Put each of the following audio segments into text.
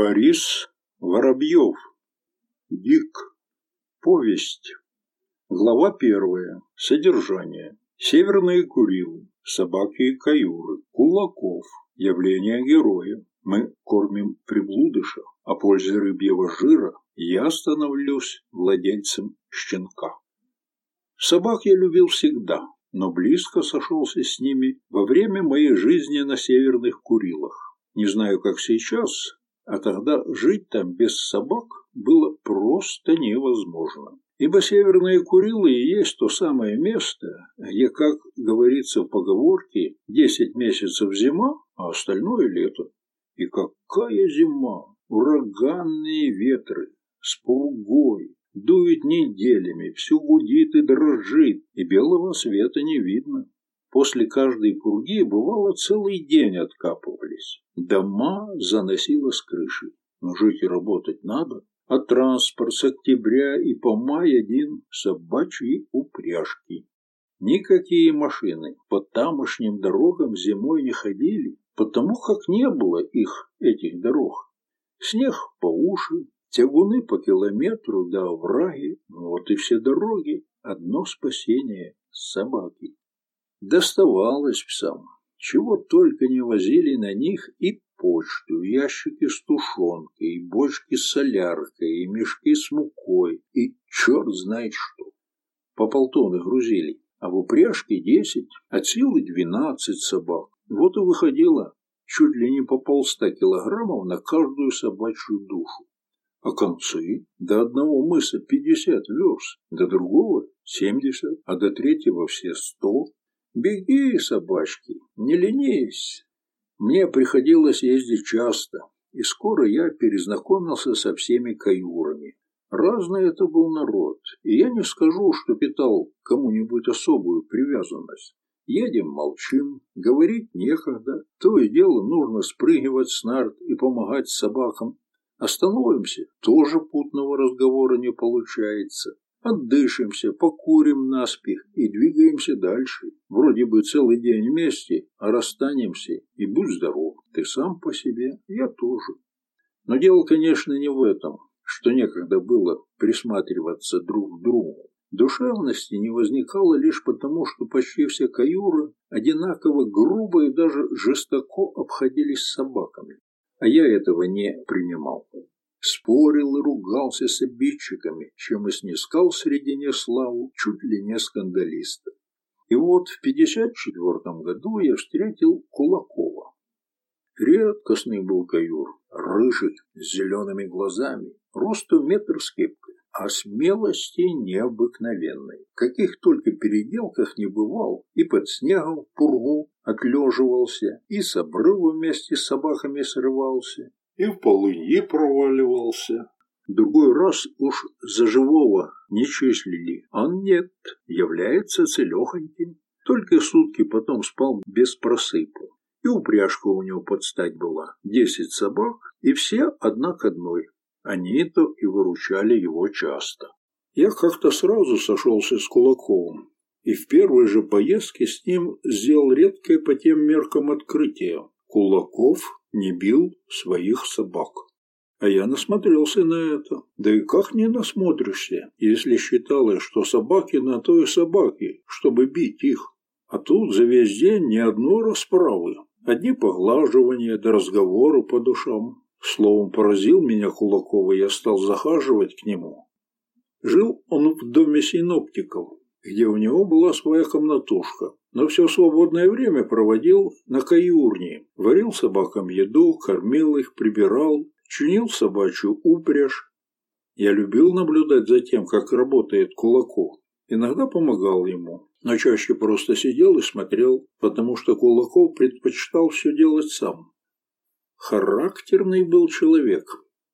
Борис Воробьев. Дик. Повесть. Глава первая. Содержание. Северные Курилы. Собаки и каюры. Кулаков. Явление героя. Мы кормим приблудыша. О пользе рыбьего жира я становлюсь владельцем щенка. Собак я любил всегда, но близко сошелся с ними во время моей жизни на Северных Курилах. Не знаю, как сейчас, а тогда жить там без собак было просто невозможно. Ибо Северные Курилы и есть то самое место, где, как говорится в поговорке, 10 месяцев зима, а остальное лето. И какая зима! Ураганные ветры с пургой, дует неделями, все гудит и дрожит, и белого света не видно. После каждой пурги бывало целый день откапывались. Дома заносило с крыши. Но жить и работать надо. А транспорт с октября и по май один собачьи упряжки. Никакие машины по тамошним дорогам зимой не ходили, потому как не было их, этих дорог. Снег по уши, тягуны по километру до овраги, вот и все дороги, одно спасение – собаки. Доставалось псам, чего только не возили на них и почту, ящики с тушенкой, и бочки с соляркой, и мешки с мукой, и черт знает что. По полтоны грузили, а в упряжке десять, от силы двенадцать собак. Вот и выходило чуть ли не по полста килограммов на каждую собачью душу. А концы до одного мыса пятьдесят верст, до другого семьдесят, а до третьего все сто. Беги, собачки, не ленись. Мне приходилось ездить часто, и скоро я перезнакомился со всеми каюрами. Разный это был народ, и я не скажу, что питал кому-нибудь особую привязанность. Едем, молчим, говорить некогда, то и дело нужно спрыгивать с нарт и помогать собакам. Остановимся, тоже путного разговора не получается. Отдышимся, покурим наспех и двигаемся дальше. Вроде бы целый день вместе, а расстанемся, и будь здоров. Ты сам по себе, я тоже. Но дело, конечно, не в этом, что некогда было присматриваться друг к другу. Душевности не возникало лишь потому, что почти все каюры одинаково грубо и даже жестоко обходились с собаками. А я этого не принимал спорил и ругался с обидчиками, чем и снискал среди них славу чуть ли не скандалиста. И вот в 54 году я встретил Кулакова. Редкостный был каюр, рыжий, с зелеными глазами, росту метр с кепкой, а смелости необыкновенной. Каких только переделках не бывал, и под снегом в пургу отлеживался, и с обрыва вместе с собаками срывался, и в полыньи проваливался. Другой раз уж за живого не числили, а нет, является целехоньким. Только сутки потом спал без просыпу. И упряжка у него подстать была. Десять собак, и все одна к одной. Они-то и выручали его часто. Я как-то сразу сошелся с Кулаковым, и в первой же поездке с ним сделал редкое по тем меркам открытие. Кулаков не бил своих собак. А я насмотрелся на это. Да и как не насмотришься, если считалось, что собаки на то и собаки, чтобы бить их. А тут за весь день ни одной расправы. Одни поглаживания до да разговору по душам. Словом, поразил меня Кулаков, и я стал захаживать к нему. Жил он в доме синоптиков, где у него была своя комнатушка, но все свободное время проводил на каюрне, варил собакам еду, кормил их, прибирал, чинил собачью упряжь. Я любил наблюдать за тем, как работает Кулаков. Иногда помогал ему, но чаще просто сидел и смотрел, потому что Кулаков предпочитал все делать сам. Характерный был человек,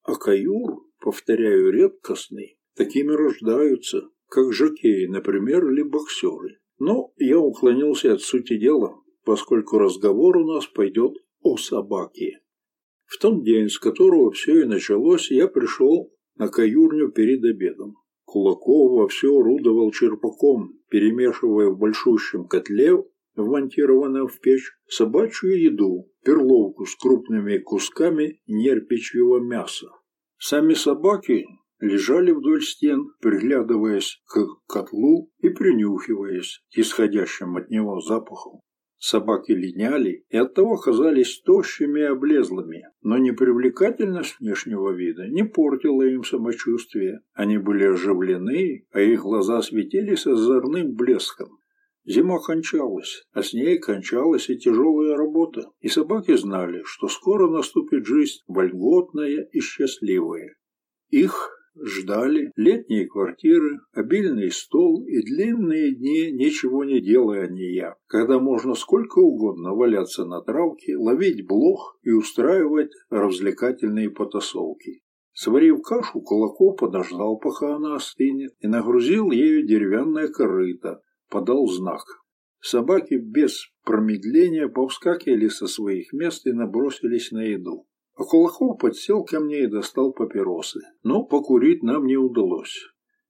а каюр, повторяю, редкостный, такими рождаются, как жокеи, например, или боксеры. Но я уклонился от сути дела, поскольку разговор у нас пойдет о собаке. В тот день, с которого все и началось, я пришел на каюрню перед обедом. Кулаков вовсю орудовал черпаком, перемешивая в большущем котле вмонтированную в печь, собачью еду, перловку с крупными кусками нерпичьего мяса. Сами собаки лежали вдоль стен, приглядываясь к котлу и принюхиваясь к исходящим от него запахам. Собаки линяли и оттого казались тощими и облезлыми, но непривлекательность внешнего вида не портила им самочувствие. Они были оживлены, а их глаза светились озорным блеском. Зима кончалась, а с ней кончалась и тяжелая работа, и собаки знали, что скоро наступит жизнь вольготная и счастливая. Их Ждали летние квартиры, обильный стол и длинные дни, ничего не делая ни я, когда можно сколько угодно валяться на травке, ловить блох и устраивать развлекательные потасовки. Сварив кашу, Кулаков подождал, пока она остынет, и нагрузил ею деревянное корыто, подал знак. Собаки без промедления повскакивали со своих мест и набросились на еду. А Кулаков подсел ко мне и достал папиросы. Но покурить нам не удалось.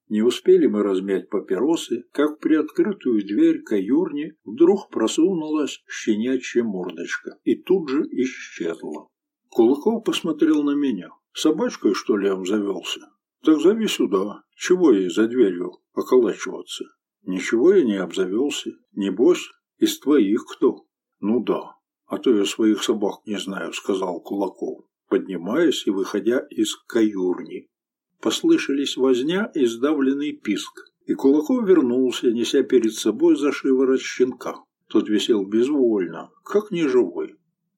Не успели мы размять папиросы, как при открытую дверь каюрни вдруг просунулась щенячья мордочка и тут же исчезла. Кулаков посмотрел на меня. Собачкой, что ли, обзавелся? Так зови сюда. Чего ей за дверью околачиваться? Ничего я не обзавелся. Небось, из твоих кто? Ну да, «А то я своих собак не знаю», — сказал Кулаков, поднимаясь и выходя из каюрни. Послышались возня и сдавленный писк, и Кулаков вернулся, неся перед собой за шиворот щенка. Тот висел безвольно, как неживой.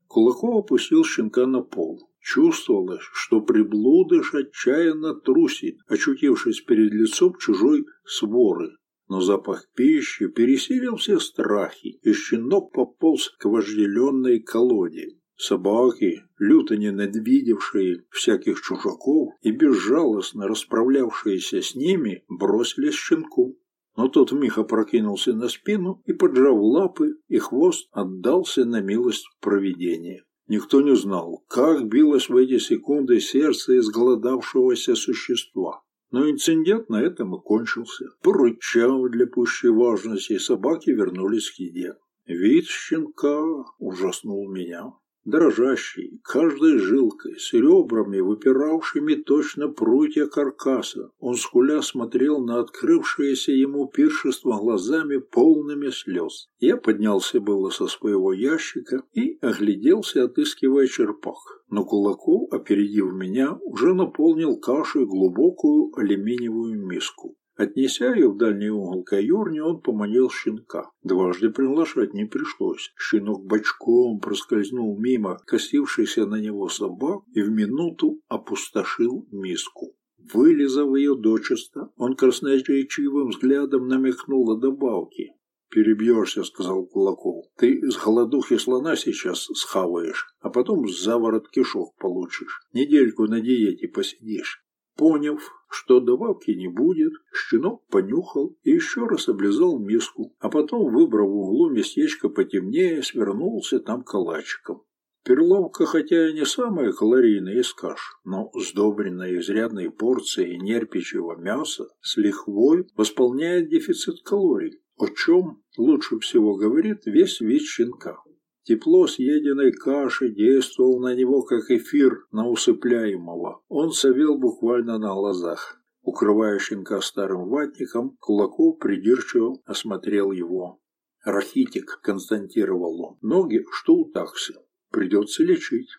Кулаков опустил щенка на пол. Чувствовалось, что приблудыш отчаянно трусит, очутившись перед лицом чужой своры, но запах пищи пересилил все страхи, и щенок пополз к вожделенной колоде. Собаки, люто ненавидевшие всяких чужаков и безжалостно расправлявшиеся с ними, бросились щенку. Но тот вмиг опрокинулся на спину и, поджав лапы, и хвост отдался на милость провидения. Никто не знал, как билось в эти секунды сердце изголодавшегося существа. Но инцидент на этом и кончился. Порычав для пущей важности, собаки вернулись к еде. Вид щенка ужаснул меня дрожащий, каждой жилкой, с ребрами, выпиравшими точно прутья каркаса. Он скуля смотрел на открывшееся ему пиршество глазами полными слез. Я поднялся было со своего ящика и огляделся, отыскивая черпак. Но Кулаков, опередив меня, уже наполнил кашей глубокую алюминиевую миску. Отнеся ее в дальний угол каюрни, он поманил щенка. Дважды приглашать не пришлось. Щенок бочком проскользнул мимо косившихся на него собак и в минуту опустошил миску. Вылезав ее дочисто, он красноречивым взглядом намекнул о добавке. «Перебьешься», — сказал Кулаков. «Ты с голодухи слона сейчас схаваешь, а потом заворот кишок получишь. Недельку на диете посидишь. Поняв, что добавки не будет, щенок понюхал и еще раз облизал миску, а потом, выбрав в углу местечко потемнее, свернулся там калачиком. Перловка, хотя и не самая калорийная из каш, но сдобренная изрядной порцией нерпичьего мяса с лихвой восполняет дефицит калорий, о чем лучше всего говорит весь вид щенка. Тепло съеденной каши действовал на него, как эфир на усыпляемого. Он совел буквально на глазах. Укрывая щенка старым ватником, Кулаков придирчиво осмотрел его. «Рахитик», — константировал он, — «ноги, что у такси. Придется лечить».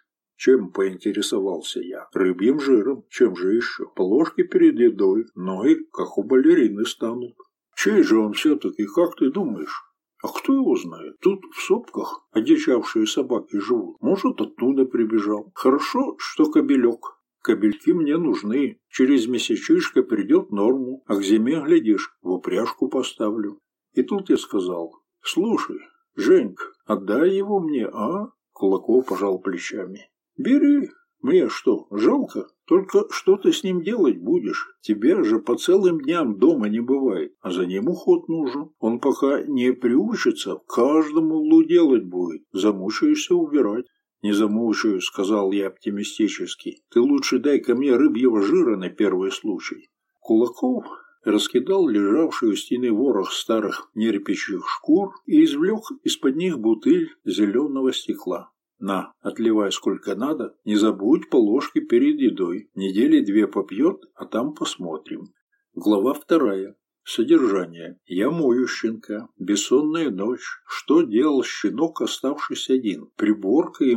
Чем поинтересовался я? Рыбьим жиром. Чем же еще? По перед едой. Ноги, как у балерины, станут. Чей же он все-таки, как ты думаешь? А кто его знает? Тут в сопках одичавшие собаки живут. Может, оттуда прибежал. Хорошо, что кобелек. Кобельки мне нужны. Через месячишко придет норму, а к зиме, глядишь, в упряжку поставлю. И тут я сказал, слушай, Женька, отдай его мне, а? Кулаков пожал плечами. Бери, мне что, жалко? Только что ты с ним делать будешь? Тебе же по целым дням дома не бывает, а за ним уход нужен. Он пока не приучится, каждому углу делать будет. Замучаешься убирать. «Не замучаю», — сказал я оптимистически. «Ты лучше дай ко мне рыбьего жира на первый случай». Кулаков раскидал лежавший у стены ворох старых нерпичьих шкур и извлек из-под них бутыль зеленого стекла. На, отливай сколько надо, не забудь по ложке перед едой. Недели две попьет, а там посмотрим. Глава вторая. Содержание. Я мою щенка. Бессонная ночь. Что делал щенок, оставшись один? Приборка и,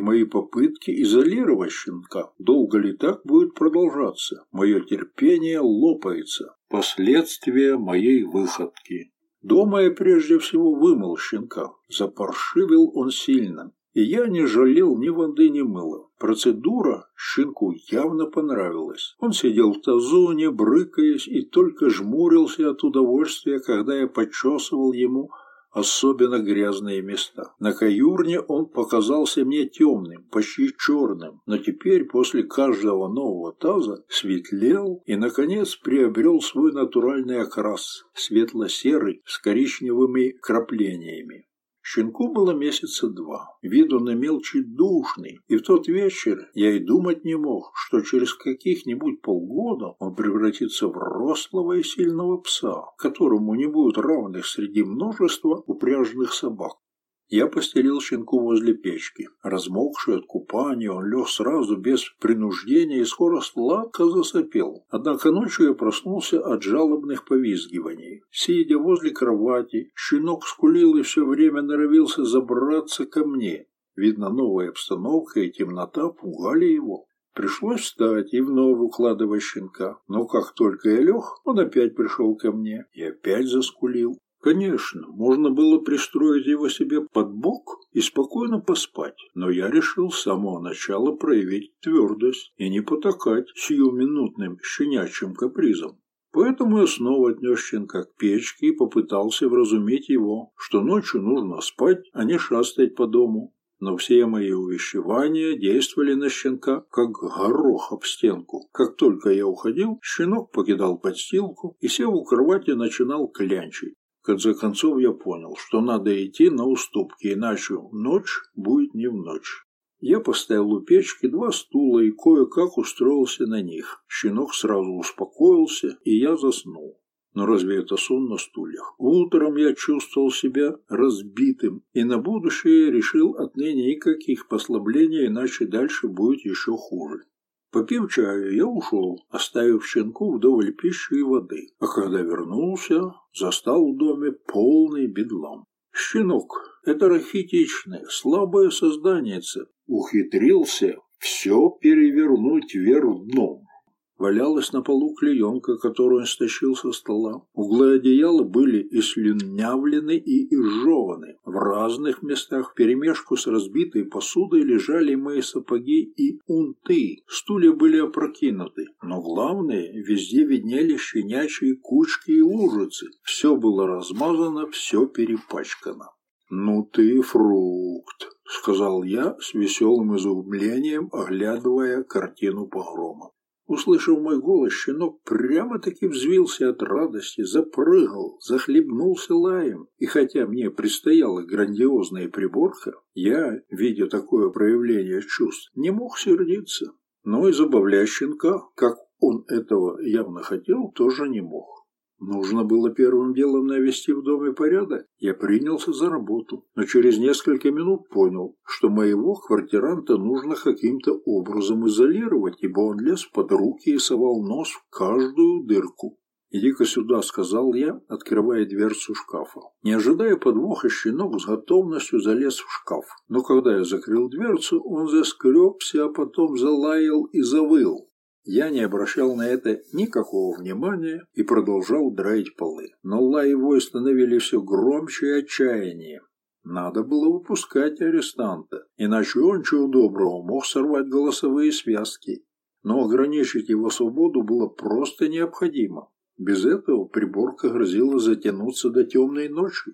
мои попытки изолировать щенка. Долго ли так будет продолжаться? Мое терпение лопается. Последствия моей выходки. Дома я прежде всего вымыл щенка. Запаршивил он сильно. И я не жалел ни воды, ни мыла. Процедура щенку явно понравилась. Он сидел в тазу, не брыкаясь, и только жмурился от удовольствия, когда я почесывал ему особенно грязные места. На каюрне он показался мне темным, почти черным, но теперь после каждого нового таза светлел и, наконец, приобрел свой натуральный окрас – светло-серый с коричневыми краплениями. Щенку было месяца два. Вид он имел душный, и в тот вечер я и думать не мог, что через каких-нибудь полгода он превратится в рослого и сильного пса, которому не будет равных среди множества упряжных собак. Я постелил щенку возле печки. Размокший от купания, он лег сразу, без принуждения, и скоро сладко засопел. Однако ночью я проснулся от жалобных повизгиваний. Сидя возле кровати, щенок скулил и все время норовился забраться ко мне. Видно, новая обстановка и темнота пугали его. Пришлось встать и вновь укладывать щенка. Но как только я лег, он опять пришел ко мне и опять заскулил. Конечно, можно было пристроить его себе под бок и спокойно поспать, но я решил с самого начала проявить твердость и не потакать сиюминутным щенячьим капризом. Поэтому я снова отнес щенка к печке и попытался вразумить его, что ночью нужно спать, а не шастать по дому. Но все мои увещевания действовали на щенка, как горох об стенку. Как только я уходил, щенок покидал подстилку и, сев у кровати, начинал клянчить. Конце концов я понял, что надо идти на уступки, иначе ночь будет не в ночь. Я поставил у печки два стула и кое-как устроился на них. Щенок сразу успокоился, и я заснул. Но разве это сон на стульях? Утром я чувствовал себя разбитым, и на будущее решил отныне никаких послаблений, иначе дальше будет еще хуже. Попив чаю, я ушел, оставив щенку вдоволь пищи и воды. А когда вернулся, застал в доме полный бедлам. Щенок, это рахитичное, слабое создание, ухитрился все перевернуть вверх дном. Валялась на полу клеенка, которую он стащил со стола. Углы одеяла были и слюнявлены, и изжеваны. В разных местах вперемешку с разбитой посудой лежали мои сапоги и унты. Стулья были опрокинуты. Но главное, везде виднели щенячьи кучки и лужицы. Все было размазано, все перепачкано. «Ну ты фрукт», — сказал я с веселым изумлением, оглядывая картину погрома. Услышав мой голос, щенок прямо-таки взвился от радости, запрыгал, захлебнулся лаем. И хотя мне предстояла грандиозная приборка, я, видя такое проявление чувств, не мог сердиться. Но и забавлять щенка, как он этого явно хотел, тоже не мог. Нужно было первым делом навести в доме порядок. Я принялся за работу, но через несколько минут понял, что моего квартиранта нужно каким-то образом изолировать, ибо он лез под руки и совал нос в каждую дырку. «Иди-ка сюда», — сказал я, открывая дверцу шкафа. Не ожидая подвоха, щенок с готовностью залез в шкаф. Но когда я закрыл дверцу, он заскребся, а потом залаял и завыл. Я не обращал на это никакого внимания и продолжал драить полы. Но лай его становились все громче и отчаяннее. Надо было выпускать арестанта, иначе он, чего доброго, мог сорвать голосовые связки. Но ограничить его свободу было просто необходимо. Без этого приборка грозила затянуться до темной ночи.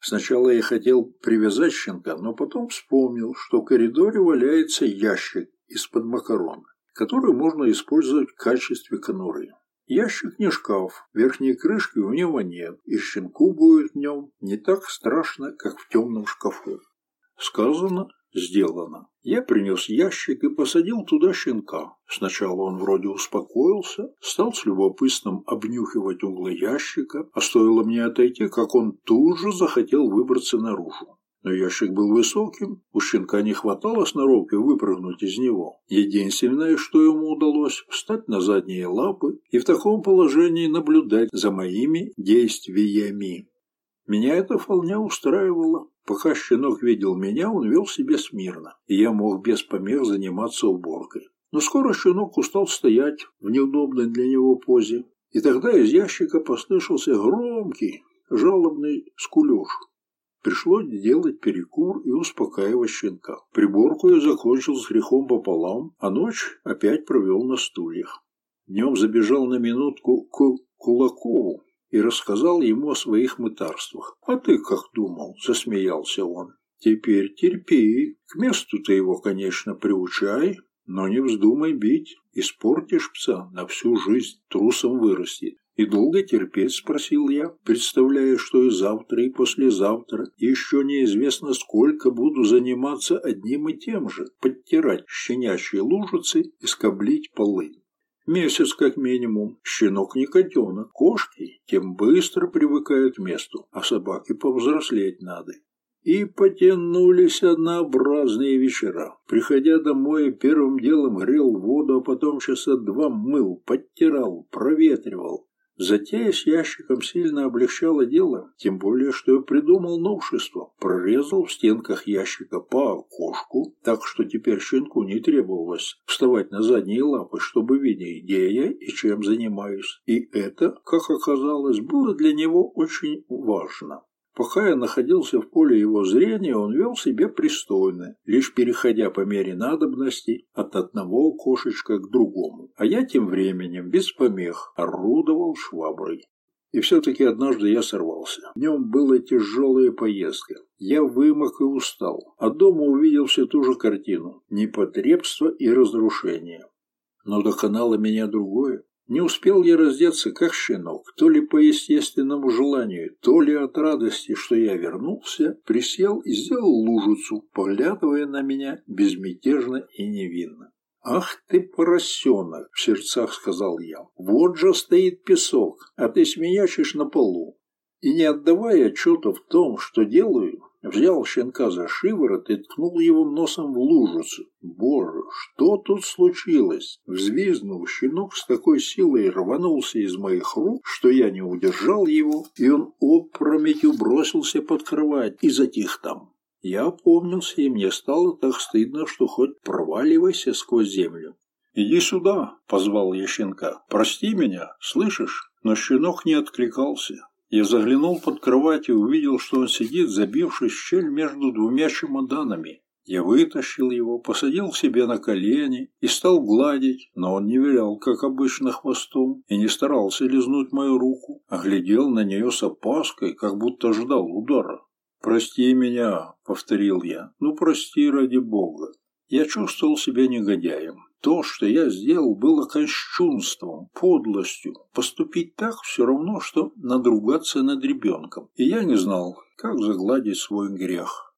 Сначала я хотел привязать щенка, но потом вспомнил, что в коридоре валяется ящик из-под макарона которую можно использовать в качестве конуры. Ящик не шкаф, верхней крышки у него нет, и щенку будет в нем не так страшно, как в темном шкафу. Сказано, сделано. Я принес ящик и посадил туда щенка. Сначала он вроде успокоился, стал с любопытством обнюхивать углы ящика, а стоило мне отойти, как он тут же захотел выбраться наружу. Но ящик был высоким, у щенка не хватало сноровки выпрыгнуть из него. Единственное, что ему удалось, встать на задние лапы и в таком положении наблюдать за моими действиями. Меня это вполне устраивало. Пока щенок видел меня, он вел себя смирно, и я мог без помех заниматься уборкой. Но скоро щенок устал стоять в неудобной для него позе, и тогда из ящика послышался громкий, жалобный скулеж. Пришлось делать перекур и успокаивать щенка. Приборку я закончил с грехом пополам, а ночь опять провел на стульях. Днем забежал на минутку к Кулакову и рассказал ему о своих мытарствах. «А ты как думал?» – засмеялся он. «Теперь терпи. К месту ты его, конечно, приучай, но не вздумай бить. Испортишь пса на всю жизнь, трусом вырастет. «И долго терпеть?» – спросил я, представляя, что и завтра, и послезавтра, еще неизвестно сколько буду заниматься одним и тем же – подтирать щенячьи лужицы и скоблить полы. Месяц как минимум. Щенок не котенок. Кошки тем быстро привыкают к месту, а собаке повзрослеть надо. И потянулись однообразные вечера. Приходя домой, первым делом грел воду, а потом часа два мыл, подтирал, проветривал, Затея с ящиком сильно облегчала дело, тем более, что я придумал новшество. Прорезал в стенках ящика по окошку, так что теперь щенку не требовалось вставать на задние лапы, чтобы видеть, где я и чем занимаюсь. И это, как оказалось, было для него очень важно. Пока я находился в поле его зрения, он вел себя пристойно, лишь переходя по мере надобности от одного кошечка к другому. А я тем временем, без помех, орудовал шваброй. И все-таки однажды я сорвался. В нем была тяжелая поездка. Я вымок и устал, а дома увидел всю ту же картину – непотребство и разрушение. Но доконало меня другое. Не успел я раздеться, как щенок, то ли по естественному желанию, то ли от радости, что я вернулся, присел и сделал лужицу, поглядывая на меня безмятежно и невинно. «Ах ты, поросенок!» — в сердцах сказал я. «Вот же стоит песок, а ты смеячишь на полу». И не отдавая отчета в том, что делаю, взял щенка за шиворот и ткнул его носом в лужицу. Боже, что тут случилось? Взвизнул щенок с такой силой рванулся из моих рук, что я не удержал его, и он опрометью бросился под кровать и затих там. Я опомнился, и мне стало так стыдно, что хоть проваливайся сквозь землю. «Иди сюда!» — позвал я щенка. «Прости меня, слышишь?» Но щенок не откликался. Я заглянул под кровать и увидел, что он сидит, забившись в щель между двумя чемоданами. Я вытащил его, посадил себе на колени и стал гладить, но он не вилял, как обычно, хвостом и не старался лизнуть мою руку, а глядел на нее с опаской, как будто ждал удара. «Прости меня», — повторил я, — «ну прости ради Бога». Я чувствовал себя негодяем. То, что я сделал, было кощунством, подлостью. Поступить так все равно, что надругаться над ребенком. И я не знал, как загладить свой грех.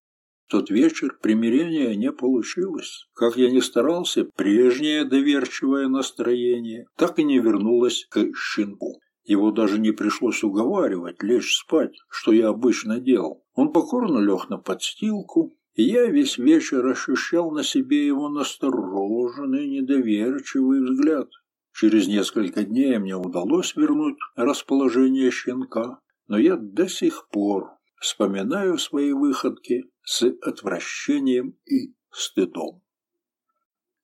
В тот вечер примирения не получилось. Как я не старался, прежнее доверчивое настроение так и не вернулось к щенку. Его даже не пришлось уговаривать лечь спать, что я обычно делал. Он покорно лег на подстилку, я весь вечер ощущал на себе его настороженный, недоверчивый взгляд. Через несколько дней мне удалось вернуть расположение щенка, но я до сих пор вспоминаю свои выходки с отвращением и стыдом.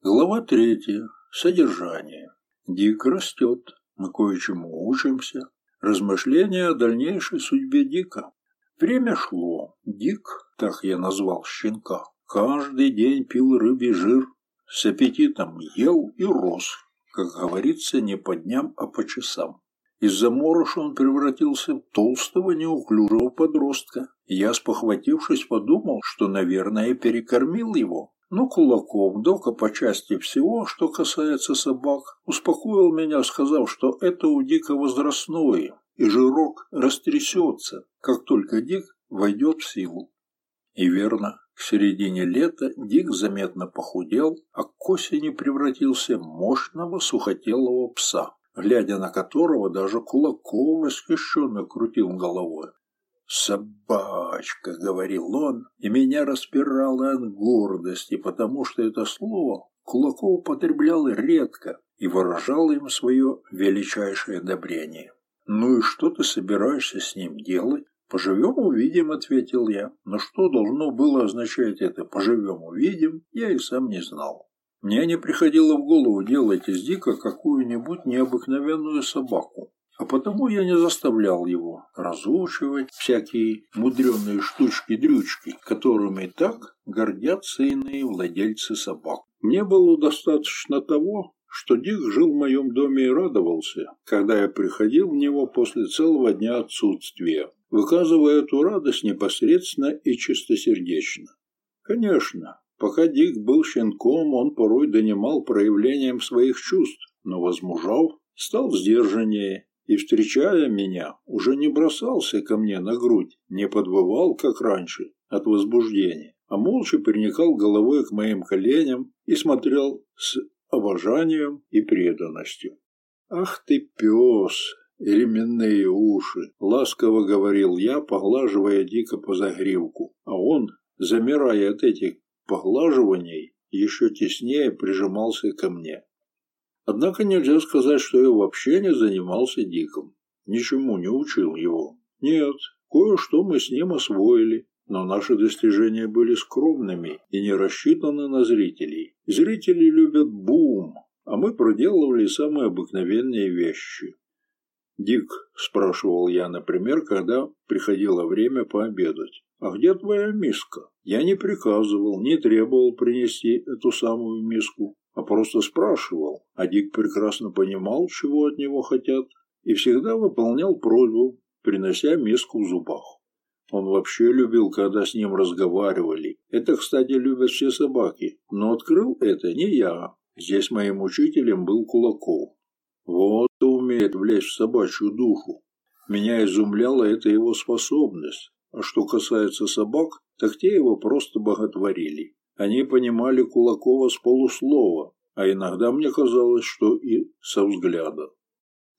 Глава третья. Содержание. Дик растет. Мы кое-чему учимся. Размышления о дальнейшей судьбе Дика. Время шло. Дик, так я назвал щенка, каждый день пил рыбий жир, с аппетитом ел и рос, как говорится, не по дням, а по часам. Из-за мороша он превратился в толстого неуклюжего подростка. Я, спохватившись, подумал, что, наверное, перекормил его. Но Кулаков, дока по части всего, что касается собак, успокоил меня, сказав, что это у Дика возрастное, и жирок растрясется, как только Дик войдет в силу. И верно, К середине лета Дик заметно похудел, а к осени превратился в мощного сухотелого пса, глядя на которого даже Кулаков восхищенно крутил головой. «Собачка», — говорил он, и меня распирало от гордости, потому что это слово Кулаков употреблял редко и выражал им свое величайшее одобрение. «Ну и что ты собираешься с ним делать?» «Поживем – увидим», – ответил я. Но что должно было означать это «поживем – увидим», я и сам не знал. Мне не приходило в голову делать из Дика какую-нибудь необыкновенную собаку. А потому я не заставлял его разучивать всякие мудреные штучки-дрючки, которыми так гордятся иные владельцы собак. Мне было достаточно того, что Дик жил в моем доме и радовался, когда я приходил в него после целого дня отсутствия, выказывая эту радость непосредственно и чистосердечно. Конечно, пока Дик был щенком, он порой донимал проявлением своих чувств, но, возмужав, стал сдержаннее и, встречая меня, уже не бросался ко мне на грудь, не подвывал, как раньше, от возбуждения, а молча приникал головой к моим коленям и смотрел с обожанием и преданностью. «Ах ты, пес!» ременные уши, ласково говорил я, поглаживая дико по загривку, а он, замирая от этих поглаживаний, еще теснее прижимался ко мне. Однако нельзя сказать, что я вообще не занимался диком, ничему не учил его. Нет, кое-что мы с ним освоили, но наши достижения были скромными и не рассчитаны на зрителей. Зрители любят бум, а мы проделывали самые обыкновенные вещи. «Дик», — спрашивал я, например, когда приходило время пообедать, «а где твоя миска?» Я не приказывал, не требовал принести эту самую миску, а просто спрашивал, а Дик прекрасно понимал, чего от него хотят, и всегда выполнял просьбу, принося миску в зубах. Он вообще любил, когда с ним разговаривали. Это, кстати, любят все собаки. Но открыл это не я. Здесь моим учителем был Кулаков. Вот умеет влезть в собачью душу. Меня изумляла эта его способность. А что касается собак, так те его просто боготворили. Они понимали Кулакова с полуслова, а иногда мне казалось, что и со взгляда.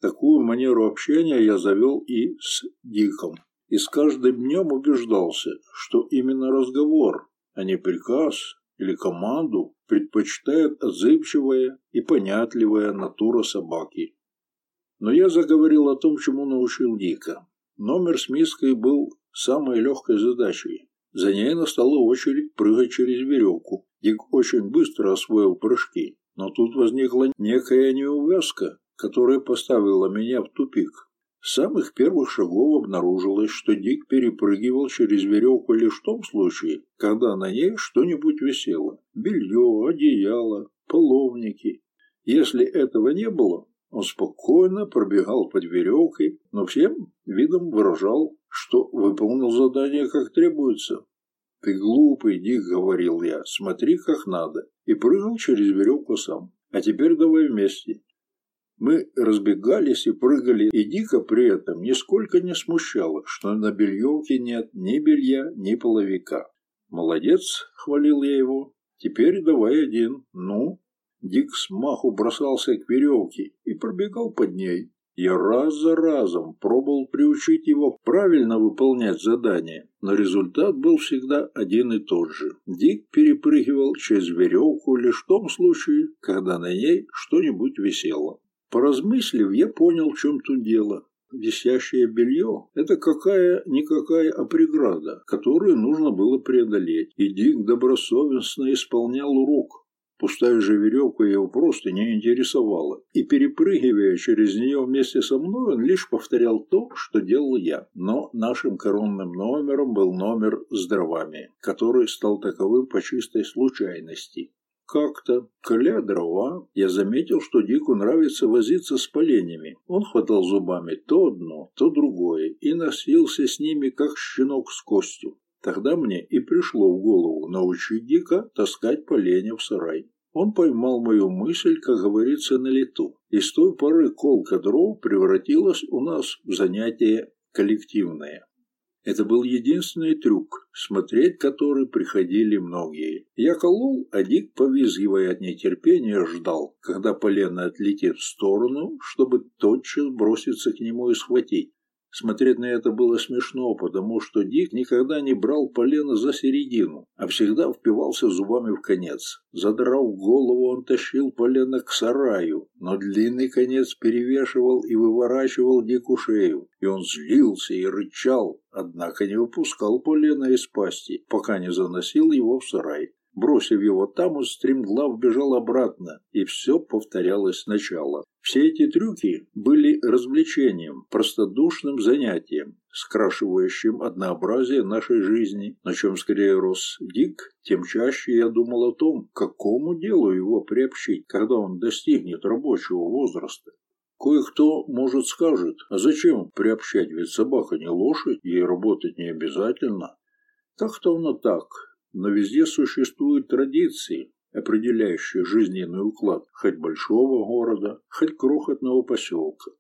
Такую манеру общения я завел и с Диком, и с каждым днем убеждался, что именно разговор, а не приказ или команду предпочитает отзывчивая и понятливая натура собаки. Но я заговорил о том, чему научил Дика. Номер с миской был самой легкой задачей. За ней настала очередь прыгать через веревку. Дик очень быстро освоил прыжки, но тут возникла некая неувязка, которая поставила меня в тупик. С самых первых шагов обнаружилось, что Дик перепрыгивал через веревку лишь в том случае, когда на ней что-нибудь висело. Белье, одеяло, половники. Если этого не было, он спокойно пробегал под веревкой, но всем видом выражал, что выполнил задание как требуется. «Ты глупый, Дик», — говорил я, — «смотри, как надо». И прыгал через веревку сам. «А теперь давай вместе». Мы разбегались и прыгали, и Дика при этом нисколько не смущало, что на бельевке нет ни белья, ни половика. «Молодец», — хвалил я его, — «теперь давай один, ну». Дик смаху бросался к веревке и пробегал под ней. Я раз за разом пробовал приучить его правильно выполнять задание, но результат был всегда один и тот же. Дик перепрыгивал через веревку лишь в том случае, когда на ней что-нибудь висело. Поразмыслив, я понял, в чем тут дело. Висящее белье – это какая-никакая а которую нужно было преодолеть, и Дик добросовестно исполнял урок. Пустая же веревка его просто не интересовала, и, перепрыгивая через нее вместе со мной, он лишь повторял то, что делал я. Но нашим коронным номером был номер с дровами, который стал таковым по чистой случайности. Как-то, коля дрова, я заметил, что Дику нравится возиться с поленьями. Он хватал зубами то одно, то другое и носился с ними, как щенок с костью. Тогда мне и пришло в голову научить Дика таскать поленья в сарай. Он поймал мою мысль, как говорится, на лету. И с той поры колка дров превратилась у нас в занятие коллективное. Это был единственный трюк, смотреть который приходили многие. Я колол, а Дик, повизгивая от нетерпения, ждал, когда полено отлетит в сторону, чтобы тотчас броситься к нему и схватить. Смотреть на это было смешно, потому что Дик никогда не брал полено за середину, а всегда впивался зубами в конец. Задрав голову, он тащил полено к сараю, но длинный конец перевешивал и выворачивал Дику шею, и он злился и рычал, однако не выпускал полено из пасти, пока не заносил его в сарай. Бросив его там, он стремглав бежал обратно, и все повторялось сначала. Все эти трюки были развлечением, простодушным занятием, скрашивающим однообразие нашей жизни. На чем скорее рос Дик, тем чаще я думал о том, к какому делу его приобщить, когда он достигнет рабочего возраста. Кое-кто, может, скажет, а зачем приобщать, ведь собака не лошадь, ей работать не обязательно. Так-то оно так, но везде существуют традиции, определяющие жизненный уклад хоть большого города, хоть крохотного поселка.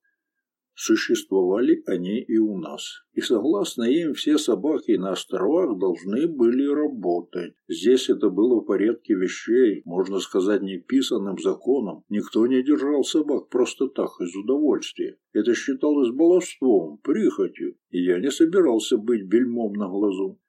Существовали они и у нас, и согласно им все собаки на островах должны были работать. Здесь это было в порядке вещей, можно сказать, неписанным законом. Никто не держал собак просто так, из удовольствия. Это считалось баловством, прихотью, и я не собирался быть бельмом на глазу.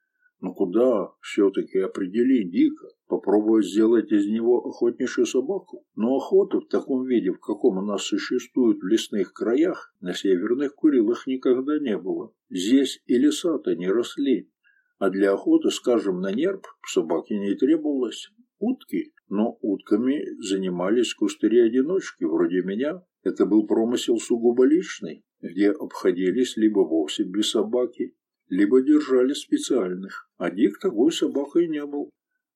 Но куда все-таки определи дико? Попробовать сделать из него охотнейшую собаку? Но охоты в таком виде, в каком она существует в лесных краях, на северных Курилах никогда не было. Здесь и леса-то не росли. А для охоты, скажем, на нерп собаки не требовалось. Утки, но утками занимались кустыри-одиночки, вроде меня. Это был промысел сугубо личный, где обходились либо вовсе без собаки, либо держали специальных, а Дик такой собакой не был.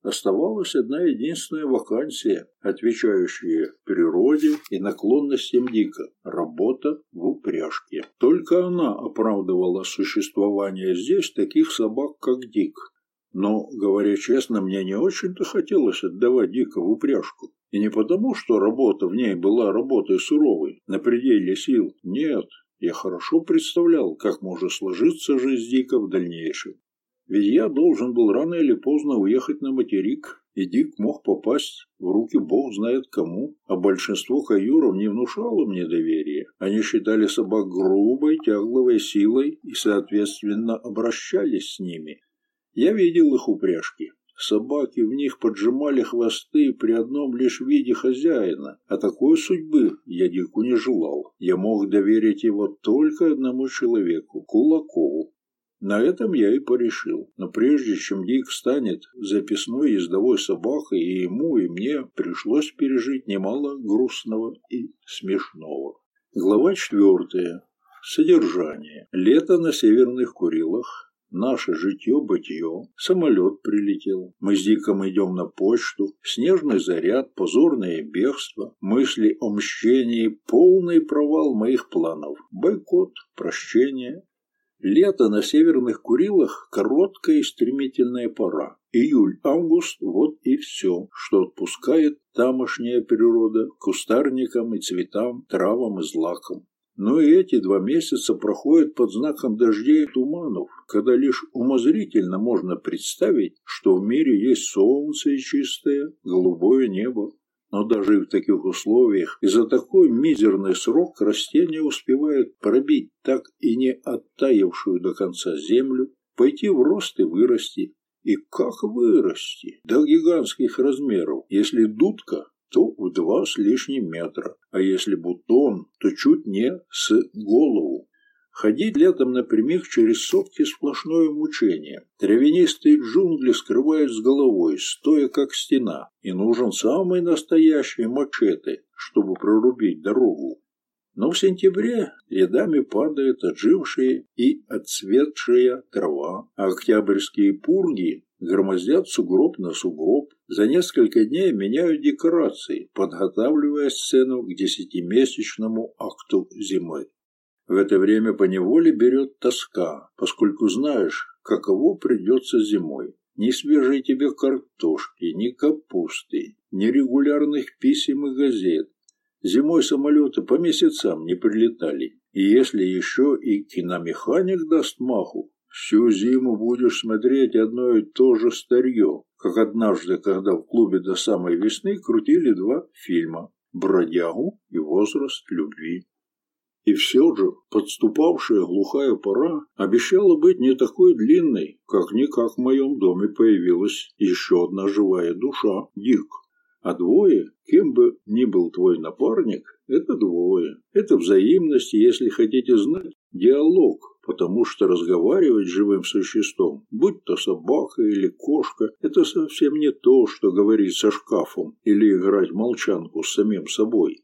Оставалась одна единственная вакансия, отвечающая природе и наклонностям Дика – работа в упряжке. Только она оправдывала существование здесь таких собак, как Дик. Но, говоря честно, мне не очень-то хотелось отдавать Дика в упряжку. И не потому, что работа в ней была работой суровой, на пределе сил. Нет, я хорошо представлял, как может сложиться жизнь Дика в дальнейшем. Ведь я должен был рано или поздно уехать на материк, и Дик мог попасть в руки бог знает кому, а большинство каюров не внушало мне доверия. Они считали собак грубой, тягловой силой и, соответственно, обращались с ними. Я видел их упряжки, Собаки в них поджимали хвосты при одном лишь виде хозяина, а такой судьбы я Дику не желал. Я мог доверить его только одному человеку – Кулакову. На этом я и порешил. Но прежде чем Дик станет записной ездовой собакой, и ему, и мне пришлось пережить немало грустного и смешного. Глава четвертая. Содержание. Лето на Северных Курилах наше житье-бытие. Самолет прилетел. Мы с Диком идем на почту. Снежный заряд, позорное бегство, мысли о мщении, полный провал моих планов. Бойкот, прощение. Лето на северных Курилах – короткая и стремительная пора. Июль-август – вот и все, что отпускает тамошняя природа кустарникам и цветам, травам и злакам. Но и эти два месяца проходят под знаком дождей и туманов, когда лишь умозрительно можно представить, что в мире есть солнце и чистое, голубое небо. Но даже в таких условиях и за такой мизерный срок растения успевают пробить так и не оттаившую до конца землю, пойти в рост и вырасти. И как вырасти? До гигантских размеров, если дудка то в два с лишним метра, а если бутон, то чуть не с голову. Ходить летом напрямик через сопки сплошное мучение. Травянистые джунгли скрывают с головой, стоя как стена, и нужен самый настоящий мачете, чтобы прорубить дорогу. Но в сентябре рядами падает отжившая и отцветшая трава, а октябрьские пурги громоздят сугроб на сугроб, за несколько дней меняют декорации, подготавливая сцену к десятимесячному акту зимы. В это время поневоле берет тоска, поскольку знаешь, каково придется зимой. Ни свежей тебе картошки, ни капусты, ни регулярных писем и газет. Зимой самолеты по месяцам не прилетали. И если еще и киномеханик даст маху, Всю зиму будешь смотреть одно и то же старье, как однажды, когда в клубе до самой весны крутили два фильма «Бродягу» и «Возраст любви». И все же подступавшая глухая пора обещала быть не такой длинной, как-никак в моем доме появилась еще одна живая душа – Дик. А двое, кем бы ни был твой напарник, это двое. Это взаимность, если хотите знать, диалог, потому что разговаривать с живым существом, будь то собака или кошка, это совсем не то, что говорить со шкафом или играть молчанку с самим собой.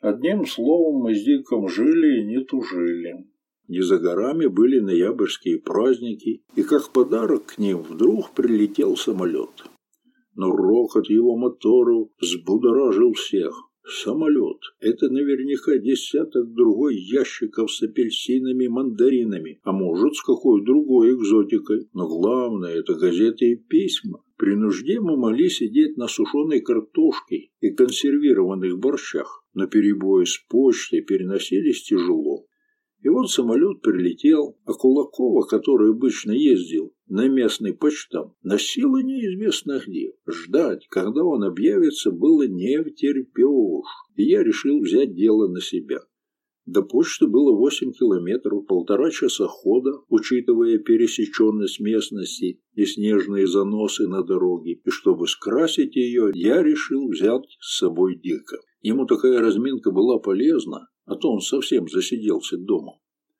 Одним словом, мы с Диком жили и не тужили. Не за горами были ноябрьские праздники, и как подарок к ним вдруг прилетел самолет но рокот его мотору взбудоражил всех. Самолет – это наверняка десяток другой ящиков с апельсинами, мандаринами, а может, с какой другой экзотикой. Но главное – это газеты и письма. При нужде мы могли сидеть на сушеной картошке и консервированных борщах, но перебои с почтой переносились тяжело. И вот самолет прилетел, а Кулакова, который обычно ездил на местный почтам, носила неизвестно где. Ждать, когда он объявится, было не втерпешь, и я решил взять дело на себя. До почты было 8 километров, полтора часа хода, учитывая пересеченность местности и снежные заносы на дороге, и чтобы скрасить ее, я решил взять с собой Дика. Ему такая разминка была полезна, а то он совсем засиделся дома.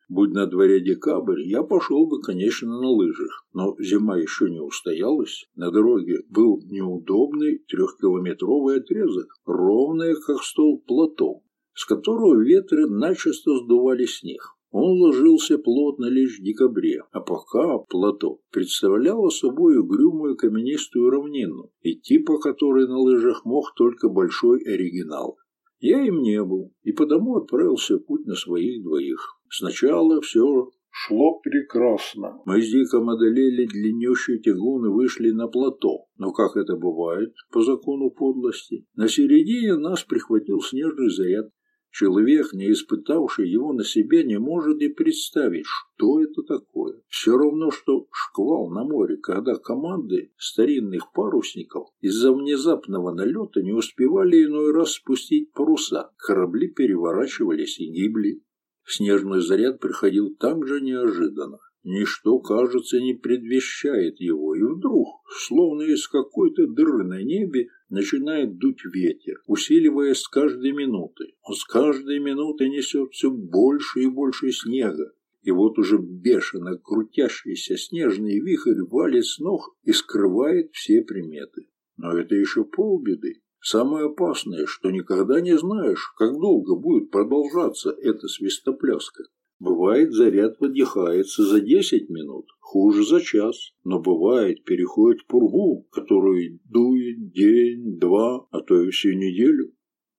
Будь на дворе декабрь, я пошел бы, конечно, на лыжах, но зима еще не устоялась. На дороге был неудобный трехкилометровый отрезок, ровное, как стол плато, с которого ветры начисто сдували снег. Он ложился плотно лишь в декабре, а пока плато представляло собой угрюмую каменистую равнину, идти по которой на лыжах мог только большой оригинал. Я им не был, и потому отправился путь на своих двоих. Сначала все шло прекрасно. Мы с Диком одолели длиннющий тягун и вышли на плато. Но как это бывает по закону подлости, на середине нас прихватил снежный заряд. Человек, не испытавший его на себе, не может и представить, что это такое. Все равно, что шквал на море, когда команды старинных парусников из-за внезапного налета не успевали иной раз спустить паруса. Корабли переворачивались и гибли. Снежный заряд приходил так же неожиданно. Ничто, кажется, не предвещает его, и вдруг, словно из какой-то дыры на небе, начинает дуть ветер, усиливаясь с каждой минутой. Он с каждой минутой несет все больше и больше снега. И вот уже бешено крутящийся снежный вихрь валит с ног и скрывает все приметы. Но это еще полбеды. Самое опасное, что никогда не знаешь, как долго будет продолжаться эта свистопляска. Бывает, заряд подъехается за 10 минут, хуже за час, но бывает, переходит пургу, которую дует день, два, а то и всю неделю.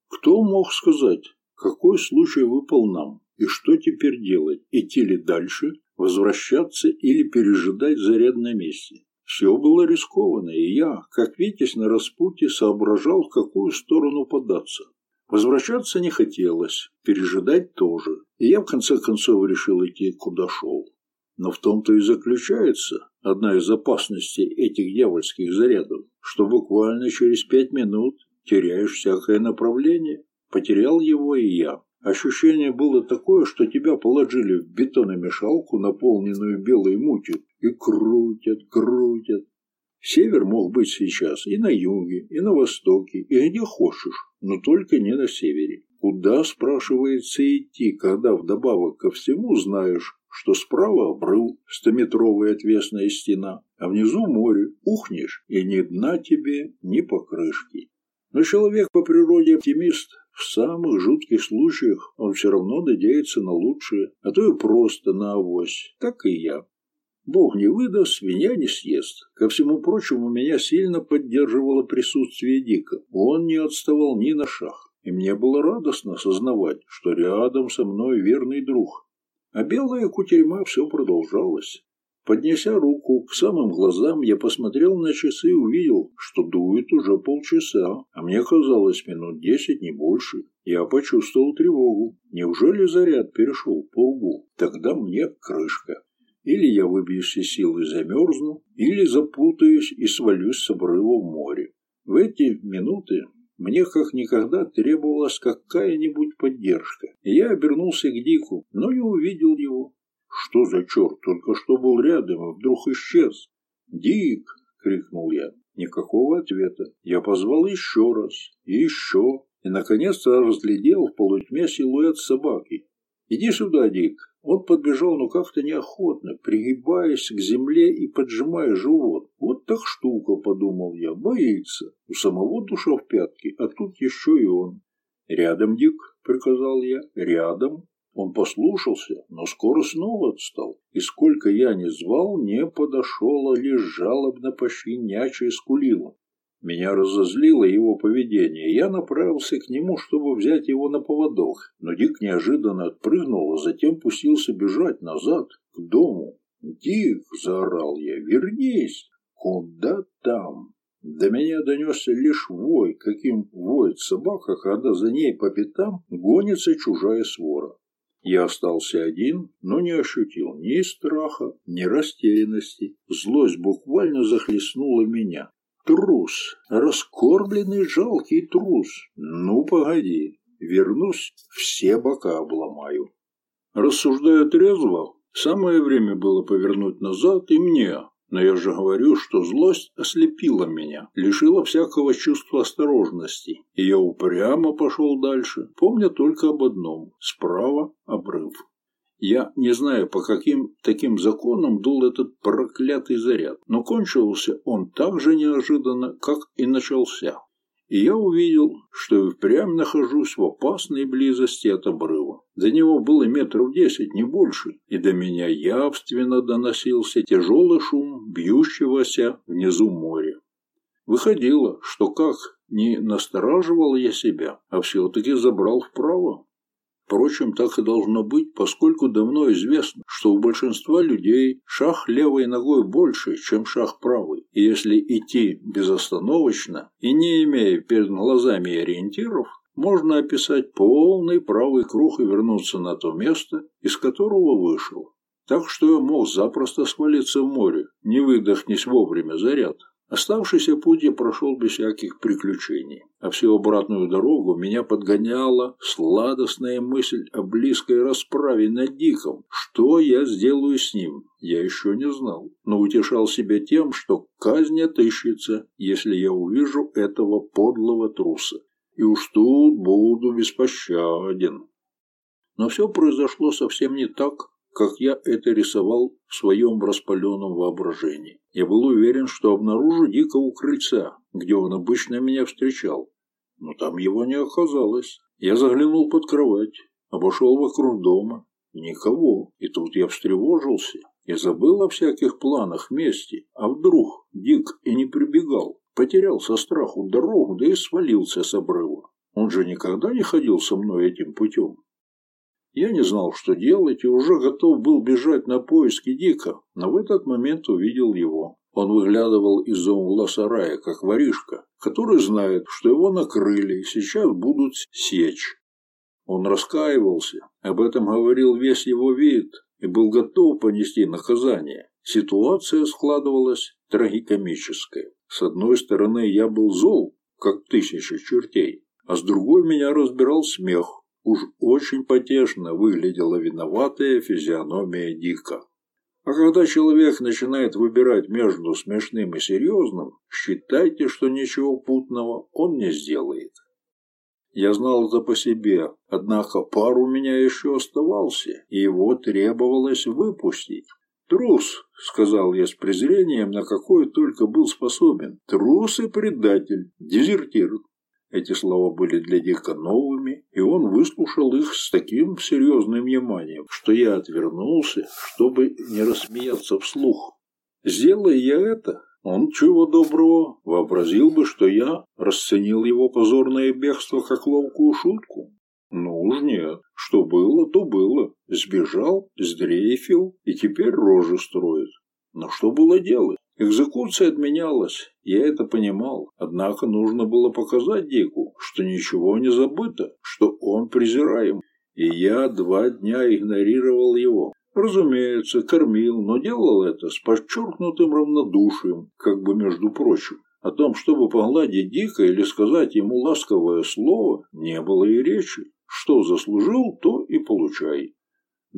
Кто мог сказать, какой случай выпал нам, и что теперь делать, идти ли дальше, возвращаться или пережидать заряд на месте? Все было рискованно, и я, как Витязь на распутье, соображал, в какую сторону податься. Возвращаться не хотелось, пережидать тоже, и я в конце концов решил идти, куда шел. Но в том-то и заключается одна из опасностей этих дьявольских зарядов, что буквально через пять минут теряешь всякое направление. Потерял его и я. Ощущение было такое, что тебя положили в бетономешалку, наполненную белой мутью, и крутят, крутят. Север мог быть сейчас и на юге, и на востоке, и где хочешь, но только не на севере. Куда, спрашивается, идти, когда вдобавок ко всему знаешь, что справа обрыв, стометровая отвесная стена, а внизу море, ухнешь, и ни дна тебе, ни покрышки. Но человек по природе оптимист. В самых жутких случаях он все равно надеется на лучшее, а то и просто на авось, как и я. Бог не выдаст, свинья не съест. Ко всему прочему, меня сильно поддерживало присутствие Дика. Он не отставал ни на шаг. И мне было радостно осознавать, что рядом со мной верный друг. А белая кутерьма все продолжалась. Поднеся руку к самым глазам, я посмотрел на часы и увидел, что дует уже полчаса, а мне казалось минут десять, не больше. Я почувствовал тревогу. Неужели заряд перешел по углу? Тогда мне крышка. Или я выбьюсь из сил и замерзну, или запутаюсь и свалюсь с обрыва в море. В эти минуты мне как никогда требовалась какая-нибудь поддержка. Я обернулся к Дику, но не увидел его. Что за черт, только что был рядом и вдруг исчез. «Дик!» — крикнул я. Никакого ответа. Я позвал еще раз, и еще, и, наконец-то, разглядел в полутьме силуэт собаки. «Иди сюда, Дик!» Он подбежал, но как-то неохотно, пригибаясь к земле и поджимая живот. «Вот так штука», — подумал я, — «боится. У самого душа в пятке, а тут еще и он». «Рядом, Дик», — приказал я, — «рядом». Он послушался, но скоро снова отстал, и сколько я не звал, не подошел, а лишь жалобно пощенячий скулил. Меня разозлило его поведение, я направился к нему, чтобы взять его на поводок, но Дик неожиданно отпрыгнул, а затем пустился бежать назад, к дому. «Дик!» — заорал я. «Вернись!» «Куда там?» До меня донесся лишь вой, каким воет собака, когда за ней по пятам гонится чужая свора. Я остался один, но не ощутил ни страха, ни растерянности. Злость буквально захлестнула меня. Трус, раскормленный жалкий трус. Ну, погоди, вернусь, все бока обломаю. Рассуждая трезво, самое время было повернуть назад и мне, но я же говорю, что злость ослепила меня, лишила всякого чувства осторожности, и я упрямо пошел дальше, помня только об одном – справа обрыв. Я не знаю, по каким таким законам дул этот проклятый заряд, но кончился он так же неожиданно, как и начался и я увидел, что и впрямь нахожусь в опасной близости от обрыва. До него было метров десять, не больше, и до меня явственно доносился тяжелый шум бьющегося внизу моря. Выходило, что как не настораживал я себя, а все-таки забрал вправо. Впрочем, так и должно быть, поскольку давно известно, что у большинства людей шаг левой ногой больше, чем шаг правой. И если идти безостановочно и не имея перед глазами ориентиров, можно описать полный правый круг и вернуться на то место, из которого вышел. Так что я мог запросто свалиться в море, не выдохнись вовремя заряд. Оставшийся путь я прошел без всяких приключений, а всю обратную дорогу меня подгоняла сладостная мысль о близкой расправе над Диком. Что я сделаю с ним, я еще не знал, но утешал себя тем, что казнь отыщется, если я увижу этого подлого труса. И уж тут буду беспощаден. Но все произошло совсем не так, как я это рисовал в своем распаленном воображении. Я был уверен, что обнаружу Дика у крыльца, где он обычно меня встречал. Но там его не оказалось. Я заглянул под кровать, обошел вокруг дома. Никого. И тут я встревожился. Я забыл о всяких планах мести. А вдруг Дик и не прибегал? Потерял со страху дорогу, да и свалился с обрыва. Он же никогда не ходил со мной этим путем. Я не знал, что делать, и уже готов был бежать на поиски Дика, но в этот момент увидел его. Он выглядывал из-за угла сарая, как воришка, который знает, что его накрыли и сейчас будут сечь. Он раскаивался, об этом говорил весь его вид, и был готов понести наказание. Ситуация складывалась трагикомическая. С одной стороны, я был зол, как тысяча чертей, а с другой меня разбирал смех, Уж очень потешно выглядела виноватая физиономия Дика. А когда человек начинает выбирать между смешным и серьезным, считайте, что ничего путного он не сделает. Я знал это по себе, однако пар у меня еще оставался, и его требовалось выпустить. «Трус», — сказал я с презрением, на какое только был способен. «Трус и предатель, дезертир, эти слова были для Дика новыми, и он выслушал их с таким серьезным вниманием, что я отвернулся, чтобы не рассмеяться вслух. Сделай я это, он, чего доброго, вообразил бы, что я расценил его позорное бегство как ловкую шутку. Ну уж нет, что было, то было. Сбежал, сдрейфил и теперь рожи строит. Но что было делать? Экзекуция отменялась, я это понимал, однако нужно было показать Дику, что ничего не забыто, что он презираем. И я два дня игнорировал его. Разумеется, кормил, но делал это с подчеркнутым равнодушием, как бы между прочим. О том, чтобы погладить Дика или сказать ему ласковое слово, не было и речи. Что заслужил, то и получай.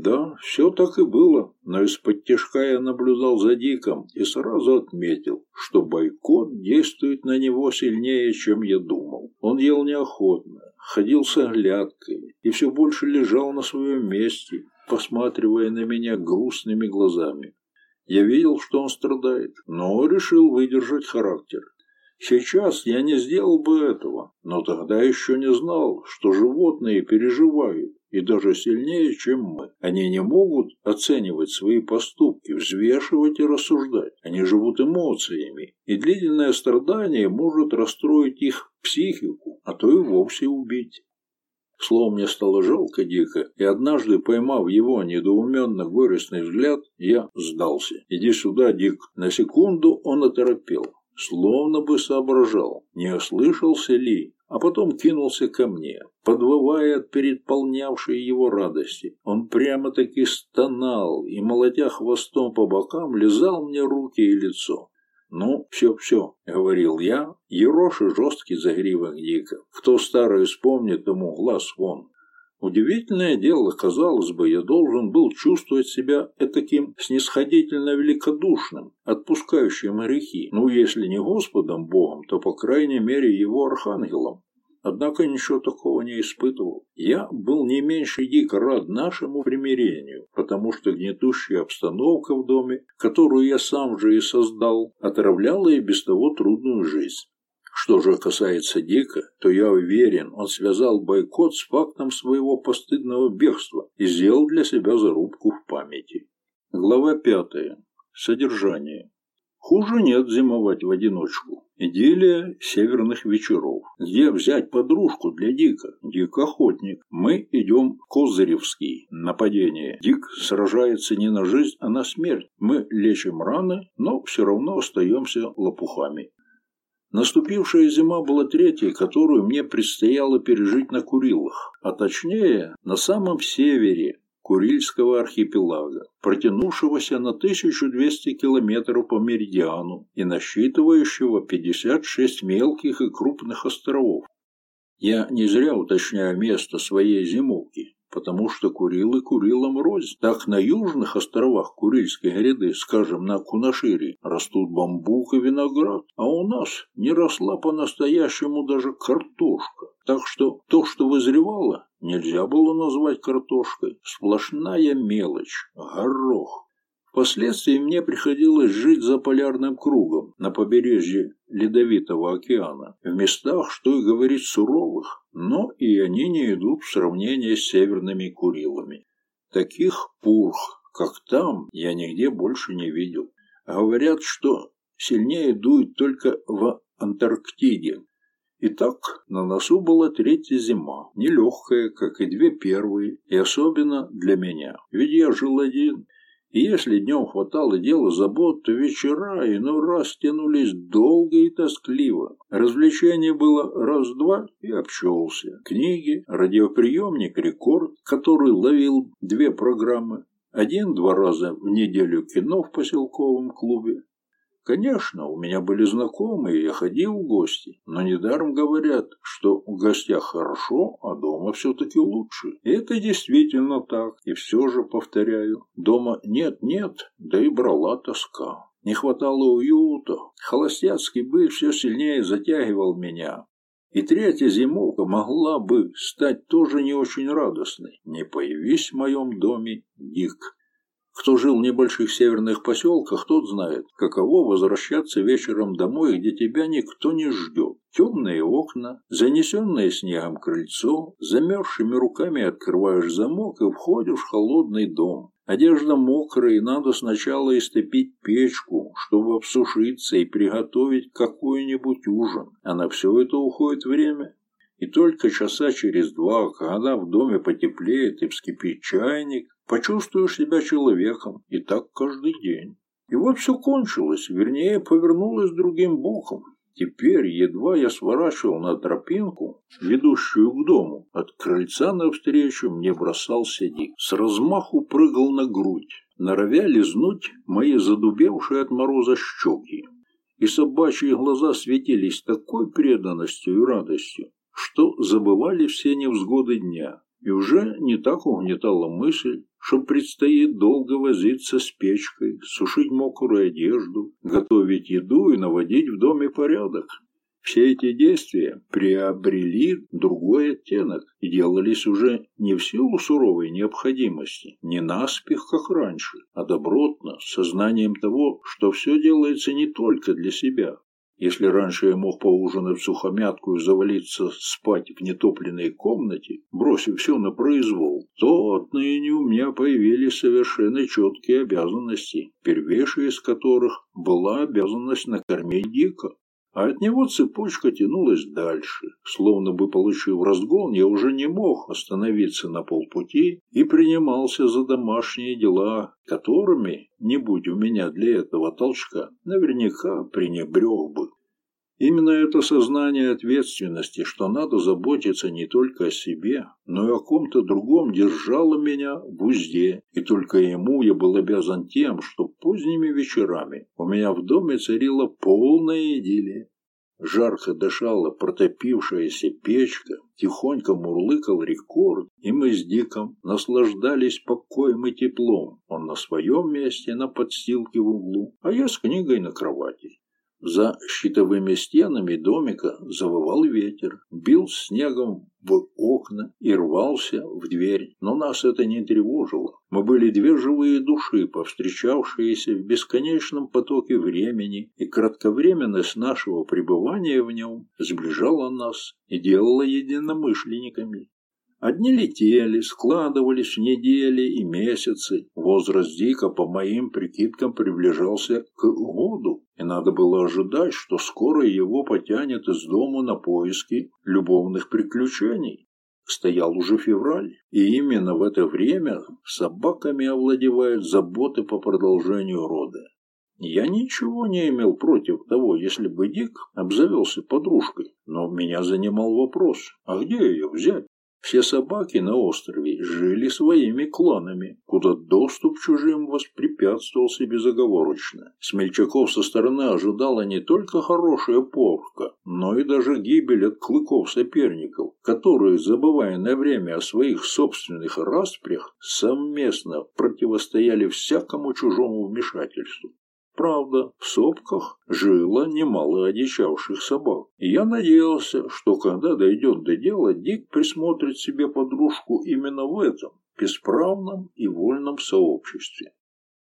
Да, все так и было, но из-под тяжка я наблюдал за Диком и сразу отметил, что бойкот действует на него сильнее, чем я думал. Он ел неохотно, ходил с оглядкой и все больше лежал на своем месте, посматривая на меня грустными глазами. Я видел, что он страдает, но решил выдержать характер. Сейчас я не сделал бы этого, но тогда еще не знал, что животные переживают, и даже сильнее, чем мы. Они не могут оценивать свои поступки, взвешивать и рассуждать. Они живут эмоциями, и длительное страдание может расстроить их психику, а то и вовсе убить. Словом, мне стало жалко дико, и однажды, поймав его недоуменно горестный взгляд, я сдался. «Иди сюда, Дик». На секунду он оторопел, словно бы соображал, не ослышался ли, а потом кинулся ко мне, подвывая от переполнявшей его радости. Он прямо-таки стонал и, молотя хвостом по бокам, лизал мне руки и лицо. «Ну, все-все», — говорил я, ероши жесткий загривок Дика. «Кто старое вспомнит, тому глаз вон». Удивительное дело, казалось бы, я должен был чувствовать себя таким снисходительно великодушным, отпускающим грехи. Ну, если не Господом Богом, то, по крайней мере, его архангелом. Однако ничего такого не испытывал. Я был не меньше дико рад нашему примирению, потому что гнетущая обстановка в доме, которую я сам же и создал, отравляла и без того трудную жизнь. Что же касается Дика, то я уверен, он связал бойкот с фактом своего постыдного бегства и сделал для себя зарубку в памяти. Глава пятая. Содержание. Хуже нет зимовать в одиночку. Идиллия северных вечеров. Где взять подружку для Дика? Дик охотник. Мы идем в Козыревский. Нападение. Дик сражается не на жизнь, а на смерть. Мы лечим раны, но все равно остаемся лопухами. Наступившая зима была третьей, которую мне предстояло пережить на Курилах, а точнее на самом севере, Курильского архипелага, протянувшегося на 1200 километров по меридиану и насчитывающего 56 мелких и крупных островов. Я не зря уточняю место своей зимовки, потому что Курилы Курилам рознь. Так на южных островах Курильской гряды, скажем, на Кунашире, растут бамбук и виноград, а у нас не росла по-настоящему даже картошка. Так что то, что вызревало, нельзя было назвать картошкой. Сплошная мелочь, горох. Впоследствии мне приходилось жить за полярным кругом на побережье Ледовитого океана, в местах, что и говорить, суровых, но и они не идут в сравнение с северными Курилами. Таких пурх, как там, я нигде больше не видел. Говорят, что сильнее дует только в Антарктиде. Итак, на носу была третья зима, нелегкая, как и две первые, и особенно для меня, ведь я жил один – если днем хватало дела забот, то вечера иной раз тянулись долго и тоскливо. Развлечение было раз-два и обчелся. Книги, радиоприемник «Рекорд», который ловил две программы, один-два раза в неделю кино в поселковом клубе, Конечно, у меня были знакомые, я ходил в гости, но недаром говорят, что в гостях хорошо, а дома все-таки лучше. Это действительно так, и все же, повторяю, дома нет-нет, да и брала тоска. Не хватало уюта, холостяцкий быт все сильнее затягивал меня. И третья зимовка могла бы стать тоже не очень радостной. Не появись в моем доме Дик. Кто жил в небольших северных поселках, тот знает, каково возвращаться вечером домой, где тебя никто не ждет. Темные окна, занесенное снегом крыльцо, замерзшими руками открываешь замок и входишь в холодный дом. Одежда мокрая, и надо сначала истопить печку, чтобы обсушиться и приготовить какой-нибудь ужин. А на все это уходит время. И только часа через два, когда в доме потеплеет и вскипит чайник, почувствуешь себя человеком, и так каждый день. И вот все кончилось, вернее, повернулось другим боком. Теперь, едва я сворачивал на тропинку, ведущую к дому, от крыльца навстречу мне бросался Дик. С размаху прыгал на грудь, норовя лизнуть мои задубевшие от мороза щеки. И собачьи глаза светились такой преданностью и радостью, что забывали все невзгоды дня. И уже не так угнетала мысль, что предстоит долго возиться с печкой, сушить мокрую одежду, готовить еду и наводить в доме порядок. Все эти действия приобрели другой оттенок и делались уже не в силу суровой необходимости, не наспех, как раньше, а добротно, с сознанием того, что все делается не только для себя, если раньше я мог поужинать в сухомятку и завалиться спать в нетопленной комнате, бросив все на произвол, то отныне у меня появились совершенно четкие обязанности, первейшая из которых была обязанность накормить Дика. А от него цепочка тянулась дальше. Словно бы получив разгон, я уже не мог остановиться на полпути и принимался за домашние дела, которыми, не будь у меня для этого толчка, наверняка пренебрег бы. Именно это сознание ответственности, что надо заботиться не только о себе, но и о ком-то другом, держало меня в узде, и только ему я был обязан тем, что поздними вечерами у меня в доме царила полная идиллия. Жарко дышала протопившаяся печка, тихонько мурлыкал рекорд, и мы с Диком наслаждались покоем и теплом. Он на своем месте, на подстилке в углу, а я с книгой на кровати. За щитовыми стенами домика завывал ветер, бил снегом в окна и рвался в дверь, но нас это не тревожило. Мы были две живые души, повстречавшиеся в бесконечном потоке времени, и кратковременность нашего пребывания в нем сближала нас и делала единомышленниками. Одни летели, складывались в недели и месяцы. Возраст Дика, по моим прикидкам, приближался к году, и надо было ожидать, что скоро его потянет из дома на поиски любовных приключений. Стоял уже февраль, и именно в это время собаками овладевают заботы по продолжению рода. Я ничего не имел против того, если бы Дик обзавелся подружкой, но меня занимал вопрос, а где ее взять? Все собаки на острове жили своими кланами, куда доступ чужим воспрепятствовался безоговорочно. Смельчаков со стороны ожидала не только хорошая порка, но и даже гибель от клыков соперников, которые, забывая на время о своих собственных распрях, совместно противостояли всякому чужому вмешательству. Правда, в сопках жило немало одичавших собак, я надеялся, что когда дойдет до дела, Дик присмотрит себе подружку именно в этом бесправном и вольном сообществе.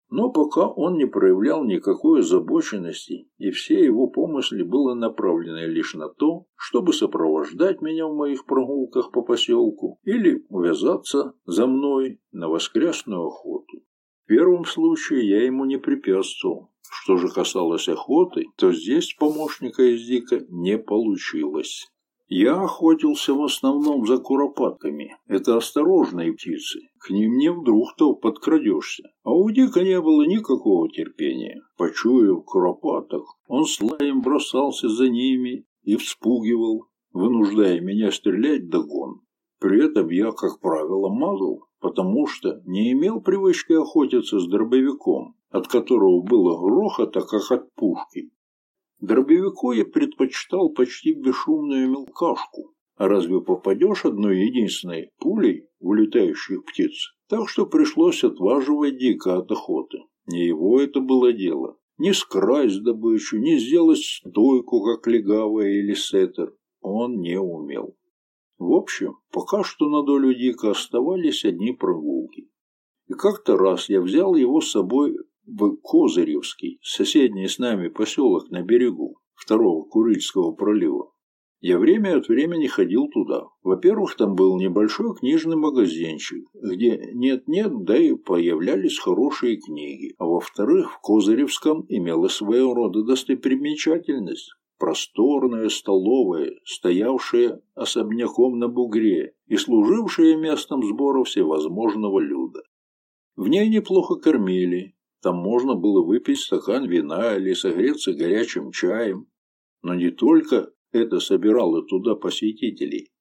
Но пока он не проявлял никакой озабоченности, и все его помысли было направлены лишь на то, чтобы сопровождать меня в моих прогулках по поселку или увязаться за мной на воскресную охоту. В первом случае я ему не препятствовал, что же касалось охоты, то здесь помощника из Дика не получилось. Я охотился в основном за куропатками. Это осторожные птицы. К ним не вдруг-то подкрадешься. А у Дика не было никакого терпения. Почуяв куропаток, он с лаем бросался за ними и вспугивал, вынуждая меня стрелять догон. При этом я, как правило, мазал, потому что не имел привычки охотиться с дробовиком от которого было грохота, как от пушки. Дробовику я предпочитал почти бесшумную мелкашку. А разве попадешь одной единственной пулей в улетающих птиц? Так что пришлось отваживать дико от охоты. Не его это было дело. Не скрасть добычу, не сделать стойку, как легавая или сеттер. Он не умел. В общем, пока что на долю Дика оставались одни прогулки. И как-то раз я взял его с собой в Козыревский, соседний с нами поселок на берегу второго Курильского пролива. Я время от времени ходил туда. Во-первых, там был небольшой книжный магазинчик, где нет-нет, да и появлялись хорошие книги. А во-вторых, в Козыревском имела своего рода достопримечательность. Просторная столовая, стоявшая особняком на бугре и служившая местом сбора всевозможного люда. В ней неплохо кормили, там можно было выпить стакан вина или согреться горячим чаем. Но не только это собирало туда посетителей.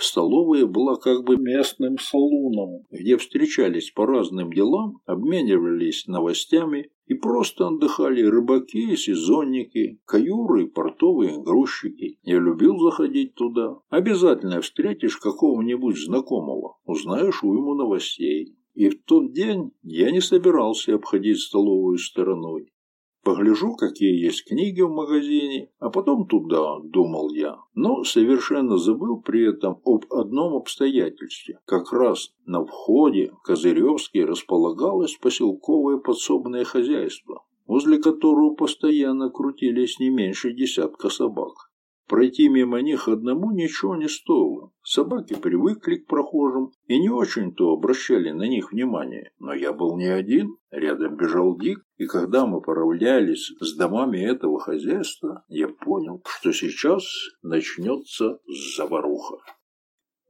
Столовая была как бы местным салуном, где встречались по разным делам, обменивались новостями и просто отдыхали рыбаки, сезонники, каюры портовые грузчики. Я любил заходить туда. Обязательно встретишь какого-нибудь знакомого, узнаешь уйму новостей. И в тот день я не собирался обходить столовую стороной. Погляжу, какие есть книги в магазине, а потом туда, думал я. Но совершенно забыл при этом об одном обстоятельстве. Как раз на входе в Козыревский располагалось поселковое подсобное хозяйство, возле которого постоянно крутились не меньше десятка собак. Пройти мимо них одному ничего не стоило. Собаки привыкли к прохожим и не очень-то обращали на них внимание. Но я был не один, рядом бежал Дик, и когда мы поравнялись с домами этого хозяйства, я понял, что сейчас начнется заваруха.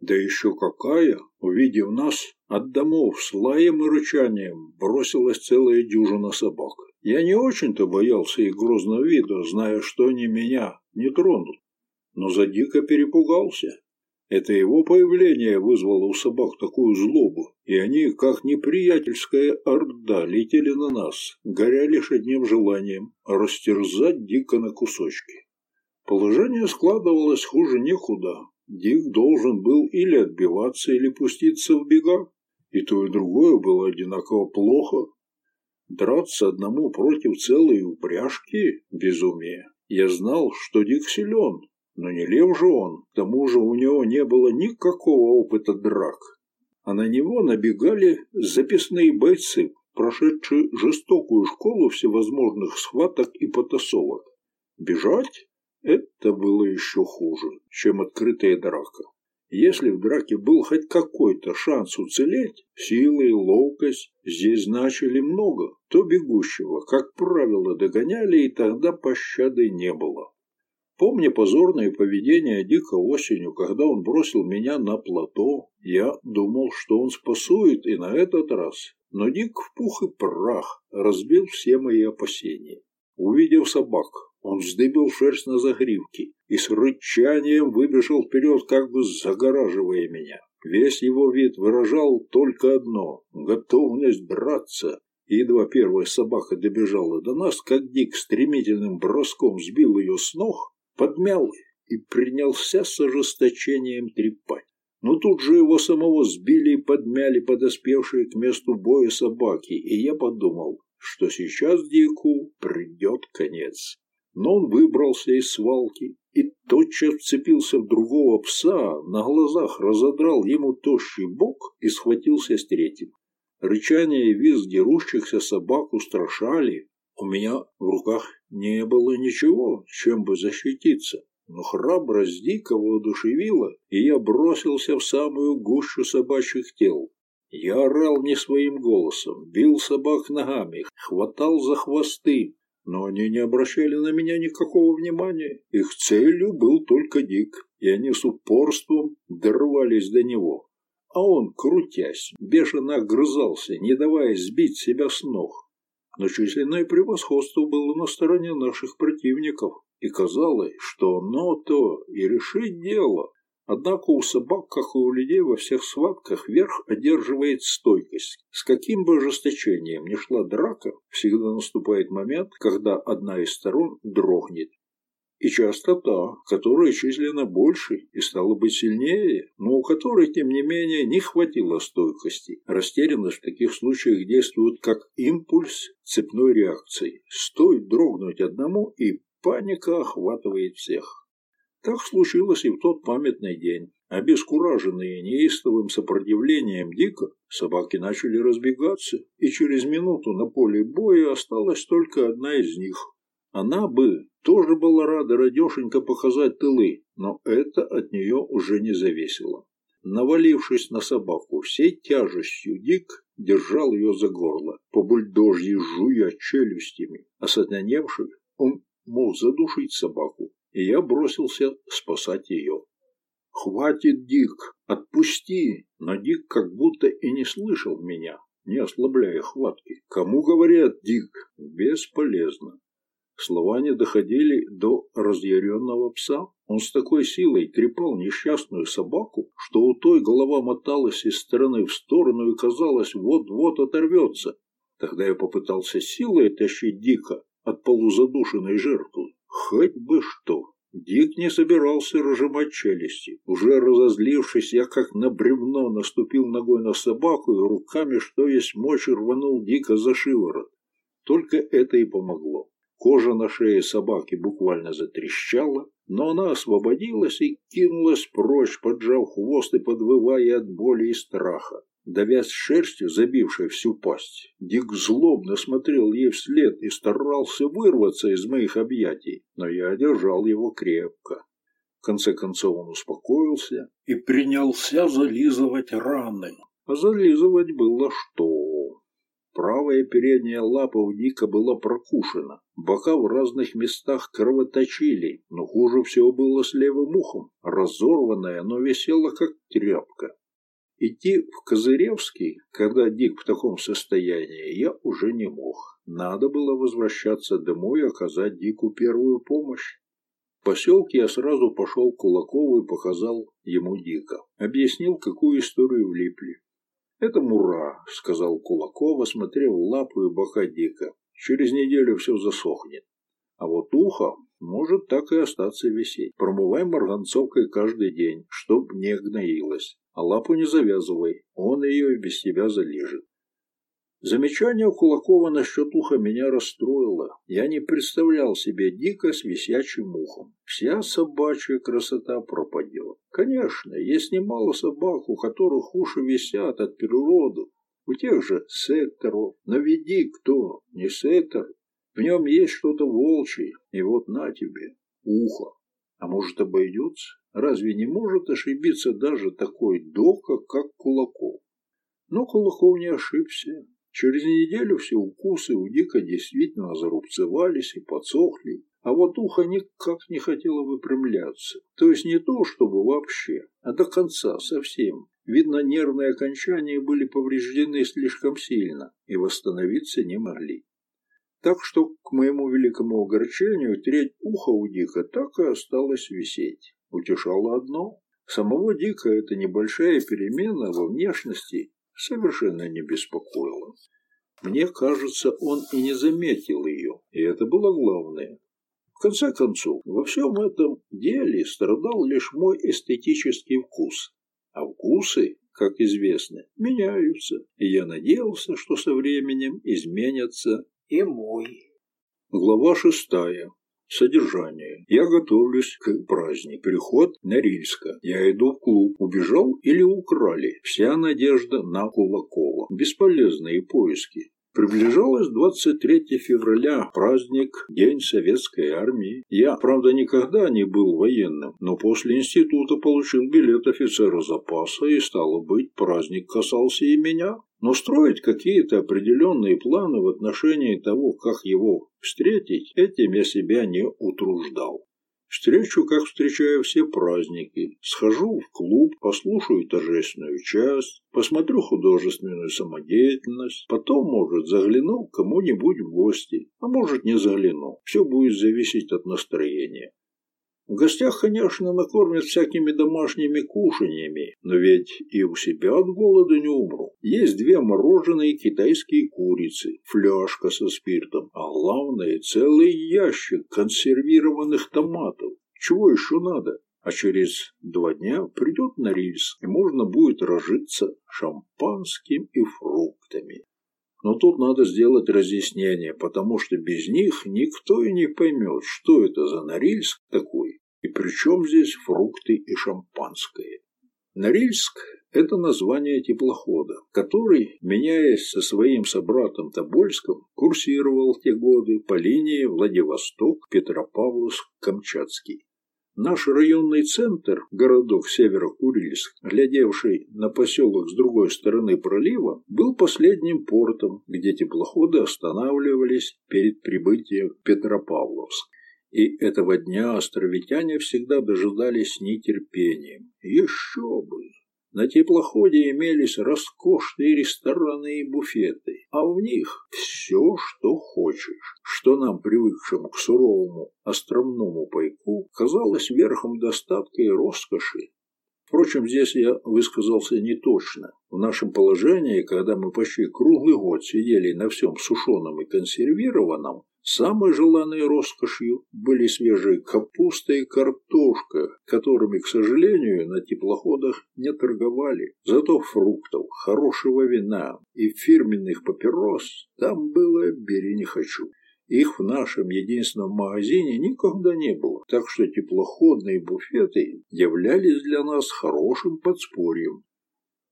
Да еще какая! Увидев нас, от домов с лаем и рычанием бросилась целая дюжина собак. Я не очень-то боялся их грозного вида, зная, что они меня не тронут но за дико перепугался. Это его появление вызвало у собак такую злобу, и они, как неприятельская орда, летели на нас, горя лишь одним желанием – растерзать Дика на кусочки. Положение складывалось хуже некуда. Дик должен был или отбиваться, или пуститься в бега, и то и другое было одинаково плохо. Драться одному против целой упряжки – безумие. Я знал, что Дик силен, но не лев же он, к тому же у него не было никакого опыта драк. А на него набегали записные бойцы, прошедшие жестокую школу всевозможных схваток и потасовок. Бежать – это было еще хуже, чем открытая драка. Если в драке был хоть какой-то шанс уцелеть, силы и ловкость здесь значили много, то бегущего, как правило, догоняли, и тогда пощады не было. Помня позорное поведение Дика осенью, когда он бросил меня на плато, я думал, что он спасует и на этот раз. Но Дик в пух и прах разбил все мои опасения. Увидев собак, он вздыбил шерсть на загривке и с рычанием выбежал вперед, как бы загораживая меня. Весь его вид выражал только одно — готовность драться. едва первая собака добежала до нас, как Дик стремительным броском сбил ее с ног, подмял и принялся с ожесточением трепать. Но тут же его самого сбили и подмяли подоспевшие к месту боя собаки, и я подумал, что сейчас Дику придет конец. Но он выбрался из свалки и тотчас вцепился в другого пса, на глазах разодрал ему тощий бок и схватился с третьим. Рычание и визг дерущихся собак устрашали, у меня в руках не было ничего, чем бы защититься, но храбрость дико воодушевила, и я бросился в самую гущу собачьих тел. Я орал не своим голосом, бил собак ногами, хватал за хвосты, но они не обращали на меня никакого внимания. Их целью был только Дик, и они с упорством дорвались до него. А он, крутясь, бешено огрызался, не давая сбить себя с ног но численное превосходство было на стороне наших противников, и казалось, что оно то и решит дело. Однако у собак, как и у людей во всех схватках, верх одерживает стойкость. С каким бы ожесточением ни шла драка, всегда наступает момент, когда одна из сторон дрогнет, и часто та, которая численно больше и стала быть сильнее, но у которой, тем не менее, не хватило стойкости. Растерянность в таких случаях действует как импульс цепной реакции. Стоит дрогнуть одному, и паника охватывает всех. Так случилось и в тот памятный день. Обескураженные неистовым сопротивлением Дика, собаки начали разбегаться, и через минуту на поле боя осталась только одна из них. Она бы тоже была рада радешенько показать тылы, но это от нее уже не зависело. Навалившись на собаку всей тяжестью, Дик держал ее за горло, по бульдожьи жуя челюстями. Сотняневший он мог задушить собаку, и я бросился спасать ее. «Хватит, Дик! Отпусти!» Но Дик как будто и не слышал меня, не ослабляя хватки. «Кому говорят, Дик?» «Бесполезно. Слова не доходили до разъяренного пса. Он с такой силой трепал несчастную собаку, что у той голова моталась из стороны в сторону и, казалось, вот-вот оторвется. Тогда я попытался силой тащить Дика от полузадушенной жертвы. Хоть бы что. Дик не собирался разжимать челюсти. Уже разозлившись, я как на бревно наступил ногой на собаку и руками, что есть мочи, рванул Дика за шиворот. Только это и помогло. Кожа на шее собаки буквально затрещала, но она освободилась и кинулась прочь, поджав хвост и подвывая от боли и страха. Давясь шерстью, забившей всю пасть, Дик злобно смотрел ей вслед и старался вырваться из моих объятий, но я одержал его крепко. В конце концов он успокоился и принялся зализывать раны. А зализывать было что? Правая передняя лапа у Дика была прокушена, бока в разных местах кровоточили, но хуже всего было с левым ухом. Разорванное, но висело как тряпка. Идти в Козыревский, когда Дик в таком состоянии, я уже не мог. Надо было возвращаться домой и оказать Дику первую помощь. В поселке я сразу пошел к Кулакову и показал ему Дика. Объяснил, какую историю влипли. «Это Мура», — сказал Кулаков, осмотрев лапу и бока Дика. «Через неделю все засохнет. А вот ухо может так и остаться висеть. Промывай марганцовкой каждый день, чтоб не гноилось. А лапу не завязывай, он ее без тебя залежит. Замечание Кулакова насчет уха меня расстроило. Я не представлял себе дико с висячим ухом. Вся собачья красота пропадет. Конечно, есть немало собак, у которых уши висят от природы. У тех же сеттеров. Но веди кто, не сеттер. В нем есть что-то волчье, и вот на тебе, ухо. А может, обойдется? Разве не может ошибиться даже такой дока, как Кулаков? Но Кулаков не ошибся. Через неделю все укусы у Дика действительно зарубцевались и подсохли, а вот ухо никак не хотело выпрямляться. То есть не то, чтобы вообще, а до конца совсем. Видно, нервные окончания были повреждены слишком сильно и восстановиться не могли. Так что, к моему великому огорчению, треть уха у Дика так и осталась висеть. Утешало одно. Самого Дика эта небольшая перемена во внешности совершенно не беспокоила. Мне кажется, он и не заметил ее, и это было главное. В конце концов, во всем этом деле страдал лишь мой эстетический вкус. А вкусы, как известно, меняются, и я надеялся, что со временем изменятся и мой. Глава шестая. Содержание. Я готовлюсь к празднику. Переход на Рильска. Я иду в клуб. Убежал или украли? Вся надежда на Кулакова. Бесполезные поиски. Приближалось 23 февраля, праздник, День Советской Армии. Я, правда, никогда не был военным, но после института получил билет офицера запаса, и, стало быть, праздник касался и меня. Но строить какие-то определенные планы в отношении того, как его встретить, этим я себя не утруждал. Встречу, как встречаю все праздники. Схожу в клуб, послушаю торжественную часть, посмотрю художественную самодеятельность, потом, может, загляну кому-нибудь в гости, а может, не загляну. Все будет зависеть от настроения. В гостях, конечно, накормят всякими домашними кушаньями, но ведь и у себя от голода не умру. Есть две мороженые китайские курицы, фляжка со спиртом, а главное целый ящик консервированных томатов. Чего еще надо? А через два дня придет на рельс, и можно будет разжиться шампанским и фруктами. Но тут надо сделать разъяснение, потому что без них никто и не поймет, что это за Норильск такой, и при чем здесь фрукты и шампанское. Норильск – это название теплохода, который, меняясь со своим собратом Тобольском, курсировал те годы по линии Владивосток-Петропавловск-Камчатский. Наш районный центр, городок Северо-Курильск, глядевший на поселок с другой стороны пролива, был последним портом, где теплоходы останавливались перед прибытием в Петропавловск. И этого дня островитяне всегда дожидались нетерпением. Еще бы! На теплоходе имелись роскошные рестораны и буфеты, а в них все, что хочешь, что нам, привыкшим к суровому островному пайку, казалось верхом достатка и роскоши. Впрочем, здесь я высказался не точно. В нашем положении, когда мы почти круглый год сидели на всем сушеном и консервированном, Самой желанной роскошью были свежие капуста и картошка, которыми, к сожалению, на теплоходах не торговали. Зато фруктов, хорошего вина и фирменных папирос там было «бери не хочу». Их в нашем единственном магазине никогда не было, так что теплоходные буфеты являлись для нас хорошим подспорьем.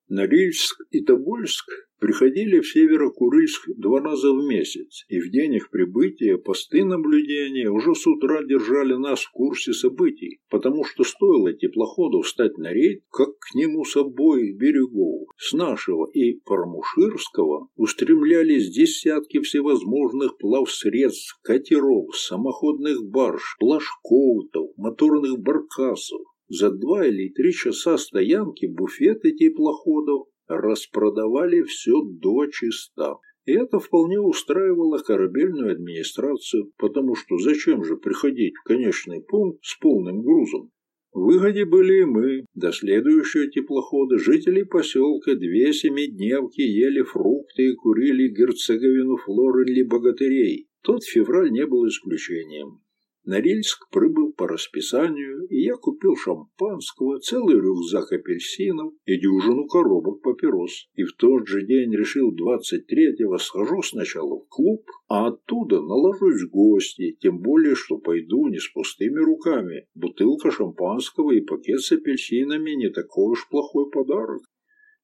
Норильск и Тобольск приходили в Северо-Курильск два раза в месяц, и в день их прибытия посты наблюдения уже с утра держали нас в курсе событий, потому что стоило теплоходу встать на рейд, как к нему с обоих берегов, с нашего и Пармуширского, устремлялись десятки всевозможных плавсредств, катеров, самоходных барж, плашкоутов, моторных баркасов. За два или три часа стоянки буфеты теплоходов распродавали все до чиста. И это вполне устраивало корабельную администрацию, потому что зачем же приходить в конечный пункт с полным грузом? В выгоде были мы. До следующего теплохода жители поселка две семидневки ели фрукты и курили герцеговину флоры или богатырей. Тот февраль не был исключением. Норильск прибыл по расписанию, и я купил шампанского, целый рюкзак апельсинов и дюжину коробок папирос. И в тот же день решил 23-го схожу сначала в клуб, а оттуда наложусь в гости, тем более, что пойду не с пустыми руками. Бутылка шампанского и пакет с апельсинами не такой уж плохой подарок.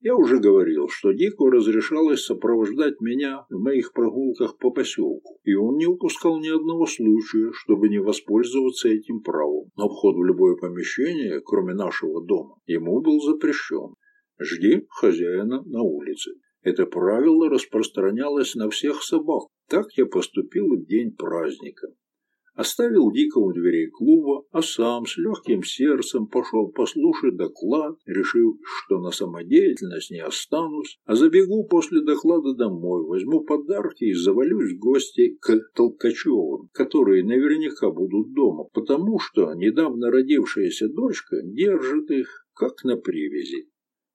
Я уже говорил, что Дику разрешалось сопровождать меня в моих прогулках по поселку, и он не упускал ни одного случая, чтобы не воспользоваться этим правом. Но вход в любое помещение, кроме нашего дома, ему был запрещен. Жди хозяина на улице. Это правило распространялось на всех собак. Так я поступил в день праздника. Оставил Дика у дверей клуба, а сам с легким сердцем пошел послушать доклад, решив, что на самодеятельность не останусь, а забегу после доклада домой, возьму подарки и завалюсь в гости к Толкачевым, которые наверняка будут дома, потому что недавно родившаяся дочка держит их как на привязи.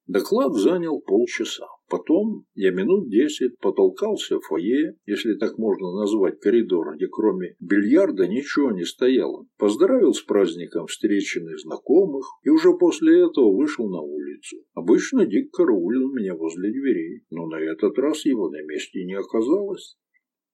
Доклад занял полчаса. Потом я минут десять потолкался в фойе, если так можно назвать коридор, где кроме бильярда ничего не стояло. Поздравил с праздником встреченных знакомых и уже после этого вышел на улицу. Обычно Дик караулил меня возле дверей, но на этот раз его на месте не оказалось.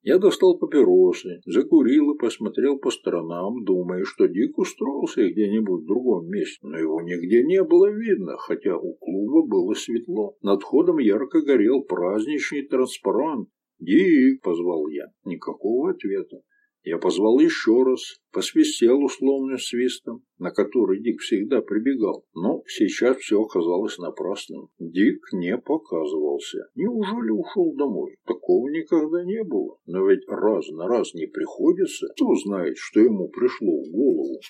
Я достал папиросы, закурил и посмотрел по сторонам, думая, что Дик устроился где-нибудь в другом месте. Но его нигде не было видно, хотя у клуба было светло. Над входом ярко горел праздничный транспарант. «Дик!» — позвал я. Никакого ответа. Я позвал еще раз, посвистел условным свистом, на который Дик всегда прибегал, но сейчас все оказалось напрасным. Дик не показывался. Неужели ушел домой? Такого никогда не было. Но ведь раз на раз не приходится. Кто знает, что ему пришло в голову?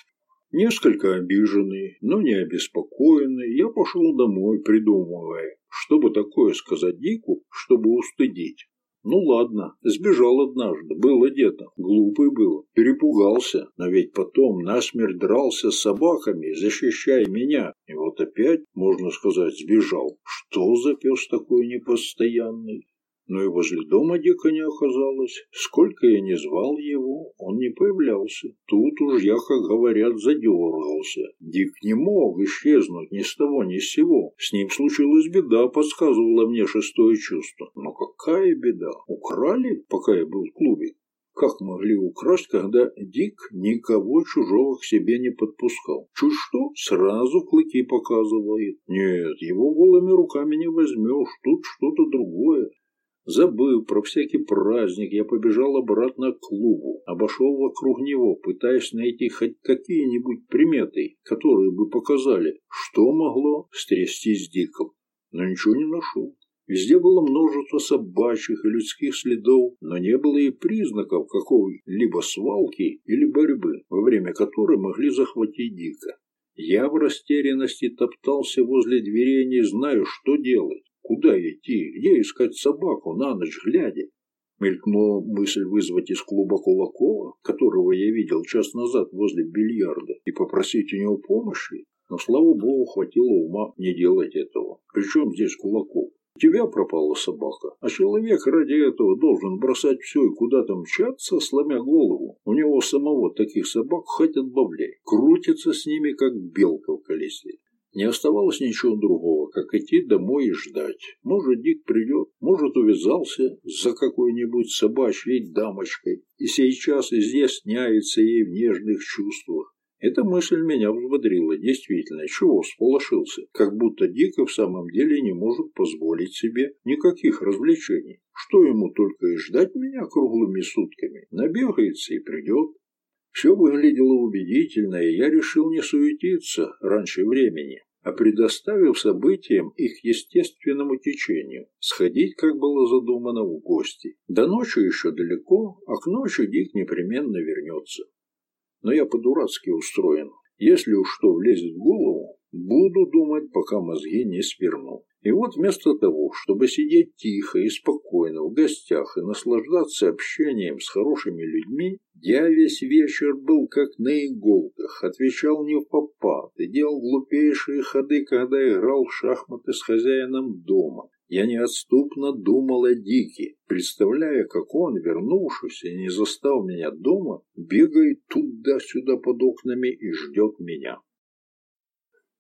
Несколько обиженный, но не обеспокоенный, я пошел домой, придумывая, что бы такое сказать Дику, чтобы устыдить. Ну ладно, сбежал однажды, было где-то, глупый был, перепугался, но ведь потом насмерть дрался с собаками, защищая меня, и вот опять, можно сказать, сбежал. Что за пес такой непостоянный? Но и возле дома Дика не оказалось. Сколько я не звал его, он не появлялся. Тут уж я, как говорят, задергался. Дик не мог исчезнуть ни с того, ни с сего. С ним случилась беда, подсказывало мне шестое чувство. Но какая беда? Украли, пока я был в клубе? Как могли украсть, когда Дик никого чужого к себе не подпускал? Чуть что, сразу клыки показывает. Нет, его голыми руками не возьмешь, тут что-то другое. Забыв про всякий праздник, я побежал обратно к клубу, обошел вокруг него, пытаясь найти хоть какие-нибудь приметы, которые бы показали, что могло стрястись Диком. Но ничего не нашел. Везде было множество собачьих и людских следов, но не было и признаков какой-либо свалки или борьбы, во время которой могли захватить Дика. Я в растерянности топтался возле дверей, не знаю, что делать. Куда идти? Где искать собаку на ночь глядя? Мелькнула мысль вызвать из клуба Кулакова, которого я видел час назад возле бильярда, и попросить у него помощи. Но, слава богу, хватило ума не делать этого. Причем здесь Кулаков? У тебя пропала собака, а человек ради этого должен бросать все и куда-то мчаться, сломя голову. У него самого таких собак хоть отбавляй. Крутится с ними, как белка в колесе. Не оставалось ничего другого, как идти домой и ждать. Может, Дик придет, может, увязался за какой-нибудь собачьей дамочкой и сейчас изъясняется ей в нежных чувствах. Эта мысль меня взбодрила. Действительно, чего всполошился? Как будто Дика в самом деле не может позволить себе никаких развлечений. Что ему только и ждать меня круглыми сутками? Набегается и придет. Все выглядело убедительно, и я решил не суетиться раньше времени, а предоставив событиям их естественному течению, сходить, как было задумано, в гости. До ночи еще далеко, а к ночи Дик непременно вернется. Но я по-дурацки устроен. Если уж что влезет в голову, буду думать, пока мозги не сверну. И вот вместо того, чтобы сидеть тихо и спокойно в гостях и наслаждаться общением с хорошими людьми, я весь вечер был как на иголках, отвечал не в попад и делал глупейшие ходы, когда играл в шахматы с хозяином дома. Я неотступно думал о Дике, представляя, как он, вернувшись и не застав меня дома, бегает туда-сюда под окнами и ждет меня.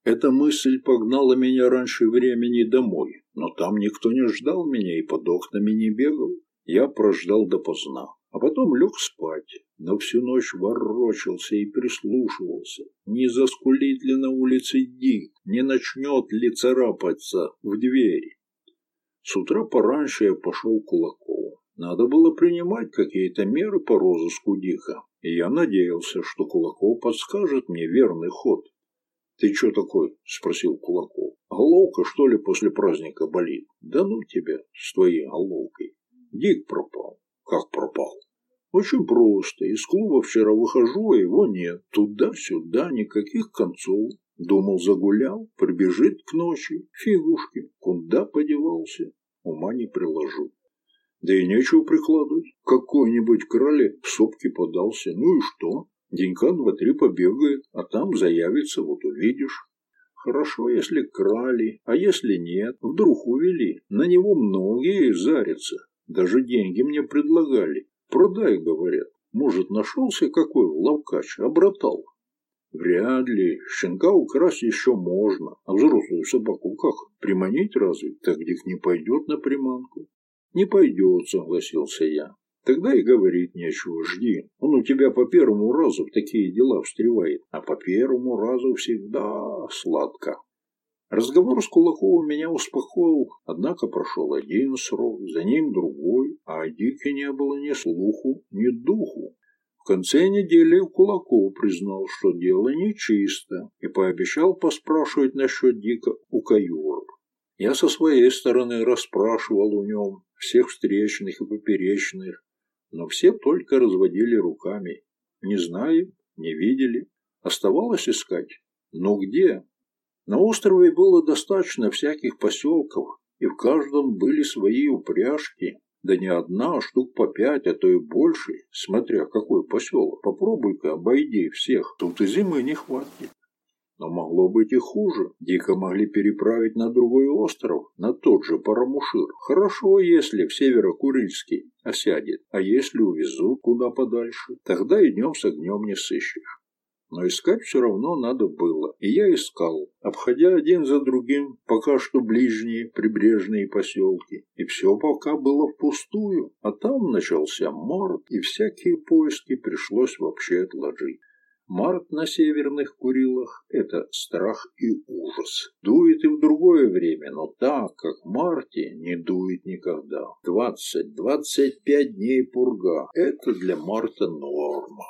Эта мысль погнала меня раньше времени домой, но там никто не ждал меня и под окнами не бегал. Я прождал допоздна, а потом лег спать, но всю ночь ворочался и прислушивался, не заскулит ли на улице Дик, не начнет ли царапаться в двери. С утра пораньше я пошел к Кулакову. Надо было принимать какие-то меры по розыску Дика, и я надеялся, что Кулаков подскажет мне верный ход. «Ты что такой?» – спросил Кулаков. «Головка, что ли, после праздника болит?» «Да ну тебя с твоей головкой!» Дик пропал. «Как пропал?» «Очень просто. Из клуба вчера выхожу, а его нет. Туда-сюда, никаких концов. Думал, загулял, прибежит к ночи. Фигушки. Куда подевался? Ума не приложу. Да и нечего прикладывать. Какой-нибудь крале в сопки подался. Ну и что? Денька два-три побегает, а там заявится, вот увидишь. Хорошо, если крали, а если нет, вдруг увели. На него многие зарятся. Даже деньги мне предлагали. Продай, говорят. Может, нашелся какой ловкач, обратал. Вряд ли. Щенка украсть еще можно. А взрослую собаку как? Приманить разве? Так Дик не пойдет на приманку. Не пойдет, согласился я. Тогда и говорить нечего, жди. Он у тебя по первому разу в такие дела встревает, а по первому разу всегда сладко. Разговор с Кулаковым меня успокоил, однако прошел один срок, за ним другой, а о Дике не было ни слуху, ни духу. В конце недели Кулаков признал, что дело нечисто, и пообещал поспрашивать насчет Дика у каюров. Я со своей стороны расспрашивал у нем всех встречных и поперечных, но все только разводили руками. Не знаем, не видели. Оставалось искать. Но где? На острове было достаточно всяких поселков, и в каждом были свои упряжки. Да не одна, а штук по пять, а то и больше, смотря какой поселок. Попробуй-ка обойди всех, тут и зимы не хватит. Но могло быть и хуже. Дико могли переправить на другой остров, на тот же Парамушир. Хорошо, если в Северо-Курильский осядет, а если увезут куда подальше, тогда и днем с огнем не сыщешь. Но искать все равно надо было, и я искал, обходя один за другим пока что ближние прибрежные поселки. И все пока было впустую, а там начался март, и всякие поиски пришлось вообще отложить. Март на северных Курилах – это страх и ужас. Дует и в другое время, но так, как в марте, не дует никогда. 20-25 дней пурга – это для марта норма.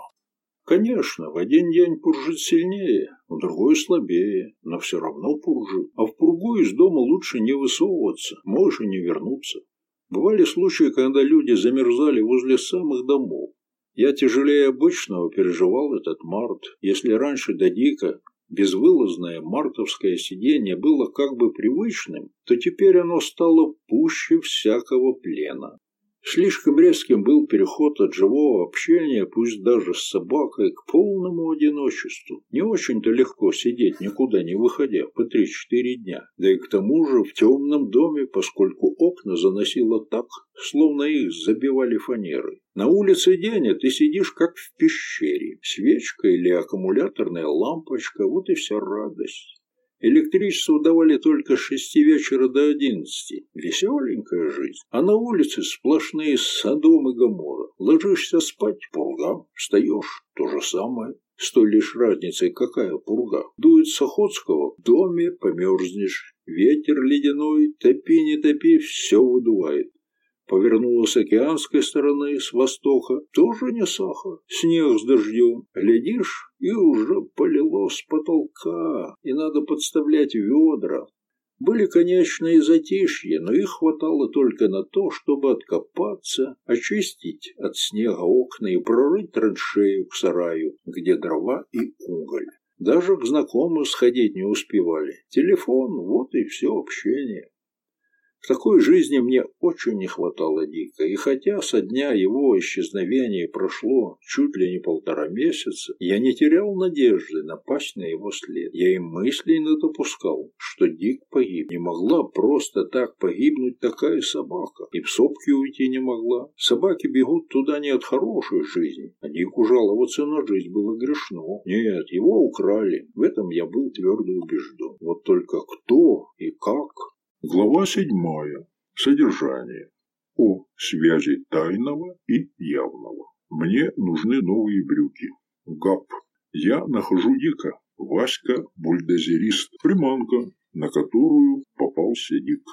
Конечно, в один день пуржит сильнее, в другой слабее, но все равно пуржит. А в пургу из дома лучше не высовываться, можешь и не вернуться. Бывали случаи, когда люди замерзали возле самых домов. Я тяжелее обычного переживал этот март. Если раньше до Дика безвылазное мартовское сиденье было как бы привычным, то теперь оно стало пуще всякого плена. Слишком резким был переход от живого общения, пусть даже с собакой, к полному одиночеству. Не очень-то легко сидеть, никуда не выходя, по три-четыре дня. Да и к тому же в темном доме, поскольку окна заносило так, словно их забивали фанерой. На улице день, а ты сидишь как в пещере. Свечка или аккумуляторная лампочка – вот и вся радость. Электричество давали только с шести вечера до одиннадцати. Веселенькая жизнь. А на улице сплошные Содом и Гоморра. Ложишься спать – пурга. Встаешь – то же самое. С той лишь разницей, какая пурга. Дует с Охотского – в доме померзнешь. Ветер ледяной, топи не топи, все выдувает. Повернула с океанской стороны, с востока, тоже не сахар, снег с дождем. Глядишь, и уже полило с потолка, и надо подставлять ведра. Были, конечно, и затишье, но их хватало только на то, чтобы откопаться, очистить от снега окна и прорыть траншею к сараю, где дрова и уголь. Даже к знакомым сходить не успевали. Телефон, вот и все общение. Такой жизни мне очень не хватало Дика, и хотя со дня его исчезновения прошло чуть ли не полтора месяца, я не терял надежды напасть на его след. Я и мыслей не допускал, что Дик погиб. Не могла просто так погибнуть такая собака, и в сопки уйти не могла. Собаки бегут туда не от хорошей жизни, а Дику жаловаться на жизнь было грешно. Нет, его украли, в этом я был твердо убежден. Вот только кто и как Глава седьмая. Содержание. О связи тайного и явного. Мне нужны новые брюки. ГАП. Я нахожу Дика. Васька – бульдозерист. Приманка, на которую попался Дик.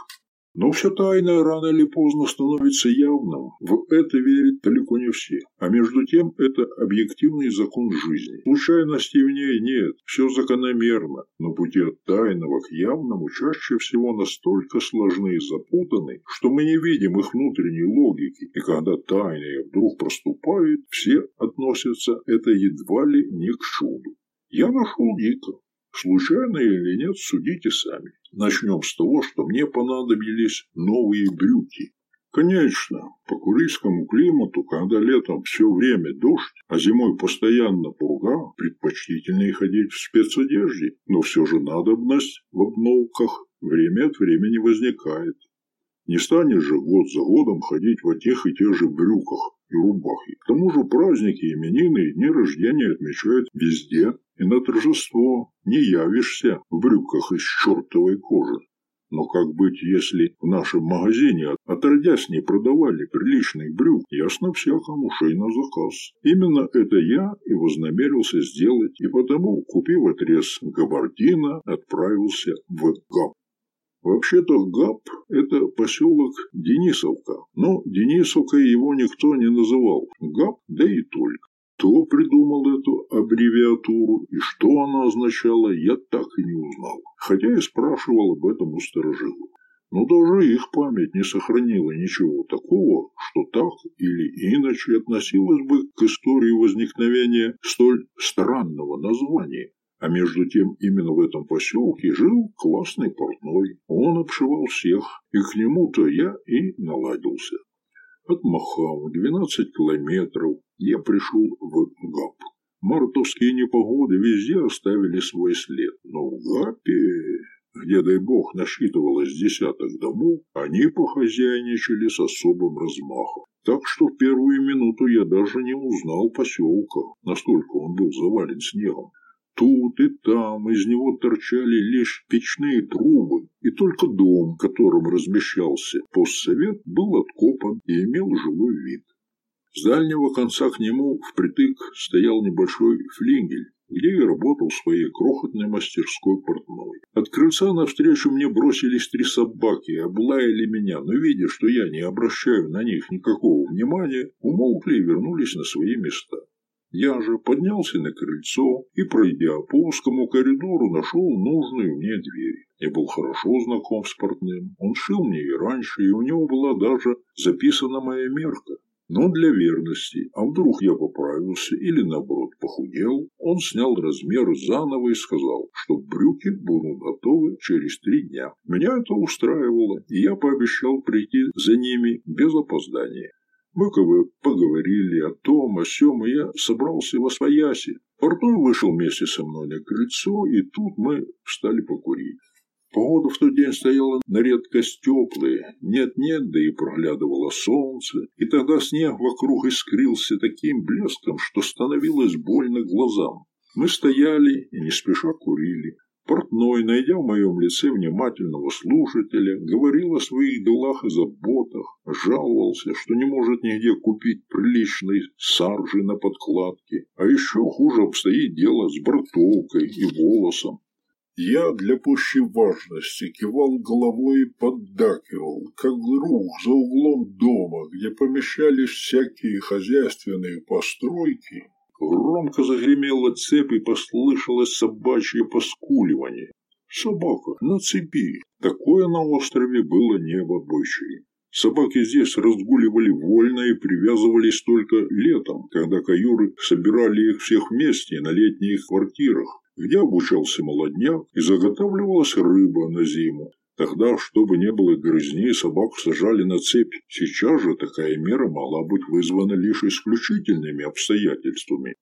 Но все тайное рано или поздно становится явным. В это верят далеко не все. А между тем это объективный закон жизни. Случайностей в ней нет, все закономерно. Но пути от тайного к явному чаще всего настолько сложны и запутаны, что мы не видим их внутренней логики. И когда тайное вдруг проступает, все относятся это едва ли не к чуду. Я нашел Дика. Случайно или нет, судите сами. Начнем с того, что мне понадобились новые брюки. Конечно, по курильскому климату, когда летом все время дождь, а зимой постоянно пурга, предпочтительнее ходить в спецодежде, но все же надобность в обновках время от времени возникает. Не станешь же год за годом ходить в одних и тех же брюках и рубахе. К тому же праздники, именины и дни рождения отмечают везде, и на торжество не явишься в брюках из чертовой кожи. Но как быть, если в нашем магазине отродясь не продавали приличных брюк, ясно всякому шей на заказ. Именно это я и вознамерился сделать, и потому, купив отрез габардина, отправился в ГАП. Вообще-то ГАП – это поселок Денисовка, но Денисовкой его никто не называл. ГАП, да и только. Кто придумал эту аббревиатуру и что она означала, я так и не узнал, хотя и спрашивал об этом у старожилов. Но даже их память не сохранила ничего такого, что так или иначе относилось бы к истории возникновения столь странного названия. А между тем именно в этом поселке жил классный портной. Он обшивал всех, и к нему-то я и наладился. Отмахав 12 километров, я пришел в ГАП. Мартовские непогоды везде оставили свой след, но в ГАПе, где, дай бог, насчитывалось десяток домов, они похозяйничали с особым размахом. Так что в первую минуту я даже не узнал поселка, настолько он был завален снегом. Тут и там из него торчали лишь печные трубы, и только дом, в котором размещался постсовет, был откопан и имел живой вид. С дальнего конца к нему впритык стоял небольшой флигель, где и работал в своей крохотной мастерской портной. От крыльца навстречу мне бросились три собаки, облаяли меня, но, видя, что я не обращаю на них никакого внимания, умолкли и вернулись на свои места. Я же поднялся на крыльцо и, пройдя по узкому коридору, нашел нужную мне дверь. Я был хорошо знаком с портным. Он шил мне и раньше, и у него была даже записана моя мерка. Но для верности, а вдруг я поправился или, наоборот, похудел, он снял размер заново и сказал, что брюки будут готовы через три дня. Меня это устраивало, и я пообещал прийти за ними без опоздания. Мы поговорили о том, о сём, и я собрался во свояси. Портной вышел вместе со мной на крыльцо, и тут мы встали покурить. Погода в тот день стояла на редкость теплая, нет-нет, да и проглядывало солнце, и тогда снег вокруг искрился таким блеском, что становилось больно глазам. Мы стояли и не спеша курили. Портной, найдя в моем лице внимательного слушателя, говорил о своих делах и заботах, жаловался, что не может нигде купить приличной саржи на подкладке, а еще хуже обстоит дело с бортовкой и волосом. Я для пущей важности кивал головой и поддакивал, как друг за углом дома, где помещались всякие хозяйственные постройки. Громко загремела цепь и послышалось собачье поскуливание. Собака на цепи. Такое на острове было не в обычае. Собаки здесь разгуливали вольно и привязывались только летом, когда каюры собирали их всех вместе на летних квартирах где обучался молодняк и заготавливалась рыба на зиму. Тогда, чтобы не было грызни, собак сажали на цепь. Сейчас же такая мера могла быть вызвана лишь исключительными обстоятельствами.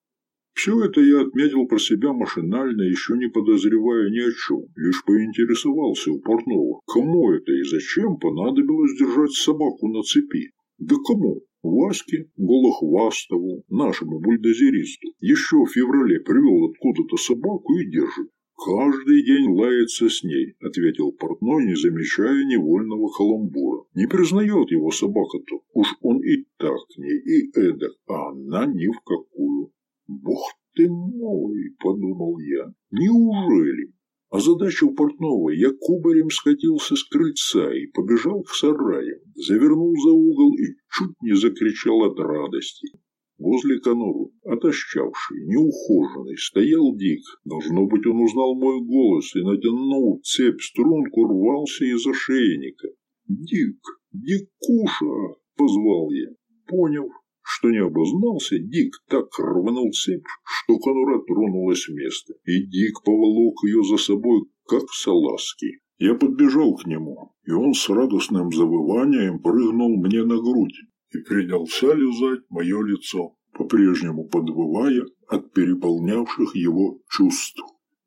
Все это я отметил про себя машинально, еще не подозревая ни о чем, лишь поинтересовался у портного, кому это и зачем понадобилось держать собаку на цепи. Да кому? Ваське Голохвастову, нашему бульдозеристу, еще в феврале привел откуда-то собаку и держит. «Каждый день лается с ней», — ответил портной, не замечая невольного каламбура. «Не признает его собака-то. Уж он и так к ней, и эдак, а она ни в какую». «Бог ты мой!» — подумал я. «Неужели?» А задача у портного я кубарем скатился с крыльца и побежал к сараям, завернул за угол и чуть не закричал от радости. Возле конуру, отощавший, неухоженный, стоял Дик. Должно быть, он узнал мой голос и, натянул цепь струнку, рвался из ошейника. «Дик! Дикуша!» — позвал я. Поняв, что не обознался, Дик так рванул цепь, что конура тронулась с места, и Дик поволок ее за собой, как салазки. Я подбежал к нему, и он с радостным завыванием прыгнул мне на грудь и принялся лизать мое лицо, по-прежнему подвывая от переполнявших его чувств.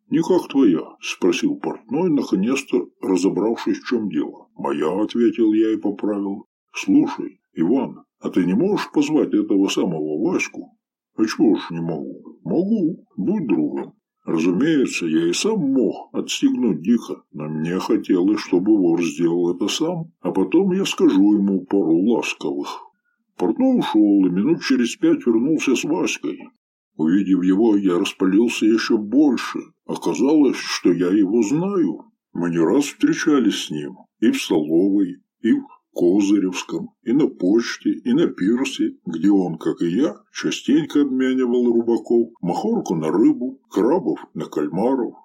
«Не как твоя?» – спросил портной, наконец-то разобравшись, в чем дело. «Моя», – ответил я и поправил. «Слушай, Иван, а ты не можешь позвать этого самого Ваську? А чего ж не могу? Могу, будь другом. Разумеется, я и сам мог отстегнуть Диха, но мне хотелось, чтобы вор сделал это сам, а потом я скажу ему пару ласковых. Портной ушел, и минут через пять вернулся с Васькой. Увидев его, я распалился еще больше. Оказалось, что я его знаю. Мы не раз встречались с ним и в столовой, и в Козыревском, и на почте, и на пирсе, где он, как и я, частенько обменивал рубаков, махорку на рыбу, крабов на кальмаров.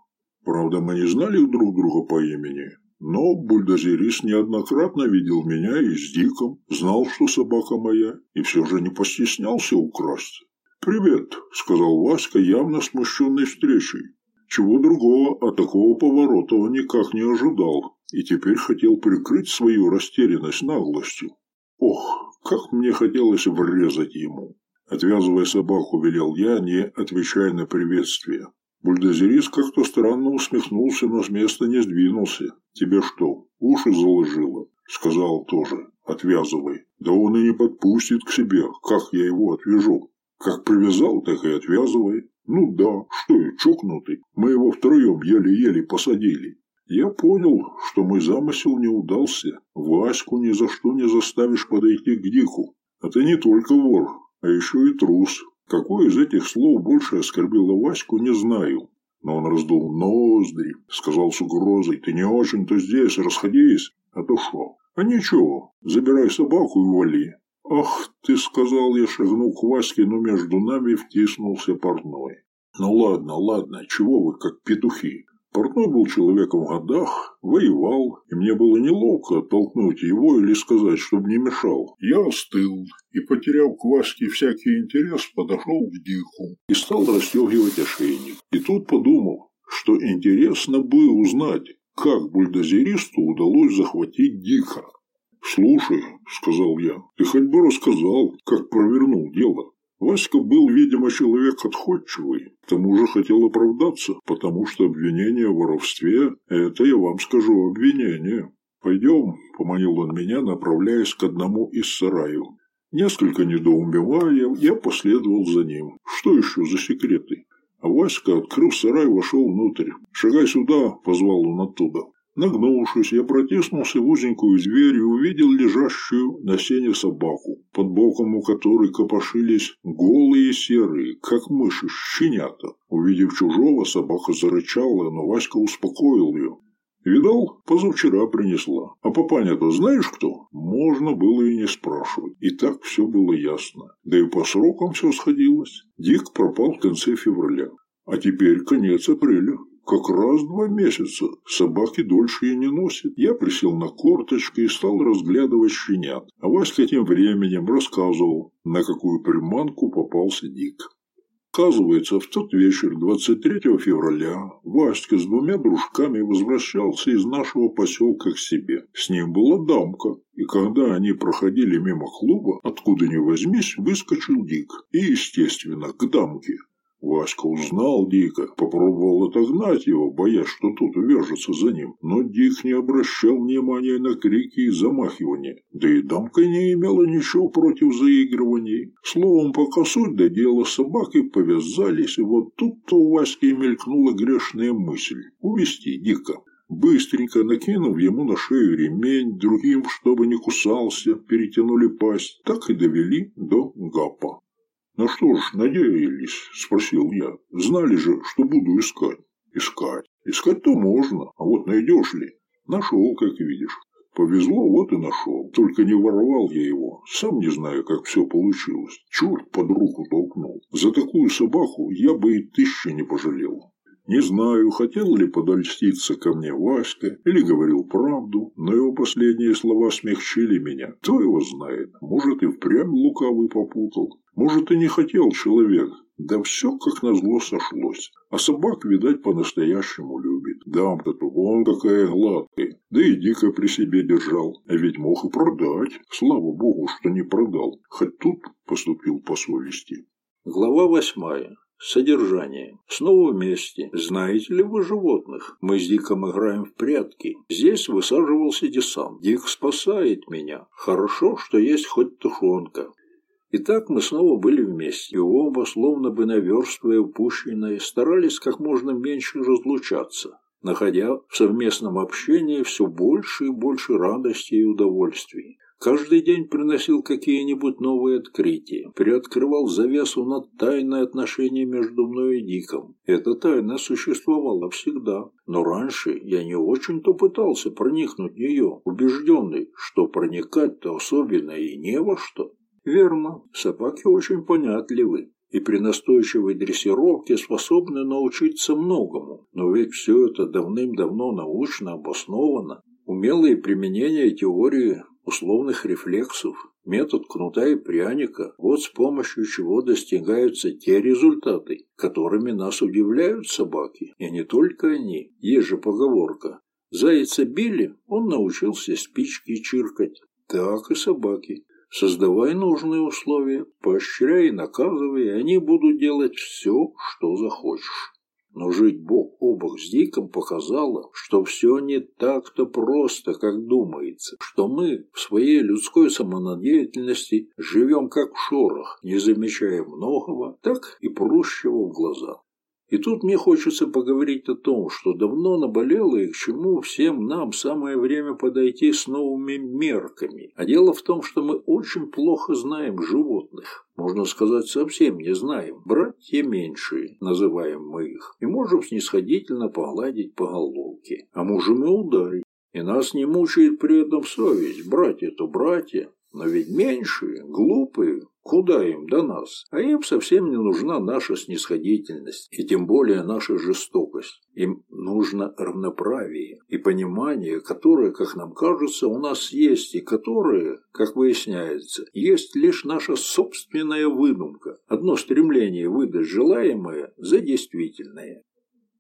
Правда, мы не знали друг друга по имени, но бульдозерист неоднократно видел меня и с Диком, знал, что собака моя, и все же не постеснялся украсть. «Привет», — сказал Васька, явно смущенный встречей. Чего другого, а такого поворота он никак не ожидал и теперь хотел прикрыть свою растерянность наглостью. Ох, как мне хотелось врезать ему. Отвязывая собаку, велел я, не отвечая на приветствие. Бульдозерист как-то странно усмехнулся, но с места не сдвинулся. «Тебе что, уши заложило?» Сказал тоже, отвязывай. «Да он и не подпустит к себе, как я его отвяжу?» «Как привязал, так и отвязывай». «Ну да, что я, чокнутый, мы его втроем еле-еле посадили». Я понял, что мой замысел не удался. Ваську ни за что не заставишь подойти к Дику. А ты не только вор, а еще и трус. Какое из этих слов больше оскорбило Ваську, не знаю. Но он раздул ноздри, сказал с угрозой, «Ты не очень-то здесь, расходись, а то шо? А ничего, забирай собаку и вали». «Ах ты!» — сказал я, шагнул к Ваське, но между нами втиснулся портной. «Ну ладно, ладно, чего вы, как петухи? Портной был человеком в годах, воевал, и мне было неловко оттолкнуть его или сказать, чтобы не мешал. Я остыл и, потеряв к Ваське всякий интерес, подошел к Диху и стал расстегивать ошейник. И тут подумал, что интересно бы узнать, как бульдозеристу удалось захватить Диха. «Слушай», — сказал я, — «ты хоть бы рассказал, как провернул дело». Васька был, видимо, человек отходчивый, к тому же хотел оправдаться, потому что обвинение в воровстве – это, я вам скажу, обвинение. «Пойдем», – поманил он меня, направляясь к одному из сараев. Несколько недоумевая, я последовал за ним. Что еще за секреты? А Васька, открыв сарай, вошел внутрь. «Шагай сюда!» – позвал он оттуда. Нагнувшись, я протиснулся в узенькую дверь и увидел лежащую на сене собаку, под боком у которой копошились голые серые, как мыши, щенята. Увидев чужого, собака зарычала, но Васька успокоил ее. Видал, позавчера принесла. А папаня-то знаешь кто? Можно было и не спрашивать. И так все было ясно. Да и по срокам все сходилось. Дик пропал в конце февраля. А теперь конец апреля. Как раз два месяца. Собаки дольше и не носят. Я присел на корточки и стал разглядывать щенят. А Васька тем временем рассказывал, на какую приманку попался Дик. Оказывается, в тот вечер, 23 февраля, Васька с двумя дружками возвращался из нашего поселка к себе. С ним была дамка, и когда они проходили мимо клуба, откуда ни возьмись, выскочил Дик. И, естественно, к дамке. Васька узнал Дика, попробовал отогнать его, боясь, что тот увяжется за ним. Но Дик не обращал внимания на крики и замахивания. Да и дамка не имела ничего против заигрываний. Словом, пока суть до дела, собаки повязались, и вот тут-то у Васьки мелькнула грешная мысль – увести Дика. Быстренько накинув ему на шею ремень, другим, чтобы не кусался, перетянули пасть, так и довели до гапа. «Ну что ж, надеялись?» – спросил я. «Знали же, что буду искать». «Искать? Искать-то можно, а вот найдешь ли?» «Нашел, как видишь. Повезло, вот и нашел. Только не воровал я его. Сам не знаю, как все получилось. Черт под руку толкнул. За такую собаку я бы и тысячи не пожалел. Не знаю, хотел ли подольститься ко мне Васька или говорил правду, но его последние слова смягчили меня. Кто его знает, может и впрямь лукавый попутал. Может, и не хотел человек. Да все как назло сошлось. А собак, видать, по-настоящему любит. Дамка-то вон какая гладкая. Да и дико при себе держал. А ведь мог и продать. Слава богу, что не продал. Хоть тут поступил по совести. Глава восьмая. Содержание. Снова вместе. Знаете ли вы животных? Мы с Диком играем в прятки. Здесь высаживался десант. Дик спасает меня. Хорошо, что есть хоть тушенка. И так мы снова были вместе, и оба, словно бы наверстывая упущенное, старались как можно меньше разлучаться, находя в совместном общении все больше и больше радости и удовольствий. Каждый день приносил какие-нибудь новые открытия, приоткрывал завесу над тайной отношения между мной и Диком. Эта тайна существовала всегда, но раньше я не очень-то пытался проникнуть в нее, убежденный, что проникать-то особенно и не во что. Верно, собаки очень понятливы и при настойчивой дрессировке способны научиться многому. Но ведь все это давным-давно научно обосновано. Умелое применение теории условных рефлексов, метод кнута и пряника – вот с помощью чего достигаются те результаты, которыми нас удивляют собаки. И не только они. Есть же поговорка. Зайца били, он научился спички чиркать. Так и собаки. Создавай нужные условия, поощряй и наказывай, и они будут делать все, что захочешь. Но жить бок о бок с Диком показало, что все не так-то просто, как думается, что мы в своей людской самонадеятельности живем как в шорах, не замечая многого, так и прущего в глаза. И тут мне хочется поговорить о том, что давно наболело и к чему всем нам самое время подойти с новыми мерками. А дело в том, что мы очень плохо знаем животных. Можно сказать, совсем не знаем. Братья меньшие, называем мы их. И можем снисходительно погладить по головке. А можем и ударить. И нас не мучает при этом совесть. Братья-то братья. Но ведь меньшие, глупые, Куда им до нас? А им совсем не нужна наша снисходительность, и тем более наша жестокость. Им нужно равноправие и понимание, которое, как нам кажется, у нас есть, и которое, как выясняется, есть лишь наша собственная выдумка, одно стремление выдать желаемое за действительное.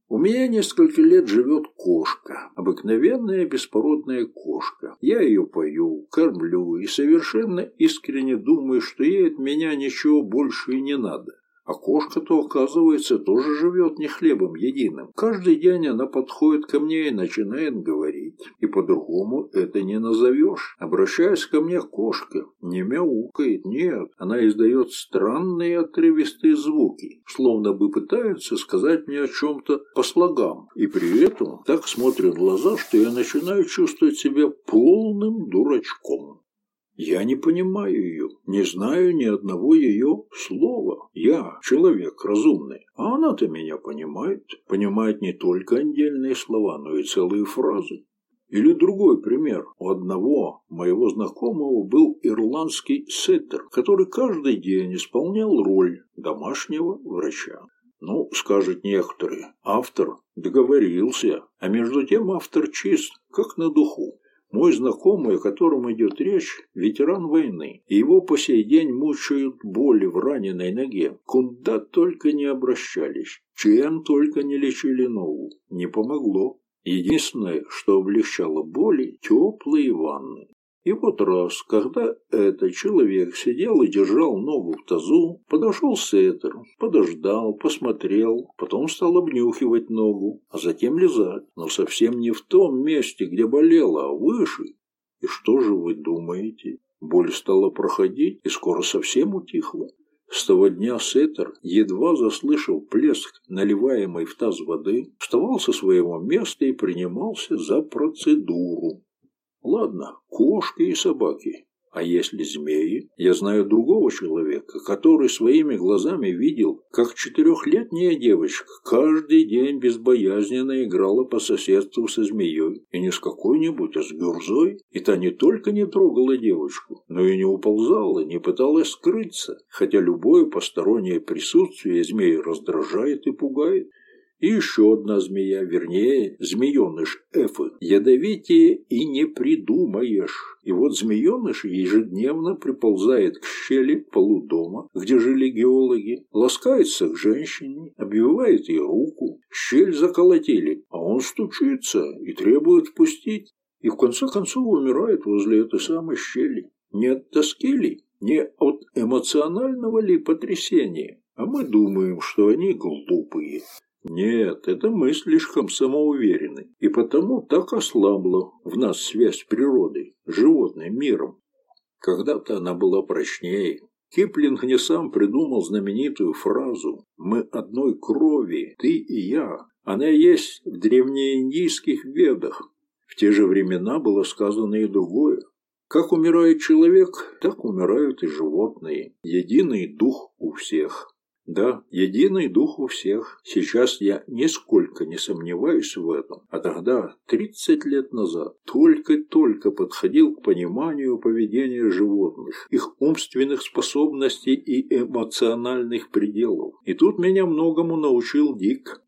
У меня несколько лет живет кошка, обыкновенная беспородная кошка. Я ее пою, кормлю и совершенно искренне думаю, что ей от меня ничего больше и не надо. А кошка-то, оказывается, тоже живет не хлебом единым. Каждый день она подходит ко мне и начинает говорить. И по-другому это не назовешь. Обращаясь ко мне кошка, не мяукает, нет. Она издает странные отрывистые звуки, словно бы пытается сказать мне о чем-то по слогам. И при этом так смотрит в глаза, что я начинаю чувствовать себя полным дурачком. Я не понимаю ее, не знаю ни одного ее слова. Я человек разумный, а она-то меня понимает. Понимает не только отдельные слова, но и целые фразы. Или другой пример. У одного моего знакомого был ирландский сеттер, который каждый день исполнял роль домашнего врача. Ну, скажут некоторые, автор договорился, а между тем автор чист, как на духу. Мой знакомый, о котором идет речь, ветеран войны, и его по сей день мучают боли в раненой ноге. Куда только не обращались, чем только не лечили ногу. Не помогло. Единственное, что облегчало боли – теплые ванны. И вот раз, когда этот человек сидел и держал ногу в тазу, подошел сеттер, подождал, посмотрел, потом стал обнюхивать ногу, а затем лизать, но совсем не в том месте, где болело, а выше. И что же вы думаете? Боль стала проходить и скоро совсем утихла. С того дня Сеттер, едва заслышав плеск наливаемой в таз воды, вставал со своего места и принимался за процедуру. Ладно, кошки и собаки. А если змеи? Я знаю другого человека, который своими глазами видел, как четырехлетняя девочка каждый день безбоязненно играла по соседству со змеей. И не с какой-нибудь, а с гюрзой. И та не только не трогала девочку, но и не уползала, не пыталась скрыться, хотя любое постороннее присутствие змеи раздражает и пугает. И еще одна змея, вернее, змееныш Эфы. Ядовитее и не придумаешь. И вот змееныш ежедневно приползает к щели полудома, где жили геологи, ласкается к женщине, обвивает ей руку. Щель заколотили, а он стучится и требует впустить. И в конце концов умирает возле этой самой щели. Не от тоски ли? Не от эмоционального ли потрясения? А мы думаем, что они глупые. Нет, это мы слишком самоуверены, и потому так ослабла в нас связь с природой, животным миром. Когда-то она была прочнее. Киплинг не сам придумал знаменитую фразу «Мы одной крови, ты и я». Она есть в древнеиндийских ведах. В те же времена было сказано и другое. Как умирает человек, так умирают и животные. Единый дух у всех. Да, единый дух у всех. Сейчас я нисколько не сомневаюсь в этом. А тогда, 30 лет назад, только-только подходил к пониманию поведения животных, их умственных способностей и эмоциональных пределов. И тут меня многому научил Дик.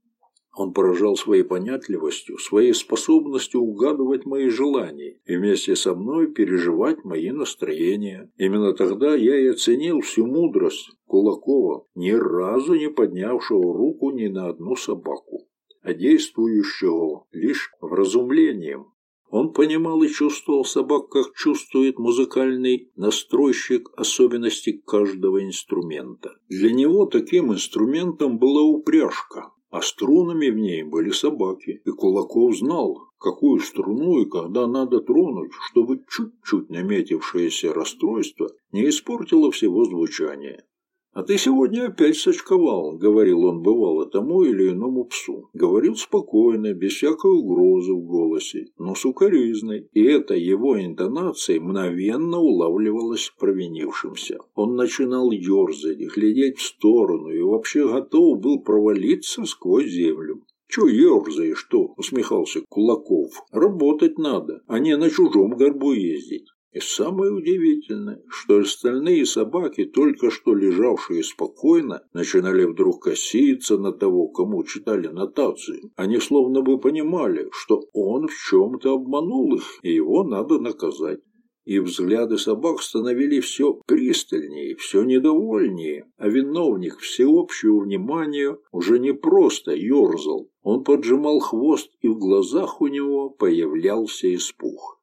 Он поражал своей понятливостью, своей способностью угадывать мои желания и вместе со мной переживать мои настроения. Именно тогда я и оценил всю мудрость Кулакова, ни разу не поднявшего руку ни на одну собаку, а действующего лишь вразумлением. Он понимал и чувствовал собак, как чувствует музыкальный настройщик особенности каждого инструмента. Для него таким инструментом была упряжка, а струнами в ней были собаки, и Кулаков знал, какую струну и когда надо тронуть, чтобы чуть-чуть наметившееся расстройство не испортило всего звучания. «А ты сегодня опять сочковал», — говорил он бывало тому или иному псу. Говорил спокойно, без всякой угрозы в голосе, но сукоризной, и эта его интонация мгновенно улавливалась провинившимся. Он начинал ерзать, глядеть в сторону и вообще готов был провалиться сквозь землю. «Чё ерзаешь, что?» — усмехался Кулаков. «Работать надо, а не на чужом горбу ездить». И самое удивительное, что остальные собаки, только что лежавшие спокойно, начинали вдруг коситься на того, кому читали нотации. Они словно бы понимали, что он в чем-то обманул их, и его надо наказать. И взгляды собак становились все пристальнее, все недовольнее, а виновник всеобщего внимания уже не просто ерзал, он поджимал хвост, и в глазах у него появлялся испуг.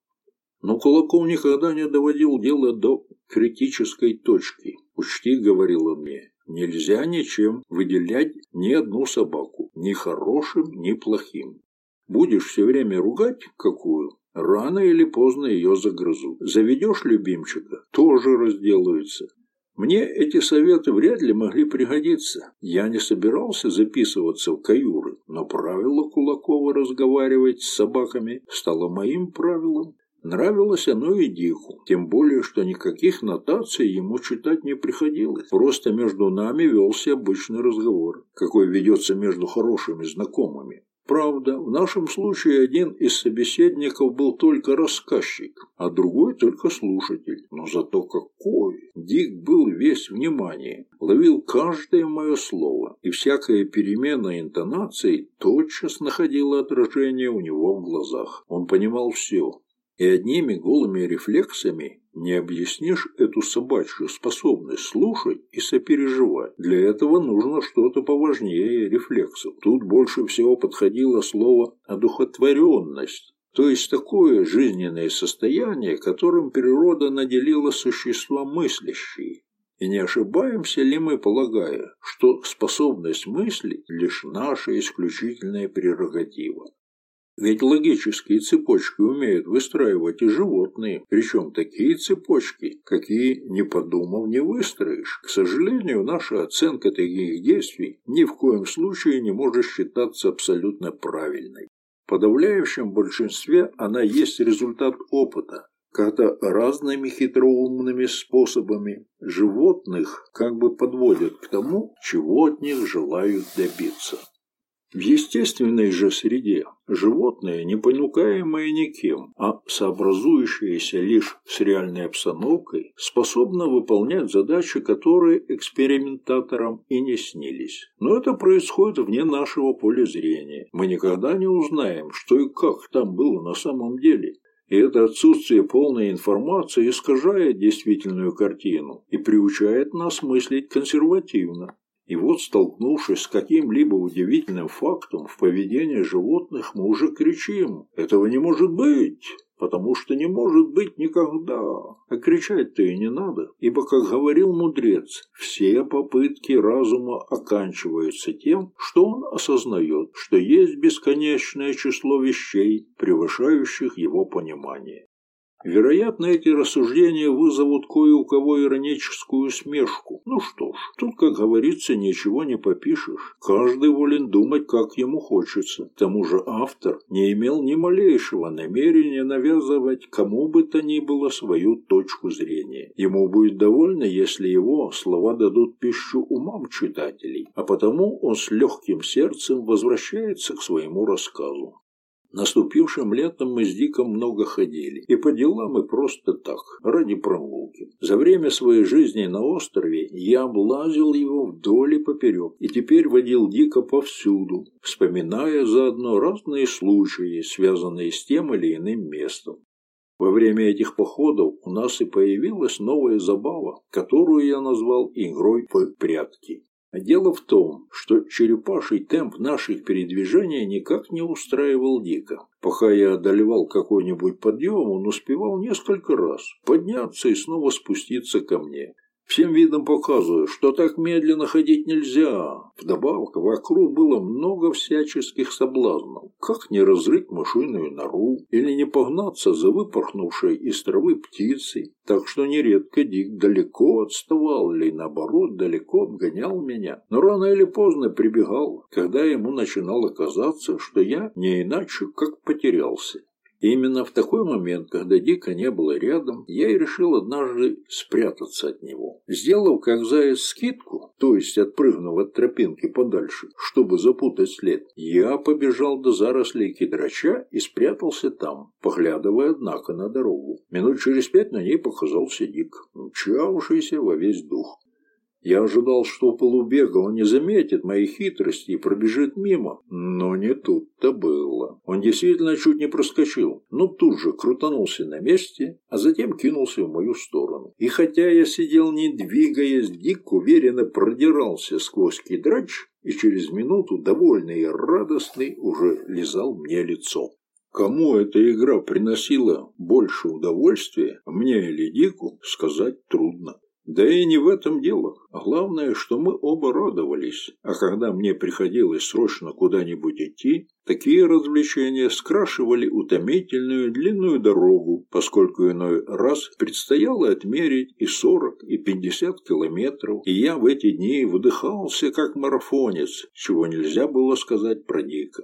Но Кулаков никогда не доводил дело до критической точки. «Учти», — говорил он мне, — «нельзя ничем выделять ни одну собаку, ни хорошим, ни плохим. Будешь все время ругать какую, рано или поздно ее загрызут. Заведешь любимчика, тоже разделаются. Мне эти советы вряд ли могли пригодиться. Я не собирался записываться в каюры, но правило Кулакова разговаривать с собаками стало моим правилом. Нравилось оно и Дику, тем более, что никаких нотаций ему читать не приходилось. Просто между нами велся обычный разговор, какой ведется между хорошими знакомыми. Правда, в нашем случае один из собеседников был только рассказчик, а другой только слушатель. Но зато какой! Дик был весь внимание, ловил каждое мое слово, и всякая перемена интонаций тотчас находила отражение у него в глазах. Он понимал все, и одними голыми рефлексами не объяснишь эту собачью способность слушать и сопереживать. Для этого нужно что-то поважнее рефлексов. Тут больше всего подходило слово «одухотворенность», то есть такое жизненное состояние, которым природа наделила существа мыслящие. И не ошибаемся ли мы, полагая, что способность мыслить – лишь наша исключительная прерогатива? Ведь логические цепочки умеют выстраивать и животные, причем такие цепочки, какие, не подумав, не выстроишь. К сожалению, наша оценка таких действий ни в коем случае не может считаться абсолютно правильной. В подавляющем большинстве она есть результат опыта, когда разными хитроумными способами животных как бы подводят к тому, чего от них желают добиться. В естественной же среде животные, не понукаемые никем, а сообразующиеся лишь с реальной обстановкой, способны выполнять задачи, которые экспериментаторам и не снились. Но это происходит вне нашего поля зрения. Мы никогда не узнаем, что и как там было на самом деле. И это отсутствие полной информации искажает действительную картину и приучает нас мыслить консервативно. И вот, столкнувшись с каким-либо удивительным фактом в поведении животных, мы уже кричим «Этого не может быть!» потому что не может быть никогда. А кричать-то и не надо, ибо, как говорил мудрец, все попытки разума оканчиваются тем, что он осознает, что есть бесконечное число вещей, превышающих его понимание. Вероятно, эти рассуждения вызовут кое у кого ироническую смешку. Ну что ж, тут, как говорится, ничего не попишешь. Каждый волен думать, как ему хочется. К тому же автор не имел ни малейшего намерения навязывать кому бы то ни было свою точку зрения. Ему будет довольно, если его слова дадут пищу умам читателей, а потому он с легким сердцем возвращается к своему рассказу. Наступившим летом мы с Диком много ходили. И по делам, и просто так, ради прогулки. За время своей жизни на острове я облазил его вдоль и поперек. И теперь водил Дика повсюду, вспоминая заодно разные случаи, связанные с тем или иным местом. Во время этих походов у нас и появилась новая забава, которую я назвал игрой в прятки. Дело в том, что черепаший темп наших передвижений никак не устраивал Дика. Пока я одолевал какой-нибудь подъем, он успевал несколько раз подняться и снова спуститься ко мне. Всем видом показываю, что так медленно ходить нельзя. Вдобавок, вокруг было много всяческих соблазнов. Как не разрыть мышиную нору или не погнаться за выпорхнувшей из травы птицей. Так что нередко Дик далеко отставал или, наоборот, далеко обгонял меня. Но рано или поздно прибегал, когда ему начинало казаться, что я не иначе как потерялся. Именно в такой момент, когда Дика не было рядом, я и решил однажды спрятаться от него. Сделав как заяц скидку, то есть отпрыгнув от тропинки подальше, чтобы запутать след, я побежал до зарослей кедрача и спрятался там, поглядывая, однако, на дорогу. Минут через пять на ней показался Дик, мчавшийся во весь дух. Я ожидал, что полубега он не заметит моей хитрости и пробежит мимо, но не тут-то было. Он действительно чуть не проскочил, но тут же крутанулся на месте, а затем кинулся в мою сторону. И хотя я сидел не двигаясь, Дик уверенно продирался сквозь кедрач и через минуту, довольный и радостный, уже лизал мне лицо. Кому эта игра приносила больше удовольствия, мне или Дику, сказать трудно. Да и не в этом дело. Главное, что мы оба радовались, а когда мне приходилось срочно куда-нибудь идти, такие развлечения скрашивали утомительную длинную дорогу, поскольку иной раз предстояло отмерить и 40, и 50 километров, и я в эти дни выдыхался как марафонец, чего нельзя было сказать про Дика.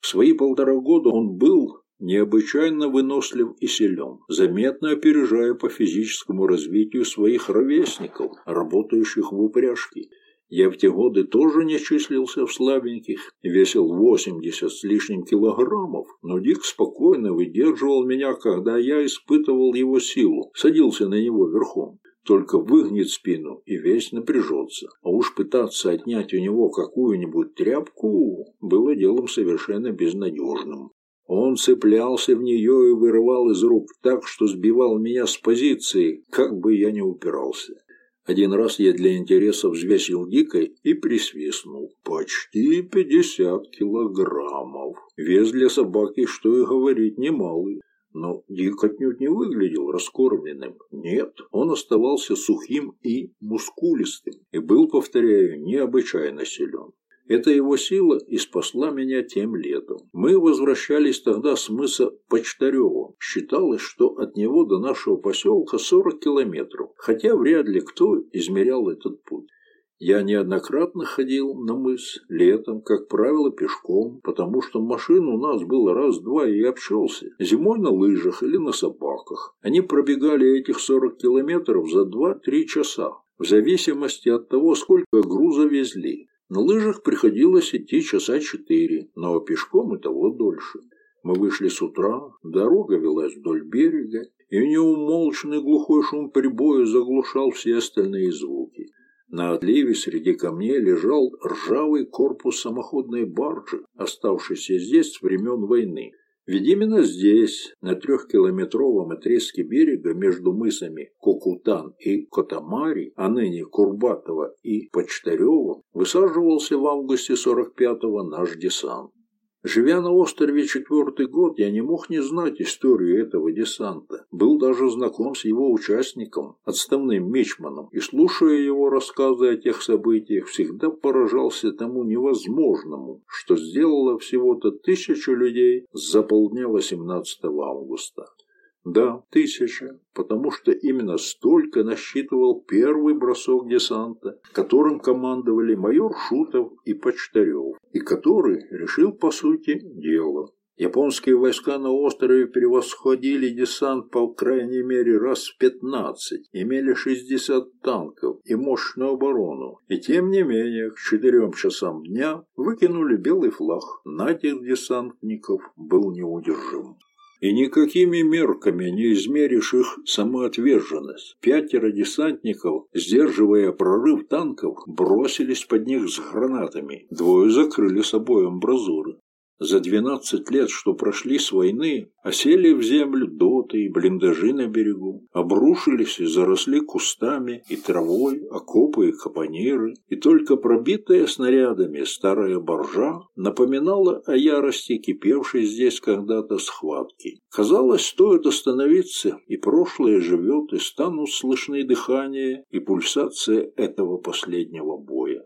В свои полтора года он был необычайно вынослив и силен, заметно опережая по физическому развитию своих ровесников, работающих в упряжке. Я в те годы тоже не числился в слабеньких, весил 80 с лишним килограммов, но Дик спокойно выдерживал меня, когда я испытывал его силу, садился на него верхом. Только выгнет спину и весь напряжется. А уж пытаться отнять у него какую-нибудь тряпку было делом совершенно безнадежным. Он цеплялся в нее и вырывал из рук так, что сбивал меня с позиции, как бы я ни упирался. Один раз я для интереса взвесил дикой и присвистнул. Почти пятьдесят килограммов. Вес для собаки, что и говорить, немалый. Но Дик отнюдь не выглядел раскормленным. Нет, он оставался сухим и мускулистым. И был, повторяю, необычайно силен. Эта его сила и спасла меня тем летом. Мы возвращались тогда с мыса Почтарева. Считалось, что от него до нашего поселка 40 километров, хотя вряд ли кто измерял этот путь. Я неоднократно ходил на мыс летом, как правило, пешком, потому что машин у нас было раз-два и обчелся. Зимой на лыжах или на собаках. Они пробегали этих 40 километров за 2-3 часа, в зависимости от того, сколько груза везли. На лыжах приходилось идти часа четыре, но пешком и того дольше. Мы вышли с утра, дорога велась вдоль берега, и неумолчный глухой шум прибоя заглушал все остальные звуки. На отливе среди камней лежал ржавый корпус самоходной баржи, оставшийся здесь с времен войны. Ведь именно здесь, на трехкилометровом отрезке берега между мысами Кокутан и Котамари, а ныне Курбатова и Почтарева, высаживался в августе 45-го наш десант. Живя на острове четвертый год, я не мог не знать историю этого десанта. Был даже знаком с его участником, отставным мичманом, и, слушая его рассказы о тех событиях, всегда поражался тому невозможному, что сделало всего-то тысячу людей за полдня 18 августа. Да, тысяча, потому что именно столько насчитывал первый бросок десанта, которым командовали майор Шутов и Почтарев, и который решил, по сути, дело. Японские войска на острове превосходили десант по крайней мере раз в 15, имели 60 танков и мощную оборону, и тем не менее к 4 часам дня выкинули белый флаг. Натиск десантников был неудержим. И никакими мерками не измеришь их самоотверженность. Пятеро десантников, сдерживая прорыв танков, бросились под них с гранатами. Двое закрыли собой амбразуры. За 12 лет, что прошли с войны, осели в землю доты и блиндажи на берегу, обрушились и заросли кустами и травой, окопы и капониры, и только пробитая снарядами старая боржа напоминала о ярости, кипевшей здесь когда-то схватки. Казалось, стоит остановиться, и прошлое живет, и станут слышны дыхание и пульсация этого последнего боя.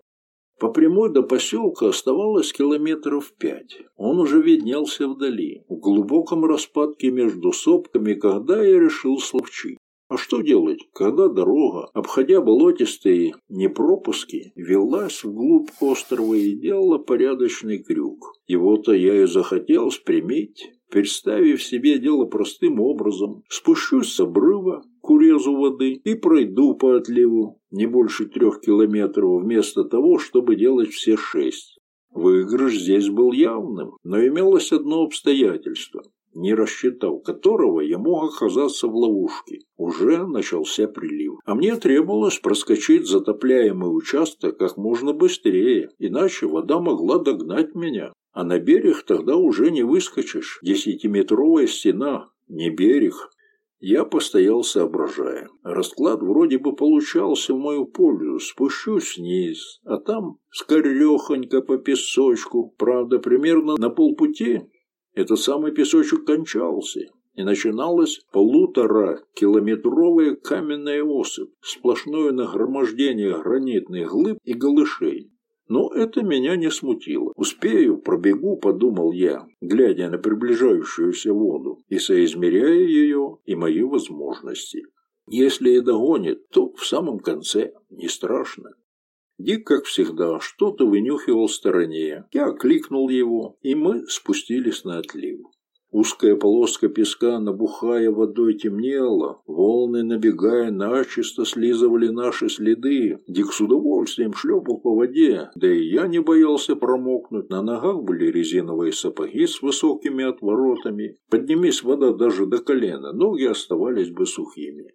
По прямой до поселка оставалось километров пять. Он уже виднелся вдали, в глубоком распадке между сопками, когда я решил словчить. А что делать, когда дорога, обходя болотистые непропуски, велась вглубь острова и делала порядочный крюк? Его-то я и захотел спрямить, Представив себе дело простым образом, спущусь с обрыва к урезу воды и пройду по отливу не больше трех километров вместо того, чтобы делать все шесть. Выигрыш здесь был явным, но имелось одно обстоятельство, не рассчитав которого я мог оказаться в ловушке. Уже начался прилив, а мне требовалось проскочить затопляемый участок как можно быстрее, иначе вода могла догнать меня. А на берег тогда уже не выскочишь. Десятиметровая стена, не берег. Я постоял соображая. Расклад вроде бы получался в мою пользу. Спущусь вниз, а там скорехонько по песочку. Правда, примерно на полпути этот самый песочек кончался, и начиналась полутора километровая каменная осыпь, сплошное нагромождение гранитных глыб и голышей. Но это меня не смутило. «Успею, пробегу», — подумал я, глядя на приближающуюся воду и соизмеряя ее и мои возможности. Если и догонит, то в самом конце не страшно. Дик, как всегда, что-то вынюхивал в стороне. Я кликнул его, и мы спустились на отлив. Узкая полоска песка, набухая водой, темнела. Волны, набегая, начисто слизывали наши следы. Дик с удовольствием шлепал по воде, да и я не боялся промокнуть. На ногах были резиновые сапоги с высокими отворотами. Поднимись вода даже до колена, ноги оставались бы сухими.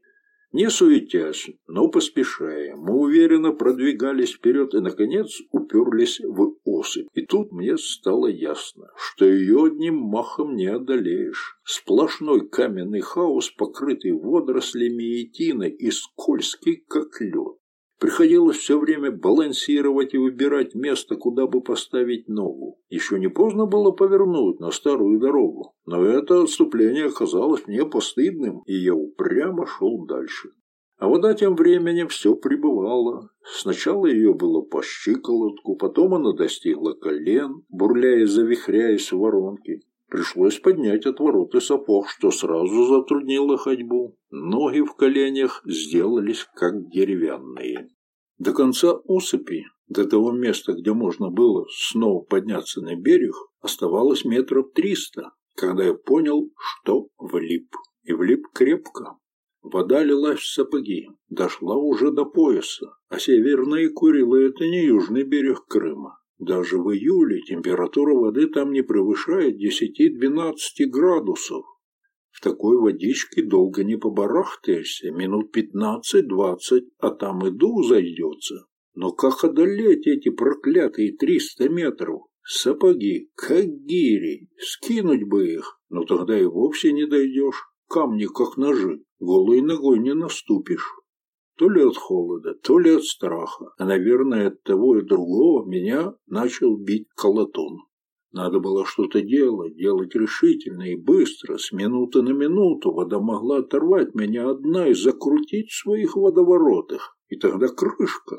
Не суетясь, но поспешая, мы уверенно продвигались вперед и, наконец, уперлись в осыпь. И тут мне стало ясно, что ее одним махом не одолеешь. Сплошной каменный хаос, покрытый водорослями и тиной и скользкий, как лед. Приходилось все время балансировать и выбирать место, куда бы поставить ногу. Еще не поздно было повернуть на старую дорогу, но это отступление оказалось мне постыдным, и я упрямо шел дальше. А вода тем временем все прибывала. Сначала ее было по щиколотку, потом она достигла колен, бурляя завихряясь в воронки. Пришлось поднять отвороты сапог, что сразу затруднило ходьбу. Ноги в коленях сделались как деревянные. До конца усыпи, до того места, где можно было снова подняться на берег, оставалось метров триста, когда я понял, что влип. И влип крепко. Вода лилась в сапоги, дошла уже до пояса, а северные Курилы – это не южный берег Крыма. Даже в июле температура воды там не превышает 10-12 градусов. В такой водичке долго не побарахтаешься, минут 15-20, а там и дух зайдется. Но как одолеть эти проклятые 300 метров? Сапоги, как гири, скинуть бы их, но тогда и вовсе не дойдешь. Камни, как ножи, голой ногой не наступишь. То ли от холода, то ли от страха, а, наверное, от того и другого меня начал бить колотун. Надо было что-то делать, делать решительно и быстро, с минуты на минуту. Вода могла оторвать меня одна и закрутить в своих водоворотах. И тогда крышка.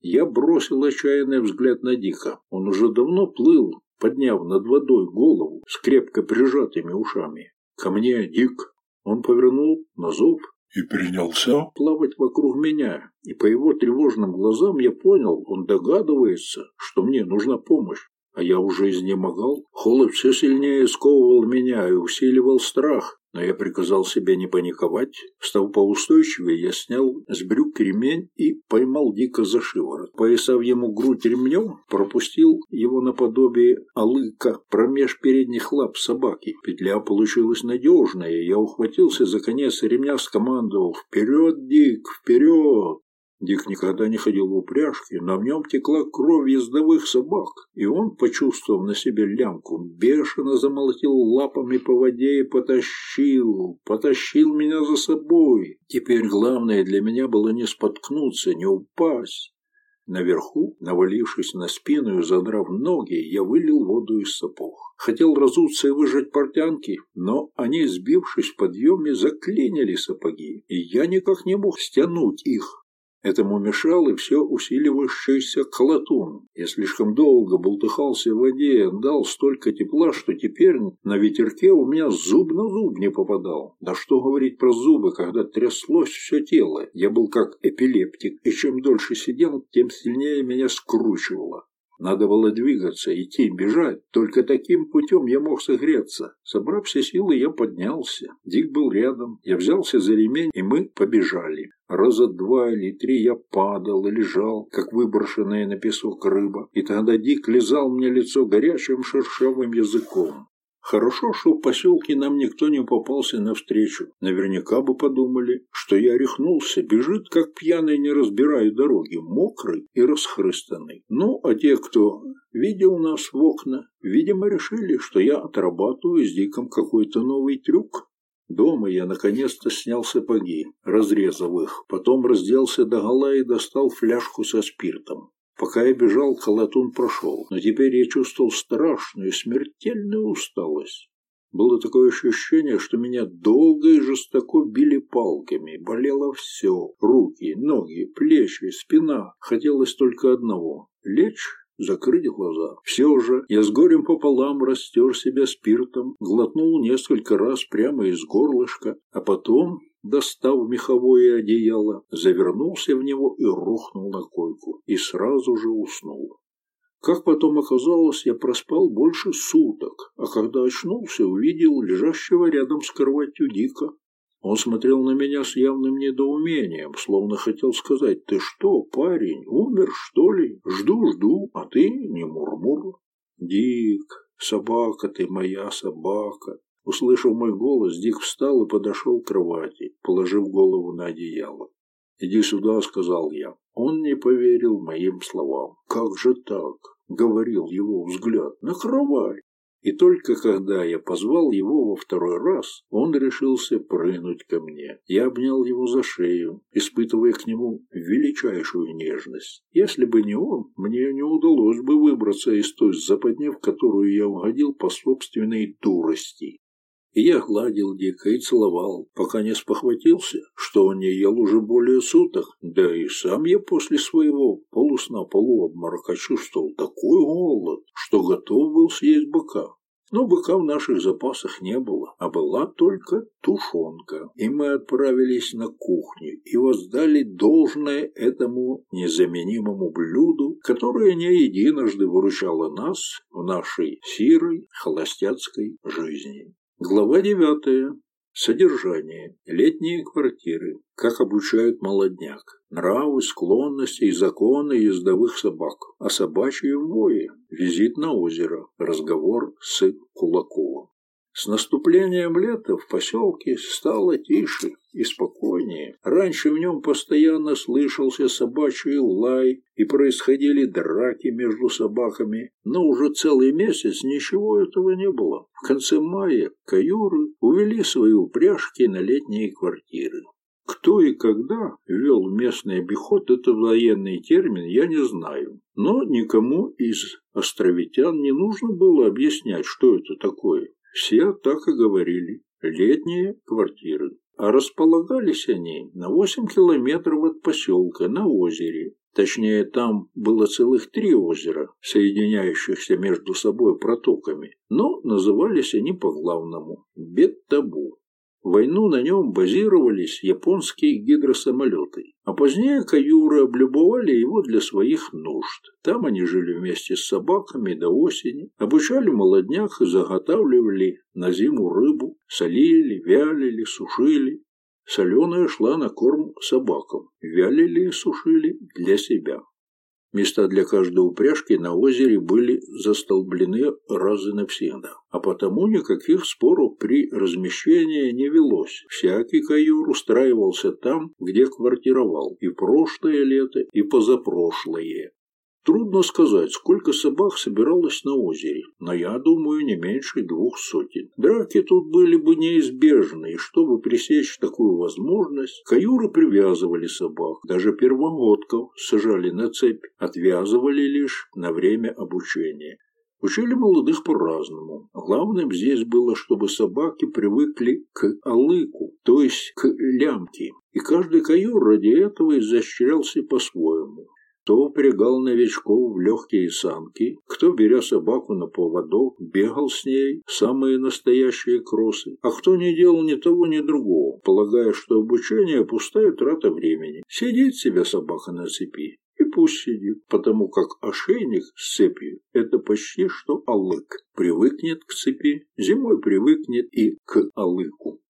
Я бросил отчаянный взгляд на Дика. Он уже давно плыл, подняв над водой голову с крепко прижатыми ушами. Ко мне, Дик. Он повернул на зов и принялся плавать вокруг меня, и по его тревожным глазам я понял, он догадывается, что мне нужна помощь. А я уже изнемогал. Холод все сильнее сковывал меня и усиливал страх. Но я приказал себе не паниковать. Встав поустойчивее, я снял с брюк ремень и поймал дико за шиворот. Поясав ему грудь ремнем, пропустил его наподобие алыка промеж передних лап собаки. Петля получилась надежная. Я ухватился за конец ремня, скомандовал «Вперед, Дик, вперед!» Дик никогда не ходил в упряжке, но в нем текла кровь ездовых собак, и он, почувствовав на себе лямку, бешено замолотил лапами по воде и потащил, потащил меня за собой. Теперь главное для меня было не споткнуться, не упасть. Наверху, навалившись на спину и задрав ноги, я вылил воду из сапог. Хотел разуться и выжать портянки, но они, сбившись в подъеме, заклинили сапоги, и я никак не мог стянуть их. Этому мешал и все усиливающийся колотун. Я слишком долго болтыхался в воде, дал столько тепла, что теперь на ветерке у меня зуб на зуб не попадал. Да что говорить про зубы, когда тряслось все тело. Я был как эпилептик, и чем дольше сидел, тем сильнее меня скручивало. Надо было двигаться, идти, бежать. Только таким путем я мог согреться. Собрав все силы, я поднялся. Дик был рядом. Я взялся за ремень, и мы побежали. Раза два или три я падал и лежал, как выброшенная на песок рыба. И тогда Дик лизал мне лицо горячим шершавым языком. Хорошо, что в поселке нам никто не попался навстречу. Наверняка бы подумали, что я рехнулся, бежит, как пьяный, не разбирая дороги, мокрый и расхрыстанный. Ну, а те, кто видел нас в окна, видимо, решили, что я отрабатываю с Диком какой-то новый трюк. Дома я наконец-то снял сапоги, разрезав их, потом разделся догола и достал фляжку со спиртом. Пока я бежал, колотун прошел, но теперь я чувствовал страшную, смертельную усталость. Было такое ощущение, что меня долго и жестоко били палками. Болело все. Руки, ноги, плечи, спина. Хотелось только одного — лечь закрыть глаза. Все же я с горем пополам растер себя спиртом, глотнул несколько раз прямо из горлышка, а потом достав меховое одеяло, завернулся в него и рухнул на койку, и сразу же уснул. Как потом оказалось, я проспал больше суток, а когда очнулся, увидел лежащего рядом с кроватью Дика. Он смотрел на меня с явным недоумением, словно хотел сказать, «Ты что, парень, умер, что ли? Жду-жду, а ты не мурмур». «Дик, собака ты моя собака, Услышав мой голос, Дик встал и подошел к кровати, положив голову на одеяло. «Иди сюда», — сказал я. Он не поверил моим словам. «Как же так?» — говорил его взгляд. «На кровать!» И только когда я позвал его во второй раз, он решился прыгнуть ко мне. Я обнял его за шею, испытывая к нему величайшую нежность. Если бы не он, мне не удалось бы выбраться из той западни, в которую я угодил по собственной дурости. И я гладил Дика и целовал, пока не спохватился, что он не ел уже более суток. Да и сам я после своего полусна полуобморока чувствовал такой голод, что готов был съесть быка. Но быка в наших запасах не было, а была только тушенка. И мы отправились на кухню и воздали должное этому незаменимому блюду, которое не единожды выручало нас в нашей сирой холостяцкой жизни. Глава девятая. Содержание. Летние квартиры. Как обучают молодняк. Нравы, склонности и законы ездовых собак. О собачьем вое. Визит на озеро. Разговор с Кулаковым. С наступлением лета в поселке стало тише и спокойнее. Раньше в нем постоянно слышался собачий лай и происходили драки между собаками, но уже целый месяц ничего этого не было. В конце мая каюры увели свои упряжки на летние квартиры. Кто и когда ввел местный обиход, это военный термин, я не знаю. Но никому из островитян не нужно было объяснять, что это такое. Все так и говорили. Летние квартиры. А располагались они на 8 километров от поселка, на озере. Точнее, там было целых три озера, соединяющихся между собой протоками, но назывались они по-главному – Беттабу войну на нем базировались японские гидросамолеты, а позднее каюры облюбовали его для своих нужд. Там они жили вместе с собаками до осени, обучали молодняк и заготавливали на зиму рыбу, солили, вялили, сушили. Соленая шла на корм собакам, вялили и сушили для себя. Места для каждой упряжки на озере были застолблены раз и навсегда, а потому никаких споров при размещении не велось. Всякий каюр устраивался там, где квартировал, и прошлое лето, и позапрошлое. Трудно сказать, сколько собак собиралось на озере, но я думаю, не меньше двух сотен. Драки тут были бы неизбежны, и чтобы пресечь такую возможность, каюры привязывали собак, даже первогодков сажали на цепь, отвязывали лишь на время обучения. Учили молодых по-разному. Главным здесь было, чтобы собаки привыкли к алыку, то есть к лямке, и каждый каюр ради этого изощрялся по-своему. Кто упрягал новичков в легкие санки, кто, беря собаку на поводок, бегал с ней самые настоящие кроссы, а кто не делал ни того, ни другого, полагая, что обучение – пустая трата времени. Сидит себе собака на цепи и пусть сидит, потому как ошейник с цепью – это почти что алык. Привыкнет к цепи, зимой привыкнет и к алыку.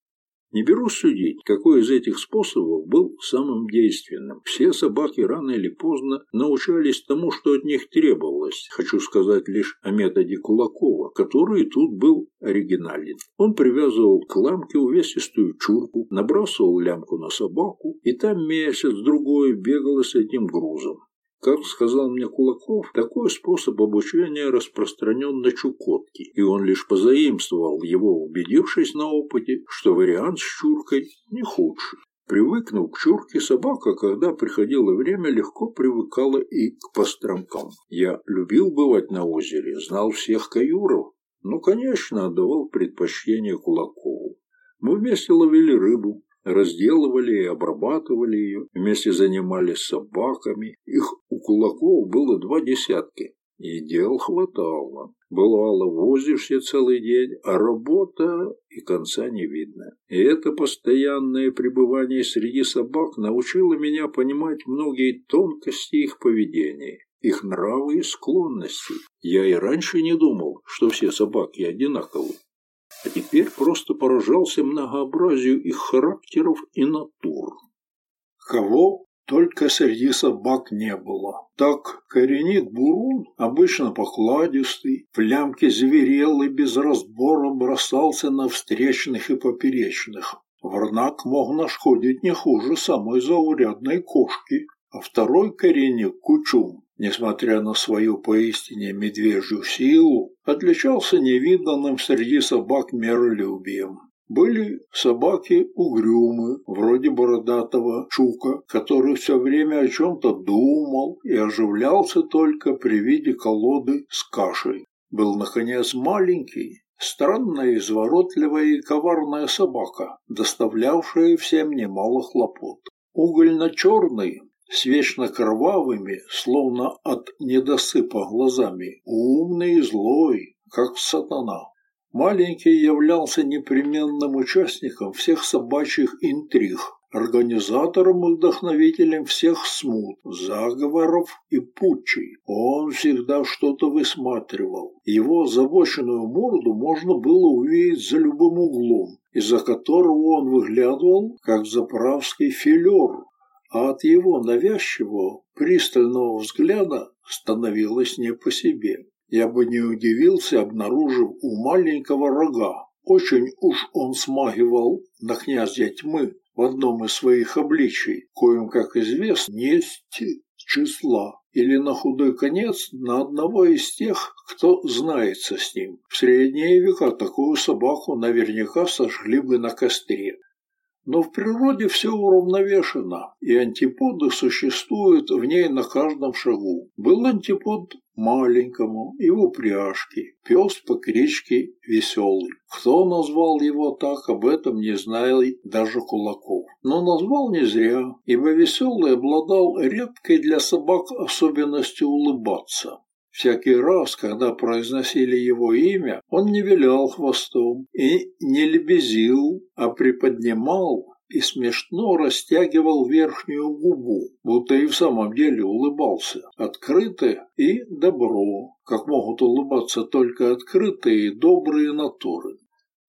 Не берусь судить, какой из этих способов был самым действенным. Все собаки рано или поздно научались тому, что от них требовалось. Хочу сказать лишь о методе Кулакова, который тут был оригинален. Он привязывал к ламке увесистую чурку, набрасывал лямку на собаку, и там месяц-другой бегала с этим грузом. Как сказал мне Кулаков, такой способ обучения распространен на Чукотке, и он лишь позаимствовал его, убедившись на опыте, что вариант с чуркой не худший. Привыкнув к чурке, собака, когда приходило время, легко привыкала и к постромкам. Я любил бывать на озере, знал всех каюров, но, конечно, отдавал предпочтение Кулакову. Мы вместе ловили рыбу, разделывали и обрабатывали ее, вместе занимались собаками. Их у кулаков было два десятки, и дел хватало. Бывало, возишься целый день, а работа и конца не видно. И это постоянное пребывание среди собак научило меня понимать многие тонкости их поведения их нравы и склонности. Я и раньше не думал, что все собаки одинаковы а теперь просто поражался многообразию их характеров и натур. Кого только среди собак не было. Так коренит бурун, обычно покладистый, в лямке зверел и без разбора бросался на встречных и поперечных. Варнак мог нашкодить не хуже самой заурядной кошки, а второй коренник Кучум несмотря на свою поистине медвежью силу, отличался невиданным среди собак миролюбием. Были собаки угрюмы, вроде бородатого Чука, который все время о чем-то думал и оживлялся только при виде колоды с кашей. Был, наконец, маленький, странная, изворотливая и коварная собака, доставлявшая всем немало хлопот. Угольно-черный с вечно кровавыми, словно от недосыпа глазами, умный и злой, как сатана. Маленький являлся непременным участником всех собачьих интриг, организатором и вдохновителем всех смут, заговоров и путчей. Он всегда что-то высматривал. Его озабоченную морду можно было увидеть за любым углом, из-за которого он выглядывал, как заправский филер, а от его навязчивого, пристального взгляда становилось не по себе. Я бы не удивился, обнаружив у маленького рога. Очень уж он смагивал на князя тьмы в одном из своих обличий, коим, как известно, есть числа, или на худой конец на одного из тех, кто знается с ним. В средние века такую собаку наверняка сожгли бы на костре. Но в природе все уравновешено, и антиподы существуют в ней на каждом шагу. Был антипод маленькому и в упряжке, пес по кричке веселый. Кто назвал его так, об этом не знал даже Кулаков. Но назвал не зря, ибо веселый обладал редкой для собак особенностью улыбаться. Всякий раз, когда произносили его имя, он не вилял хвостом и не лебезил, а приподнимал и смешно растягивал верхнюю губу, будто и в самом деле улыбался. Открыто и добро, как могут улыбаться только открытые и добрые натуры.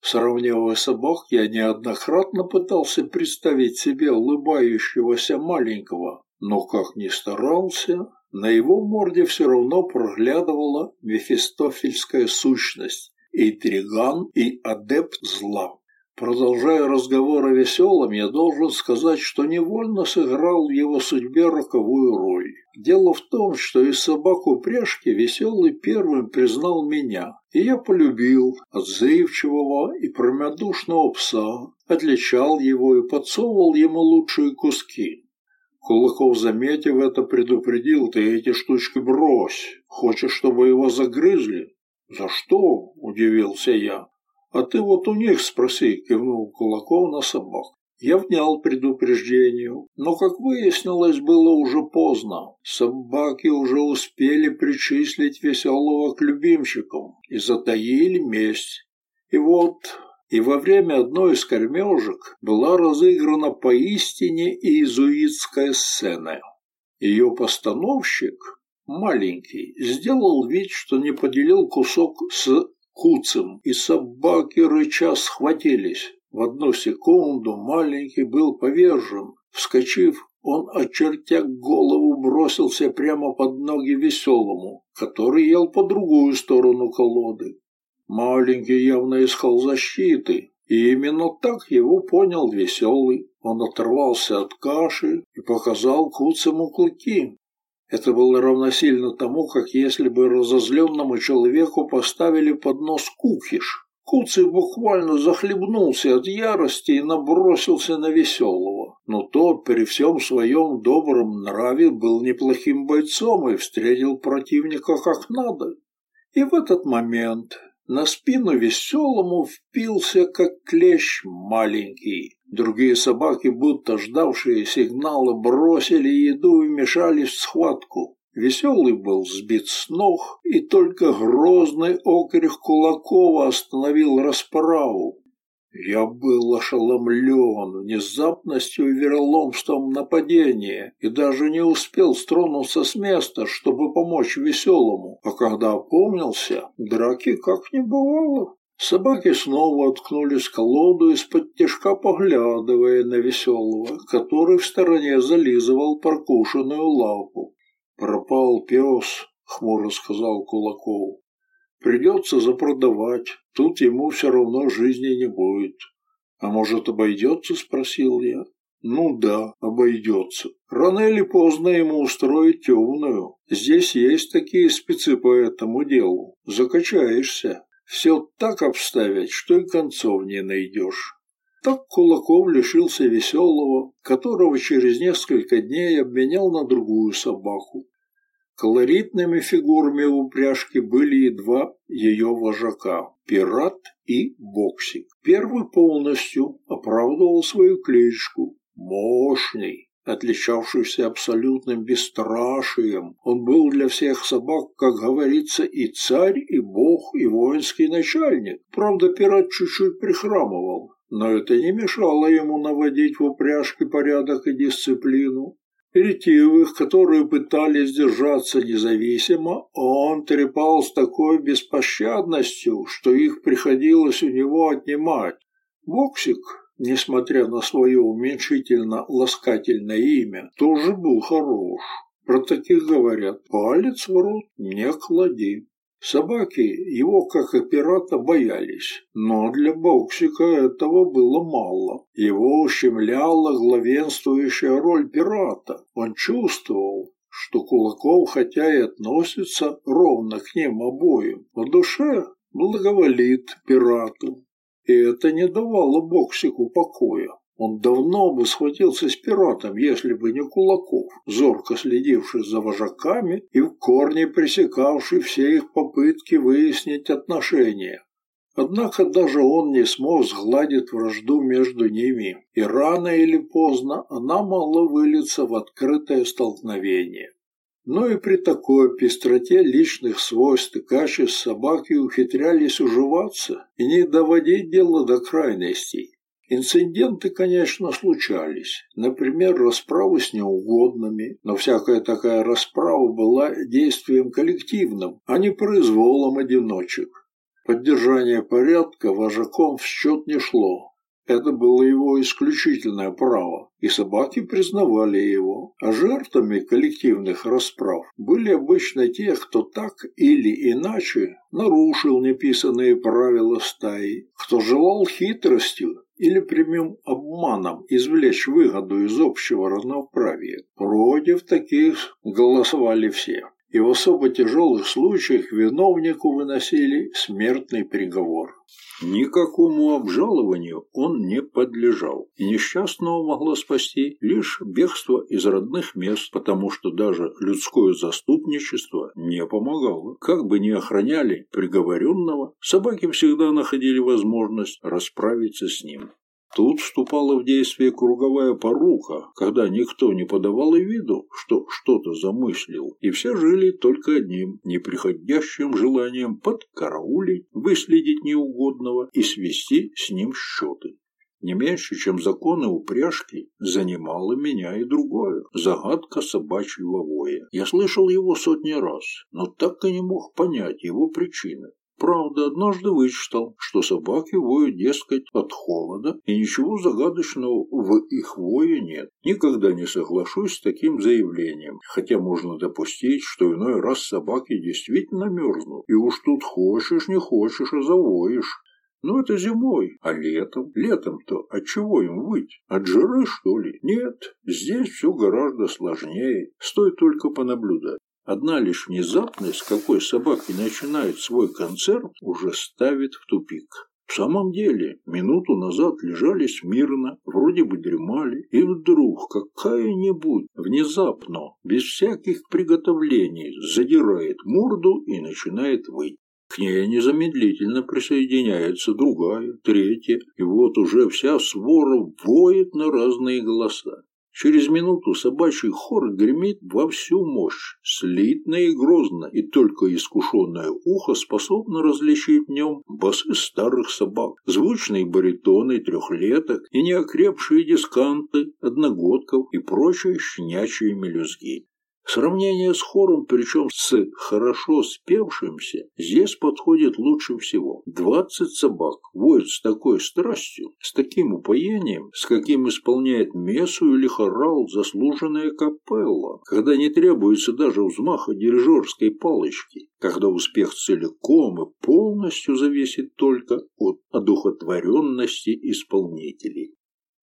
Сравнивая собак, я неоднократно пытался представить себе улыбающегося маленького, но как ни старался, на его морде все равно проглядывала мефистофельская сущность, интриган и адепт зла. Продолжая разговор о веселом, я должен сказать, что невольно сыграл в его судьбе роковую роль. Дело в том, что из собак упряжки веселый первым признал меня, и я полюбил отзывчивого и промядушного пса, отличал его и подсовывал ему лучшие куски. Кулаков, заметив это, предупредил, ты эти штучки брось. Хочешь, чтобы его загрызли? За что? Удивился я. А ты вот у них спроси, кивнул Кулаков на собак. Я внял предупреждению, но, как выяснилось, было уже поздно. Собаки уже успели причислить веселого к любимчикам и затаили месть. И вот и во время одной из кормежек была разыграна поистине иезуитская сцена. Ее постановщик, маленький, сделал вид, что не поделил кусок с куцем, и собаки рыча схватились. В одну секунду маленький был повержен. Вскочив, он, очертя голову, бросился прямо под ноги веселому, который ел по другую сторону колоды. Маленький явно искал защиты, и именно так его понял веселый. Он оторвался от каши и показал куцему клыки. Это было равносильно тому, как если бы разозленному человеку поставили под нос кукиш. Куцый буквально захлебнулся от ярости и набросился на веселого. Но тот при всем своем добром нраве был неплохим бойцом и встретил противника как надо. И в этот момент на спину веселому впился, как клещ маленький. Другие собаки, будто ждавшие сигнала, бросили еду и вмешались в схватку. Веселый был сбит с ног, и только грозный окрик Кулакова остановил расправу. Я был ошеломлен внезапностью и вероломством нападения и даже не успел стронуться с места, чтобы помочь веселому, а когда опомнился, драки как не бывало. Собаки снова откнулись в колоду из-под тяжка поглядывая на веселого, который в стороне зализывал прокушенную лапу. «Пропал пес», — хмуро сказал Кулаков. Придется запродавать, тут ему все равно жизни не будет. А может, обойдется, спросил я. Ну да, обойдется. Рано или поздно ему устроить темную. Здесь есть такие спецы по этому делу. Закачаешься. Все так обставить, что и концов не найдешь. Так Кулаков лишился веселого, которого через несколько дней обменял на другую собаку. Колоритными фигурами в упряжке были и два ее вожака – пират и боксик. Первый полностью оправдывал свою кличку – мощный, отличавшийся абсолютным бесстрашием. Он был для всех собак, как говорится, и царь, и бог, и воинский начальник. Правда, пират чуть-чуть прихрамывал, но это не мешало ему наводить в упряжке порядок и дисциплину. Ретивых, которые пытались держаться независимо, он трепал с такой беспощадностью, что их приходилось у него отнимать. Боксик, несмотря на свое уменьшительно-ласкательное имя, тоже был хорош. Про таких говорят «палец в рот не клади». Собаки его, как и пирата, боялись, но для Боксика этого было мало. Его ущемляла главенствующая роль пирата. Он чувствовал, что Кулаков, хотя и относится ровно к ним обоим, в душе благоволит пирату. И это не давало Боксику покоя. Он давно бы схватился с пиратом, если бы не Кулаков, зорко следивший за вожаками и в корне пресекавший все их попытки выяснить отношения. Однако даже он не смог сгладить вражду между ними, и рано или поздно она могла вылиться в открытое столкновение. Но и при такой пестроте личных свойств и качеств собаки ухитрялись уживаться и не доводить дело до крайностей. Инциденты, конечно, случались. Например, расправы с неугодными, но всякая такая расправа была действием коллективным, а не произволом одиночек. Поддержание порядка вожаком в счет не шло. Это было его исключительное право, и собаки признавали его. А жертвами коллективных расправ были обычно те, кто так или иначе нарушил неписанные правила стаи, кто желал хитростью или прямым обманом извлечь выгоду из общего равноправия. Против таких голосовали все. И в особо тяжелых случаях виновнику выносили смертный приговор. Никакому обжалованию он не подлежал, и несчастного могло спасти лишь бегство из родных мест, потому что даже людское заступничество не помогало. Как бы ни охраняли приговоренного, собаки всегда находили возможность расправиться с ним. Тут вступала в действие круговая порука, когда никто не подавал и виду, что что-то замыслил, и все жили только одним неприходящим желанием подкараулить, выследить неугодного и свести с ним счеты. Не меньше, чем законы упряжки, занимало меня и другое – загадка собачьего воя. Я слышал его сотни раз, но так и не мог понять его причины. Правда, однажды вычитал, что собаки воют, дескать, от холода, и ничего загадочного в их вое нет. Никогда не соглашусь с таким заявлением, хотя можно допустить, что иной раз собаки действительно мерзнут, и уж тут хочешь, не хочешь, а завоешь. Ну, это зимой, а летом? Летом-то от чего им выть? От жары, что ли? Нет, здесь все гораздо сложнее. Стоит только понаблюдать. Одна лишь внезапность, какой собаки начинают свой концерт, уже ставит в тупик. В самом деле, минуту назад лежали смирно, вроде бы дремали, и вдруг какая-нибудь внезапно, без всяких приготовлений, задирает морду и начинает выть. К ней незамедлительно присоединяется другая, третья, и вот уже вся свора воет на разные голоса. Через минуту собачий хор гремит во всю мощь, слитно и грозно, и только искушенное ухо способно различить в нем басы старых собак, звучные баритоны трехлеток и неокрепшие дисканты одногодков и прочие щенячьи мелюзги. Сравнение с хором, причем с хорошо спевшимся, здесь подходит лучше всего. Двадцать собак воют с такой страстью, с таким упоением, с каким исполняет мессу или хорал заслуженная капелла, когда не требуется даже взмаха дирижерской палочки, когда успех целиком и полностью зависит только от одухотворенности исполнителей.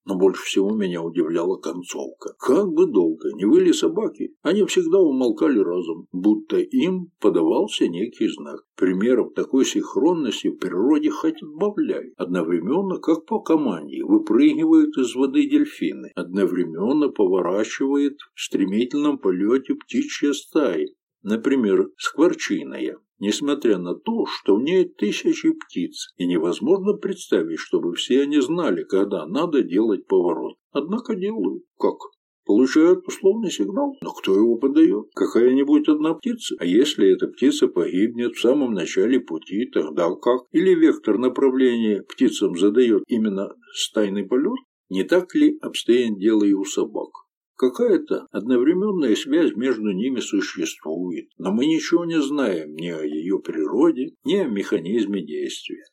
Но больше всего меня удивляла концовка. Как бы долго не выли собаки, они всегда умолкали разом, будто им подавался некий знак. Примеров такой синхронности в природе хоть отбавляй. Одновременно, как по команде, выпрыгивают из воды дельфины. Одновременно поворачивает в стремительном полете птичья стая. Например, скворчиная несмотря на то, что в ней тысячи птиц, и невозможно представить, чтобы все они знали, когда надо делать поворот. Однако делают. Как? Получают условный сигнал, но кто его подает? Какая-нибудь одна птица? А если эта птица погибнет в самом начале пути, тогда как? Или вектор направления птицам задает именно стайный полет? Не так ли обстоит дело и у собак? Какая-то одновременная связь между ними существует, но мы ничего не знаем ни о ее природе, ни о механизме действия.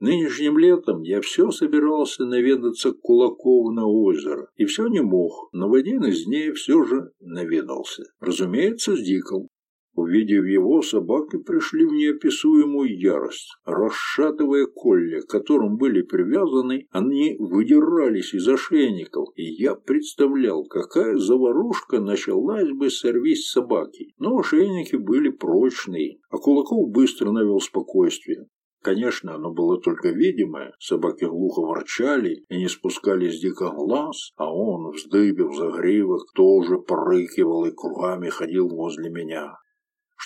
Нынешним летом я все собирался наведаться к Кулакову на озеро, и все не мог, но в один из дней все же наведался. Разумеется, с Диком. Увидев его, собаки пришли в неописуемую ярость. Расшатывая колли, к которым были привязаны, они выдирались из ошейников, и я представлял, какая заварушка началась бы сорвись собаки. Но ошейники были прочные, а Кулаков быстро навел спокойствие. Конечно, оно было только видимое, собаки глухо ворчали и не спускали с Дика глаз, а он, вздыбив загривок, тоже порыкивал и кругами ходил возле меня.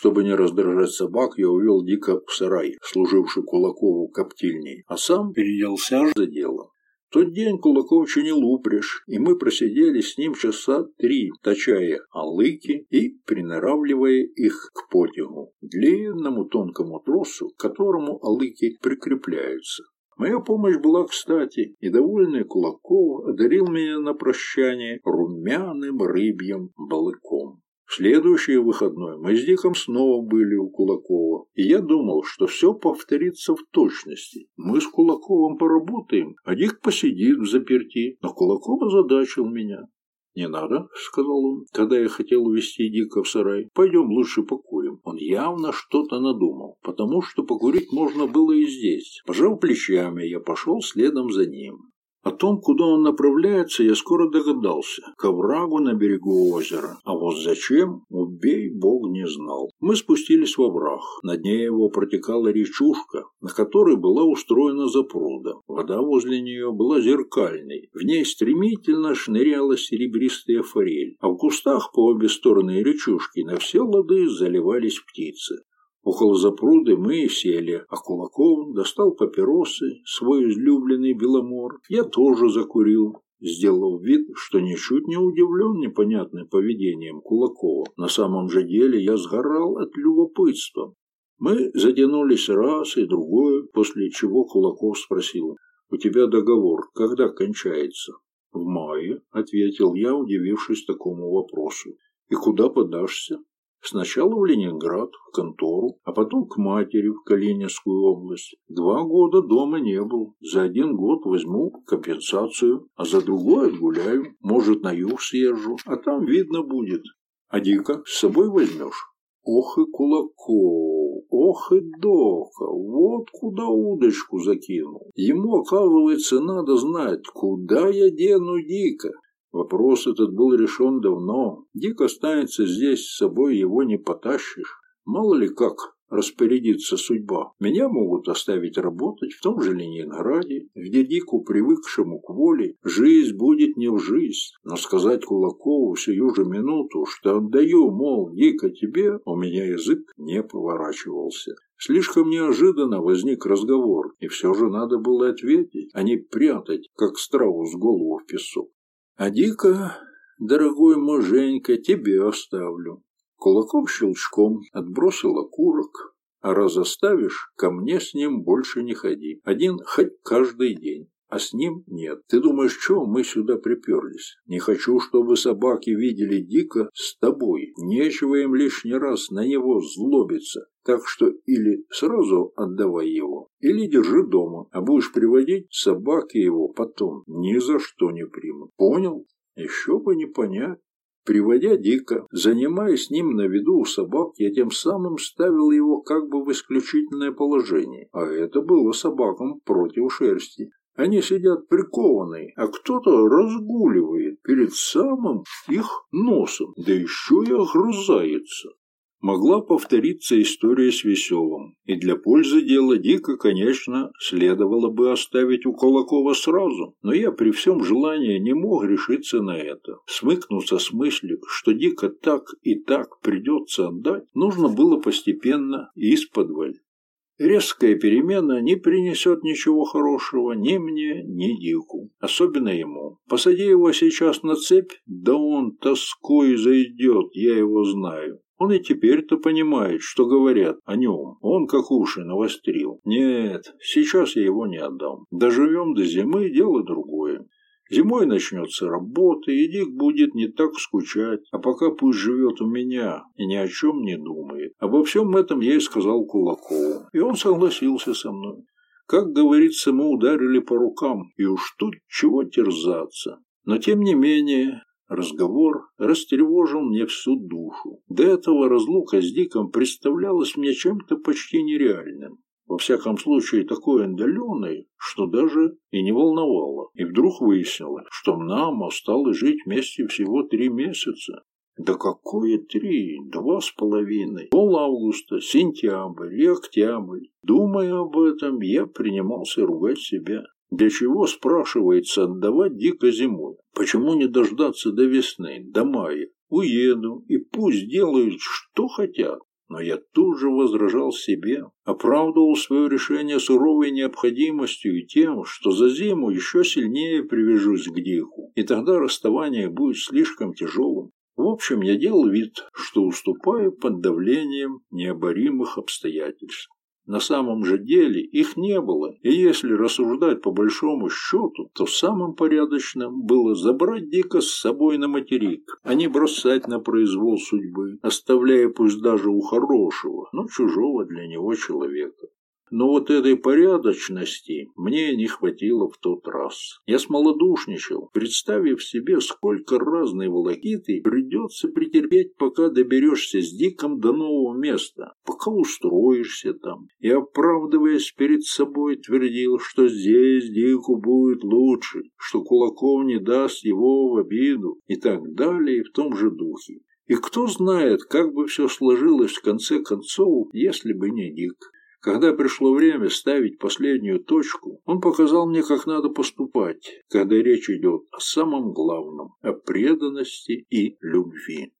Чтобы не раздражать собак, я увел Дика в сарай, служивший Кулакову коптильней, а сам переелся за дело. В тот день Кулаков чинил упряжь, и мы просидели с ним часа три, точая алыки и приноравливая их к потягу, длинному тонкому тросу, к которому алыки прикрепляются. Моя помощь была кстати, и довольный Кулаков одарил меня на прощание румяным рыбьим балыком. В следующий выходной мы с Диком снова были у Кулакова, и я думал, что все повторится в точности. Мы с Кулаковым поработаем, а Дик посидит в заперти, но Кулаков озадачил меня. «Не надо», — сказал он, когда я хотел увезти Дика в сарай. «Пойдем лучше покурим». Он явно что-то надумал, потому что покурить можно было и здесь. Пожал плечами, я пошел следом за ним. О том, куда он направляется, я скоро догадался. К оврагу на берегу озера. А вот зачем, убей бог не знал. Мы спустились в овраг. На дне его протекала речушка, на которой была устроена запруда. Вода возле нее была зеркальной. В ней стремительно шныряла серебристая форель. А в кустах по обе стороны речушки на все лады заливались птицы. Около запруды мы сели, а Кулаков достал папиросы, свой излюбленный беломор. Я тоже закурил, сделав вид, что ничуть не удивлен непонятным поведением Кулакова. На самом же деле я сгорал от любопытства. Мы затянулись раз и другой, после чего Кулаков спросил, У тебя договор когда кончается? В мае, ответил я, удивившись такому вопросу. И куда подашься? Сначала в Ленинград, в контору, а потом к матери в Калининскую область. Два года дома не был. За один год возьму компенсацию, а за другой отгуляю. Может, на юг съезжу, а там видно будет. А Дика с собой возьмешь? Ох и Кулаков, ох и Дока, вот куда удочку закинул. Ему, оказывается, надо знать, куда я дену Дика. Вопрос этот был решен давно. Дик останется здесь, с собой его не потащишь. Мало ли как распорядится судьба. Меня могут оставить работать в том же Ленинграде, где Дику, привыкшему к воле, жизнь будет не в жизнь. Но сказать Кулакову сию же минуту, что отдаю, мол, Дика тебе, у меня язык не поворачивался. Слишком неожиданно возник разговор, и все же надо было ответить, а не прятать, как страус голову в песок. А Дика, дорогой мой Женька, тебе оставлю. Кулаков щелчком отбросил окурок, а раз оставишь, ко мне с ним больше не ходи. Один хоть каждый день. А с ним нет. Ты думаешь, чего мы сюда приперлись? Не хочу, чтобы собаки видели Дика с тобой. Нечего им лишний раз на него злобиться. Так что или сразу отдавай его, или держи дома, а будешь приводить собаки его потом. Ни за что не примут. Понял? Еще бы не понять. Приводя Дика, занимаясь с ним на виду у собак, я тем самым ставил его как бы в исключительное положение, а это было собакам против шерсти. Они сидят прикованные, а кто-то разгуливает перед самым их носом, да еще и огрызается. Могла повториться история с Веселым, и для пользы дела Дика, конечно, следовало бы оставить у Кулакова сразу, но я при всем желании не мог решиться на это. Смыкнуться с мыслью, что Дика так и так придется отдать, нужно было постепенно и из-под Резкая перемена не принесет ничего хорошего ни мне, ни Дику, особенно ему. Посади его сейчас на цепь, да он тоской зайдет, я его знаю. Он и теперь-то понимает, что говорят о нем. Он как уши навострил. Нет, сейчас я его не отдам. Доживем до зимы, дело другое. Зимой начнется работа, и Дик будет не так скучать, а пока пусть живет у меня и ни о чем не думает. Обо всем этом я и сказал Кулакову, и он согласился со мной. Как говорится, мы ударили по рукам, и уж тут чего терзаться. Но тем не менее, разговор растревожил мне всю душу. До этого разлука с Диком представлялась мне чем-то почти нереальным во всяком случае такой отдаленной, что даже и не волновало. И вдруг выяснилось, что нам осталось жить вместе всего три месяца. Да какое три? Два с половиной. Пол августа, сентябрь и октябрь. Думая об этом, я принимался ругать себя. Для чего, спрашивается, отдавать дико зимой? Почему не дождаться до весны, до мая? Уеду, и пусть делают, что хотят. Но я тут же возражал себе, оправдывал свое решение суровой необходимостью и тем, что за зиму еще сильнее привяжусь к Диху, и тогда расставание будет слишком тяжелым. В общем, я делал вид, что уступаю под давлением необоримых обстоятельств. На самом же деле их не было, и если рассуждать по большому счету, то самым порядочным было забрать Дика с собой на материк, а не бросать на произвол судьбы, оставляя пусть даже у хорошего, но чужого для него человека. Но вот этой порядочности мне не хватило в тот раз. Я смолодушничал, представив себе, сколько разной волокиты придется претерпеть, пока доберешься с Диком до нового места, пока устроишься там. И, оправдываясь перед собой, твердил, что здесь Дику будет лучше, что Кулаков не даст его в обиду и так далее в том же духе. И кто знает, как бы все сложилось в конце концов, если бы не Дик. Когда пришло время ставить последнюю точку, он показал мне, как надо поступать, когда речь идет о самом главном – о преданности и любви.